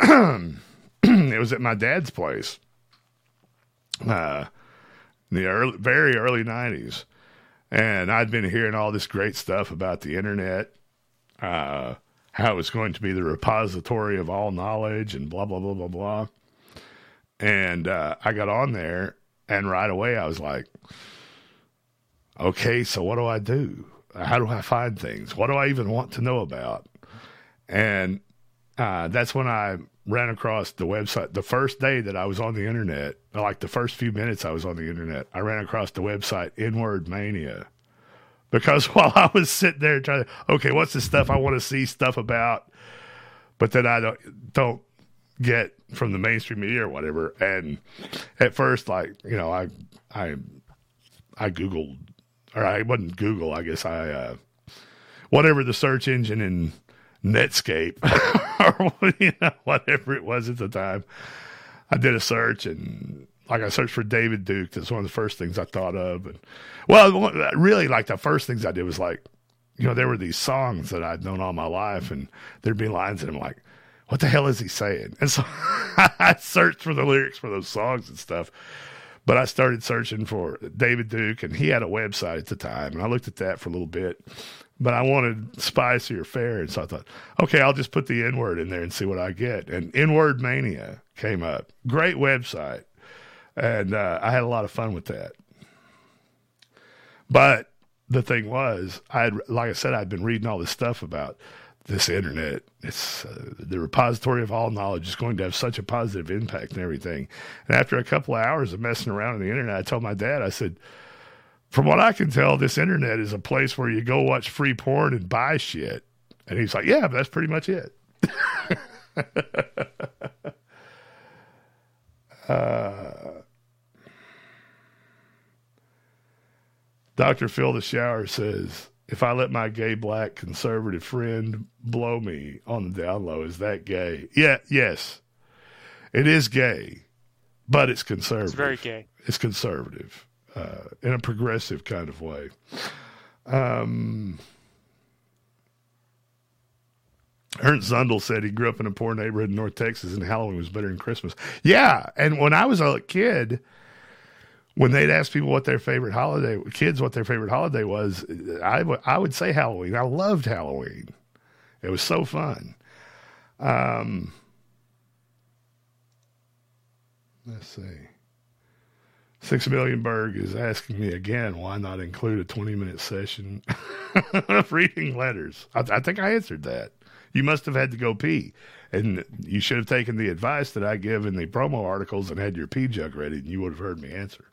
it was at my dad's place. Uh, in the early, very early 90s. And I'd been hearing all this great stuff about the internet, uh, how it was going to be the repository of all knowledge and blah, blah, blah, blah, blah. And uh, I got on there and right away, I was like, okay, so what do I do? How do I find things? What do I even want to know about? And uh, that's when I ran across the website. The first day that I was on the internet, like the first few minutes I was on the internet, I ran across the website Inward Mania. Because while I was sitting there trying to, okay, what's the stuff I want to see stuff about, but then I don't, don't get from the mainstream media or whatever. And at first, like you know, I I I googled or I wasn't Google. I guess I uh, whatever the search engine in Netscape or you know whatever it was at the time. I did a search and like I searched for David Duke. That's one of the first things I thought of. And well, really, like the first things I did was like, you know, there were these songs that I'd known all my life, and there'd be lines in them like, what the hell is he saying? And so I searched for the lyrics for those songs and stuff. But I started searching for David Duke, and he had a website at the time, and I looked at that for a little bit. But I wanted spicier fare, and so I thought, okay, I'll just put the N word in there and see what I get. And N word mania came up. Great website, and uh, I had a lot of fun with that. But the thing was, I had, like I said, I'd been reading all this stuff about this internet. It's uh, the repository of all knowledge is going to have such a positive impact and everything. And after a couple of hours of messing around on the internet, I told my dad, I said, from what I can tell, this internet is a place where you go watch free porn and buy shit. And he's like, yeah, but that's pretty much it. uh, Dr. Phil the Shower says, if I let my gay black conservative friend blow me on the down low, is that gay? Yeah, yes. It is gay, but it's conservative. It's very gay. It's conservative uh, in a progressive kind of way. Um, Ernst Zundel said he grew up in a poor neighborhood in North Texas and Halloween was better than Christmas. Yeah. And when I was a kid, when they'd ask people what their favorite holiday, kids, what their favorite holiday was, I, w- I would say Halloween. I loved Halloween. It was so fun. Um, let's see. Six Million Berg is asking me again why not include a 20 minute session of reading letters. I, I think I answered that. You must have had to go pee. And you should have taken the advice that I give in the promo articles and had your pee jug ready, and you would have heard me answer.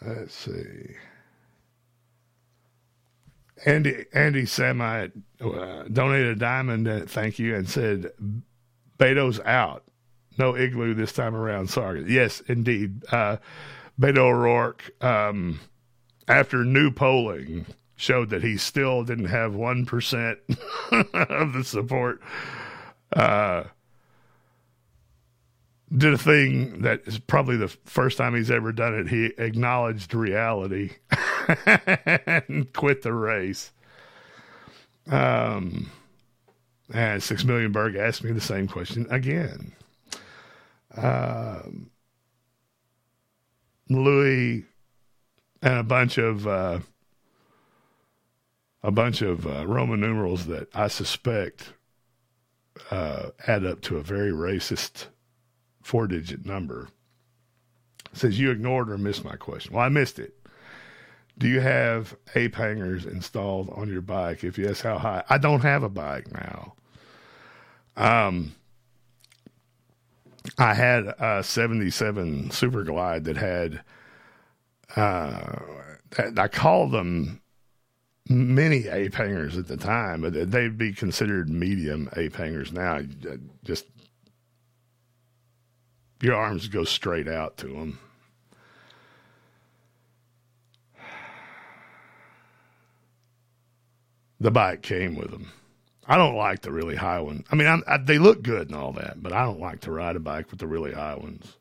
Let's see. Andy Andy Samite uh, donated a diamond. Uh, thank you, and said Beto's out. No igloo this time around. Sorry. Yes, indeed. Uh, Beto O'Rourke, um, after new polling, showed that he still didn't have one percent of the support. Uh, did a thing that is probably the first time he's ever done it. He acknowledged reality and quit the race. Um, and Six Million Berg asked me the same question again. Um, Louis and a bunch of uh, a bunch of uh, Roman numerals that I suspect uh, add up to a very racist four digit number. says you ignored or missed my question. Well, I missed it. Do you have ape hangers installed on your bike? If yes, how high? I don't have a bike now. Um, I had a 77 Super Glide that had, uh, I called them mini ape hangers at the time, but they'd be considered medium ape hangers now. Just your arms go straight out to them. The bike came with them. I don't like the really high ones. I mean, I, they look good and all that, but I don't like to ride a bike with the really high ones.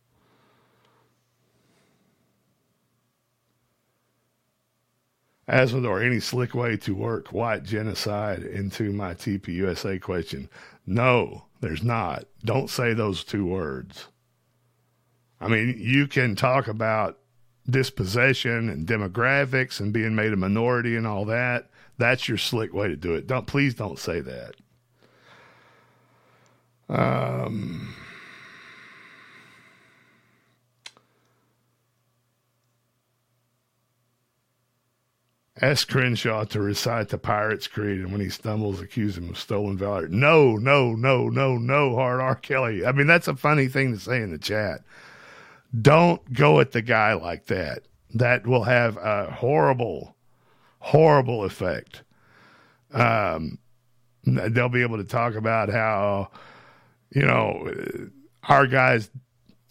Azzmador, any slick way to work white genocide into my TPUSA question? No, there's not. Don't say those two words. I mean, you can talk about dispossession and demographics and being made a minority and all that. That's your slick way to do it. Don't please don't say that. Um, ask Crenshaw to recite the Pirates Creed, and when he stumbles, accuse him of stolen valor. No, no, no, no, no, hard R. Kelly. I mean, that's a funny thing to say in the chat. Don't go at the guy like that. That will have a horrible, horrible effect. Um, they'll be able to talk about how, you know, our guys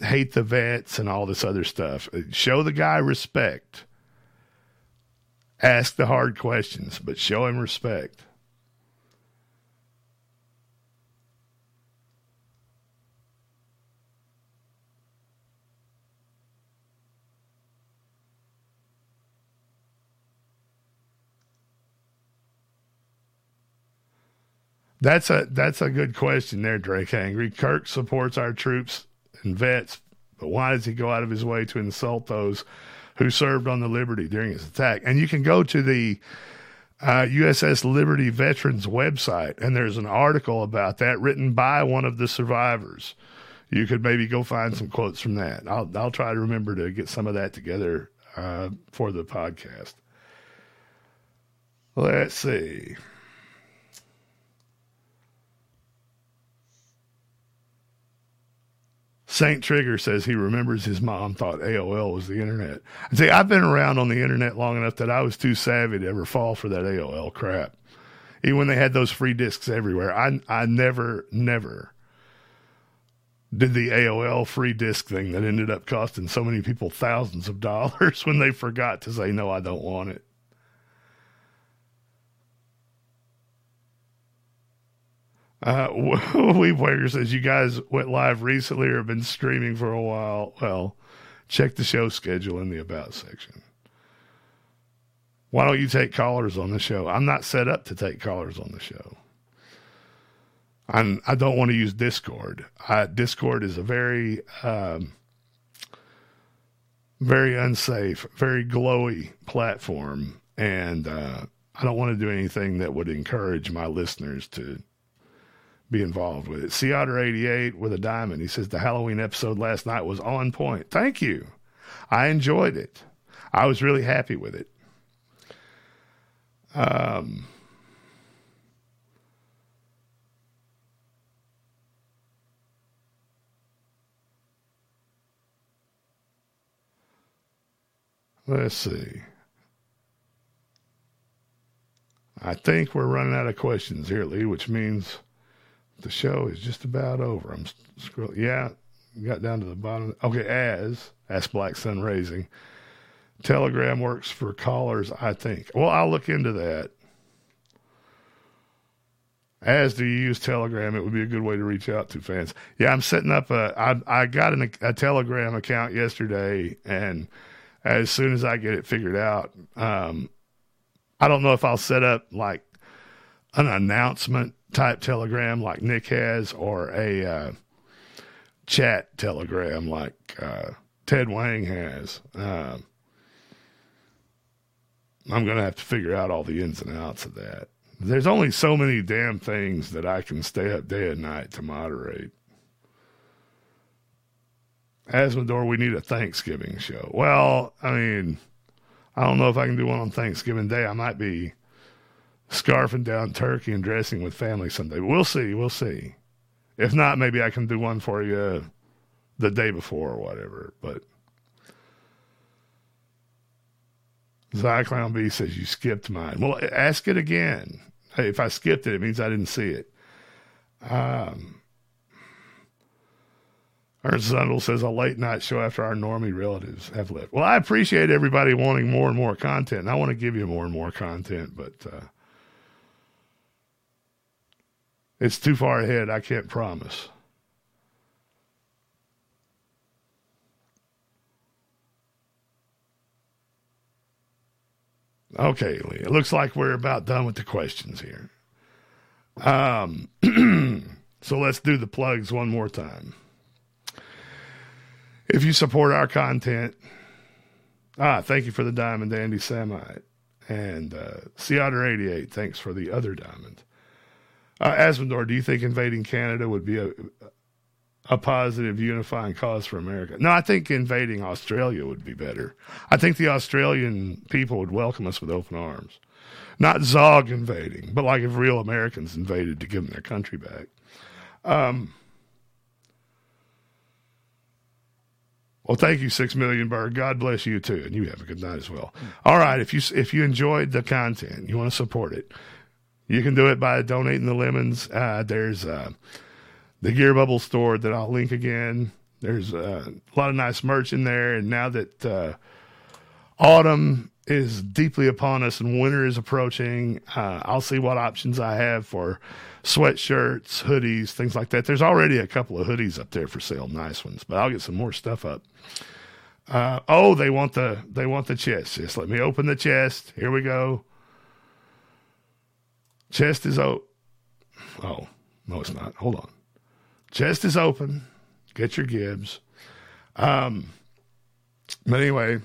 hate the vets and all this other stuff. Show the guy respect. Ask the hard questions, but show him respect. That's a that's a good question there, Drake Angry. Kirk supports our troops and vets, but why does he go out of his way to insult those who served on the Liberty during his attack? And you can go to the uh, USS Liberty Veterans website, and there's an article about that written by one of the survivors. You could maybe go find some quotes from that. I'll I'll try to remember to get some of that together uh, for the podcast. Let's see. Saint Trigger says he remembers his mom thought AOL was the internet. Say I've been around on the internet long enough that I was too savvy to ever fall for that AOL crap. Even when they had those free discs everywhere, I I never never did the AOL free disc thing that ended up costing so many people thousands of dollars when they forgot to say no, I don't want it. Uh, Weave Wager says you guys went live recently or have been streaming for a while. Well, check the show schedule in the about section. Why don't you take callers on the show? I'm not set up to take callers on the show. I'm, I don't want to use Discord. I, Discord is a very, um, very unsafe, very glowy platform, and uh, I don't want to do anything that would encourage my listeners to be involved with it. Sea Otter 88 with a diamond. He says the Halloween episode last night was on point. Thank you. I enjoyed it. I was really happy with it. Um, let's see. I think we're running out of questions here, Lee, which means the show is just about over. I'm scrolling. Yeah, got down to the bottom. Okay, as as Black Sun Raising. Telegram works for callers, I think. Well, I'll look into that. As do you use Telegram? It would be a good way to reach out to fans. Yeah, I'm setting up a. I I got an, a Telegram account yesterday, and as soon as I get it figured out, um, I don't know if I'll set up like an announcement type Telegram like Nick has, or a uh, chat Telegram like uh, Ted Wang has. Uh, I'm going to have to figure out all the ins and outs of that. There's only so many damn things that I can stay up day and night to moderate. Azzmador, we need a Thanksgiving show. Well, I mean, I don't know if I can do one on Thanksgiving Day. I might be scarfing down turkey and dressing with family someday. We'll see. We'll see. If not, maybe I can do one for you the day before or whatever. But Zyclown B says you skipped mine. Well, ask it again. Hey, if I skipped it, it means I didn't see it. Um, Ernst Zundel says a late night show after our normie relatives have left. Well, I appreciate everybody wanting more and more content. And I want to give you more and more content, but uh, it's too far ahead. I can't promise. Okay, Lee. It looks like we're about done with the questions here. Um, so let's do the plugs one more time. If you support our content, ah, thank you for the diamond, Andy Samite. And uh, Otter 88, thanks for the other diamond. Uh, do you think invading Canada would be a, a positive unifying cause for America? No, I think invading Australia would be better. I think the Australian people would welcome us with open arms. Not Zog invading, but like if real Americans invaded to give them their country back. Um, well, thank you, Six Million Bird. God bless you too, and you have a good night as well. All right, if you if you enjoyed the content, you want to support it, you can do it by donating the lemons. Uh, there's uh, the Gear Bubble store that I'll link again. There's uh, a lot of nice merch in there, and now that uh, autumn is deeply upon us and winter is approaching, uh, I'll see what options I have for sweatshirts, hoodies, things like that. There's already a couple of hoodies up there for sale, nice ones, but I'll get some more stuff up. Uh, oh, they want the they want the chest. Just let me open the chest. Here we go. Chest is open. Oh, no, it's not. Hold on. Chest is open. Get your Gibbs. Um, but anyway,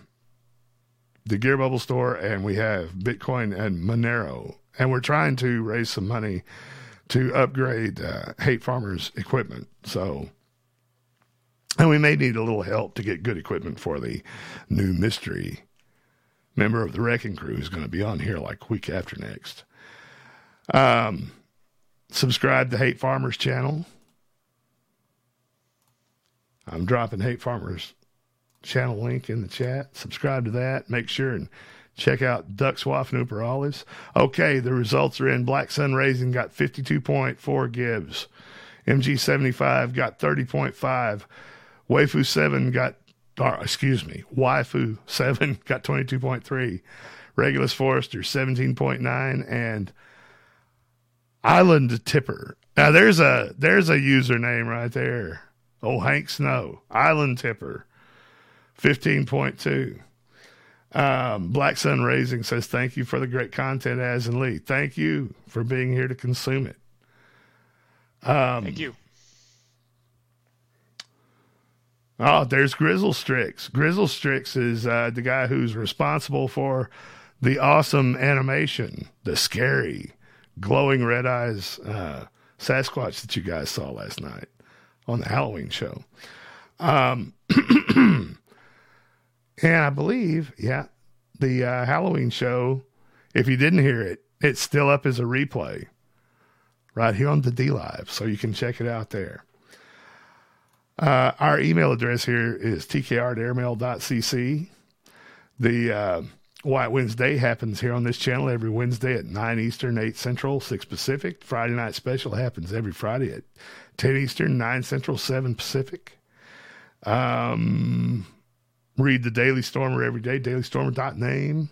the Gear Bubble store, and we have Bitcoin and Monero, and we're trying to raise some money to upgrade uh, Hate Farmers equipment. So, and we may need a little help to get good equipment for the new mystery member of the Wrecking Crew who's going to be on here like week after next. Um, subscribe to Hate Farmers channel. I'm dropping Hate Farmers channel link in the chat. Subscribe to that. Make sure and check out Duck Swaff Nooper Olives. Okay, the results are in. Black Sun Raising got 52.4 Gibbs. MG75 got 30.5. Waifu 7 got, or excuse me, Waifu 7 got 22.3. Regulus Forester 17.9 and Island Tipper. Now there's a there's a username right there. Oh Hank Snow. Island Tipper. 15.2. Um, Black Sun Raising says, Thank you for the great content, Az and Lee. Thank you for being here to consume it. Um, Thank you. Oh, there's Grizzle Strix. Grizzle Strix is uh, the guy who's responsible for the awesome animation, the scary, glowing red eyes uh, Sasquatch that you guys saw last night on the Halloween show. Um, and I believe, yeah, the uh, Halloween show, if you didn't hear it, it's still up as a replay right here on the D Live. So you can check it out there. Uh, our email address here is tkr at airmail.cc. The uh, White Wednesday happens here on this channel every Wednesday at 9 Eastern, 8 Central, 6 Pacific. Friday night special happens every Friday at 10 Eastern, 9 Central, 7 Pacific. Um, read the Daily Stormer every day, dailystormer.name.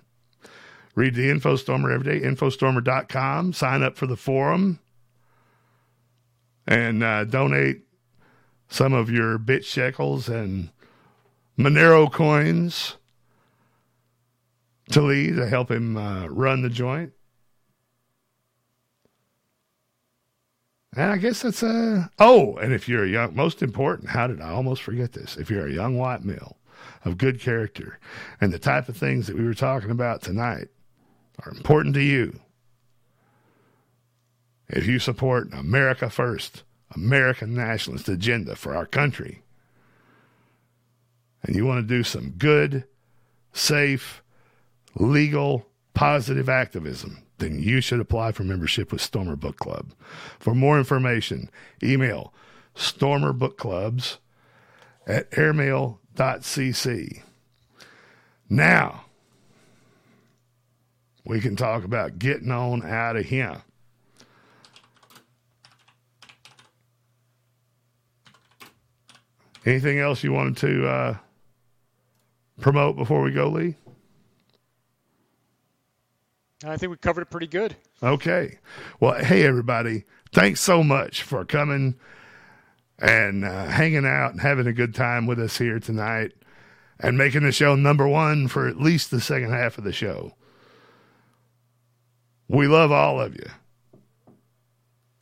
Read the InfoStormer every day, infostormer.com. Sign up for the forum and uh, donate some of your bit shekels and Monero coins to Lee to help him uh, run the joint. And I guess that's uh oh, and if you're a young most important, how did I almost forget this? If you're a young white male of good character and the type of things that we were talking about tonight are important to you. If you support America first, American nationalist agenda for our country, and you want to do some good, safe, legal, positive activism, then you should apply for membership with Stormer Book Club. For more information, email stormerbookclubs at airmail.cc. Now, we can talk about getting on out of here. Anything else you wanted to uh, promote before we go, Lee? I think we covered it pretty good. Okay. Well, hey, everybody. Thanks so much for coming and uh, hanging out and having a good time with us here tonight and making the show number one for at least the second half of the show. We love all of you.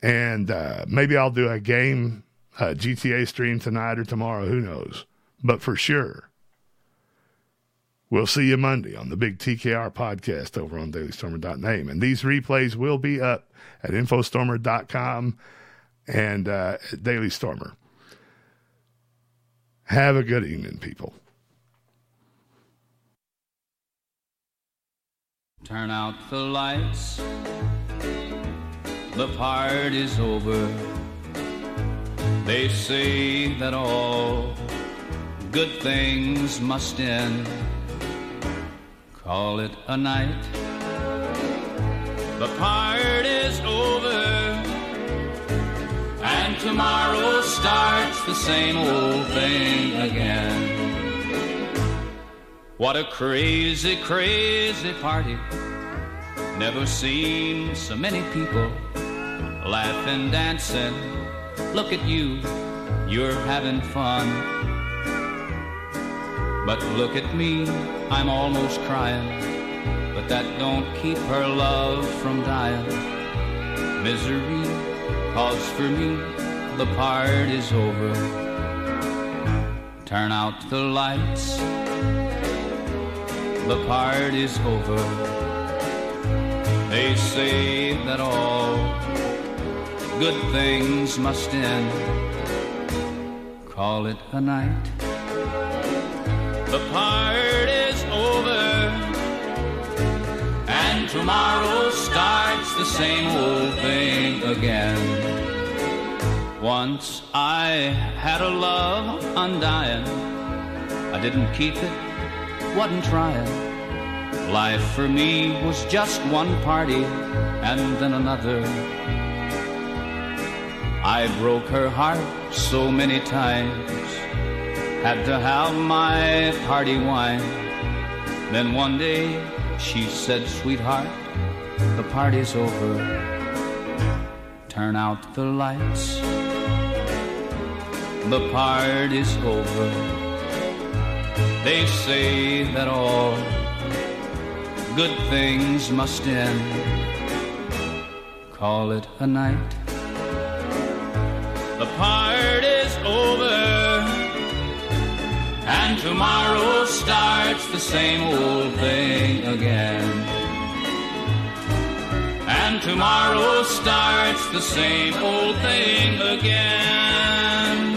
And uh, maybe I'll do a game, uh, GTA stream tonight or tomorrow. Who knows? But for sure, We'll see you Monday on the big TKR podcast over on dailystormer.name. And these replays will be up at infostormer.com and uh, Daily Stormer. Have a good evening, people. Turn out the lights. The party's over. They say that all good things must end call it a night. The party's over, and tomorrow starts the same old thing again. What a crazy, crazy party. Never seen so many people laughing, dancing. Look at you, you're having fun. But look at me, I'm almost crying. But that don't keep her love from dying. Misery, cause for me, the party's over. Turn out the lights, the party's over. They say that all good things must end. Call it a night. The party's over, and tomorrow starts the same old thing again. Once I had a love undying, I didn't keep it, wasn't trying. Life for me was just one party and then another. I broke her heart so many times had to have my party wine. Then one day she said, Sweetheart, the party's over. Turn out the lights. The party's over. They say that all good things must end. Call it a night. And tomorrow starts the same old thing again. And tomorrow starts the same old thing again.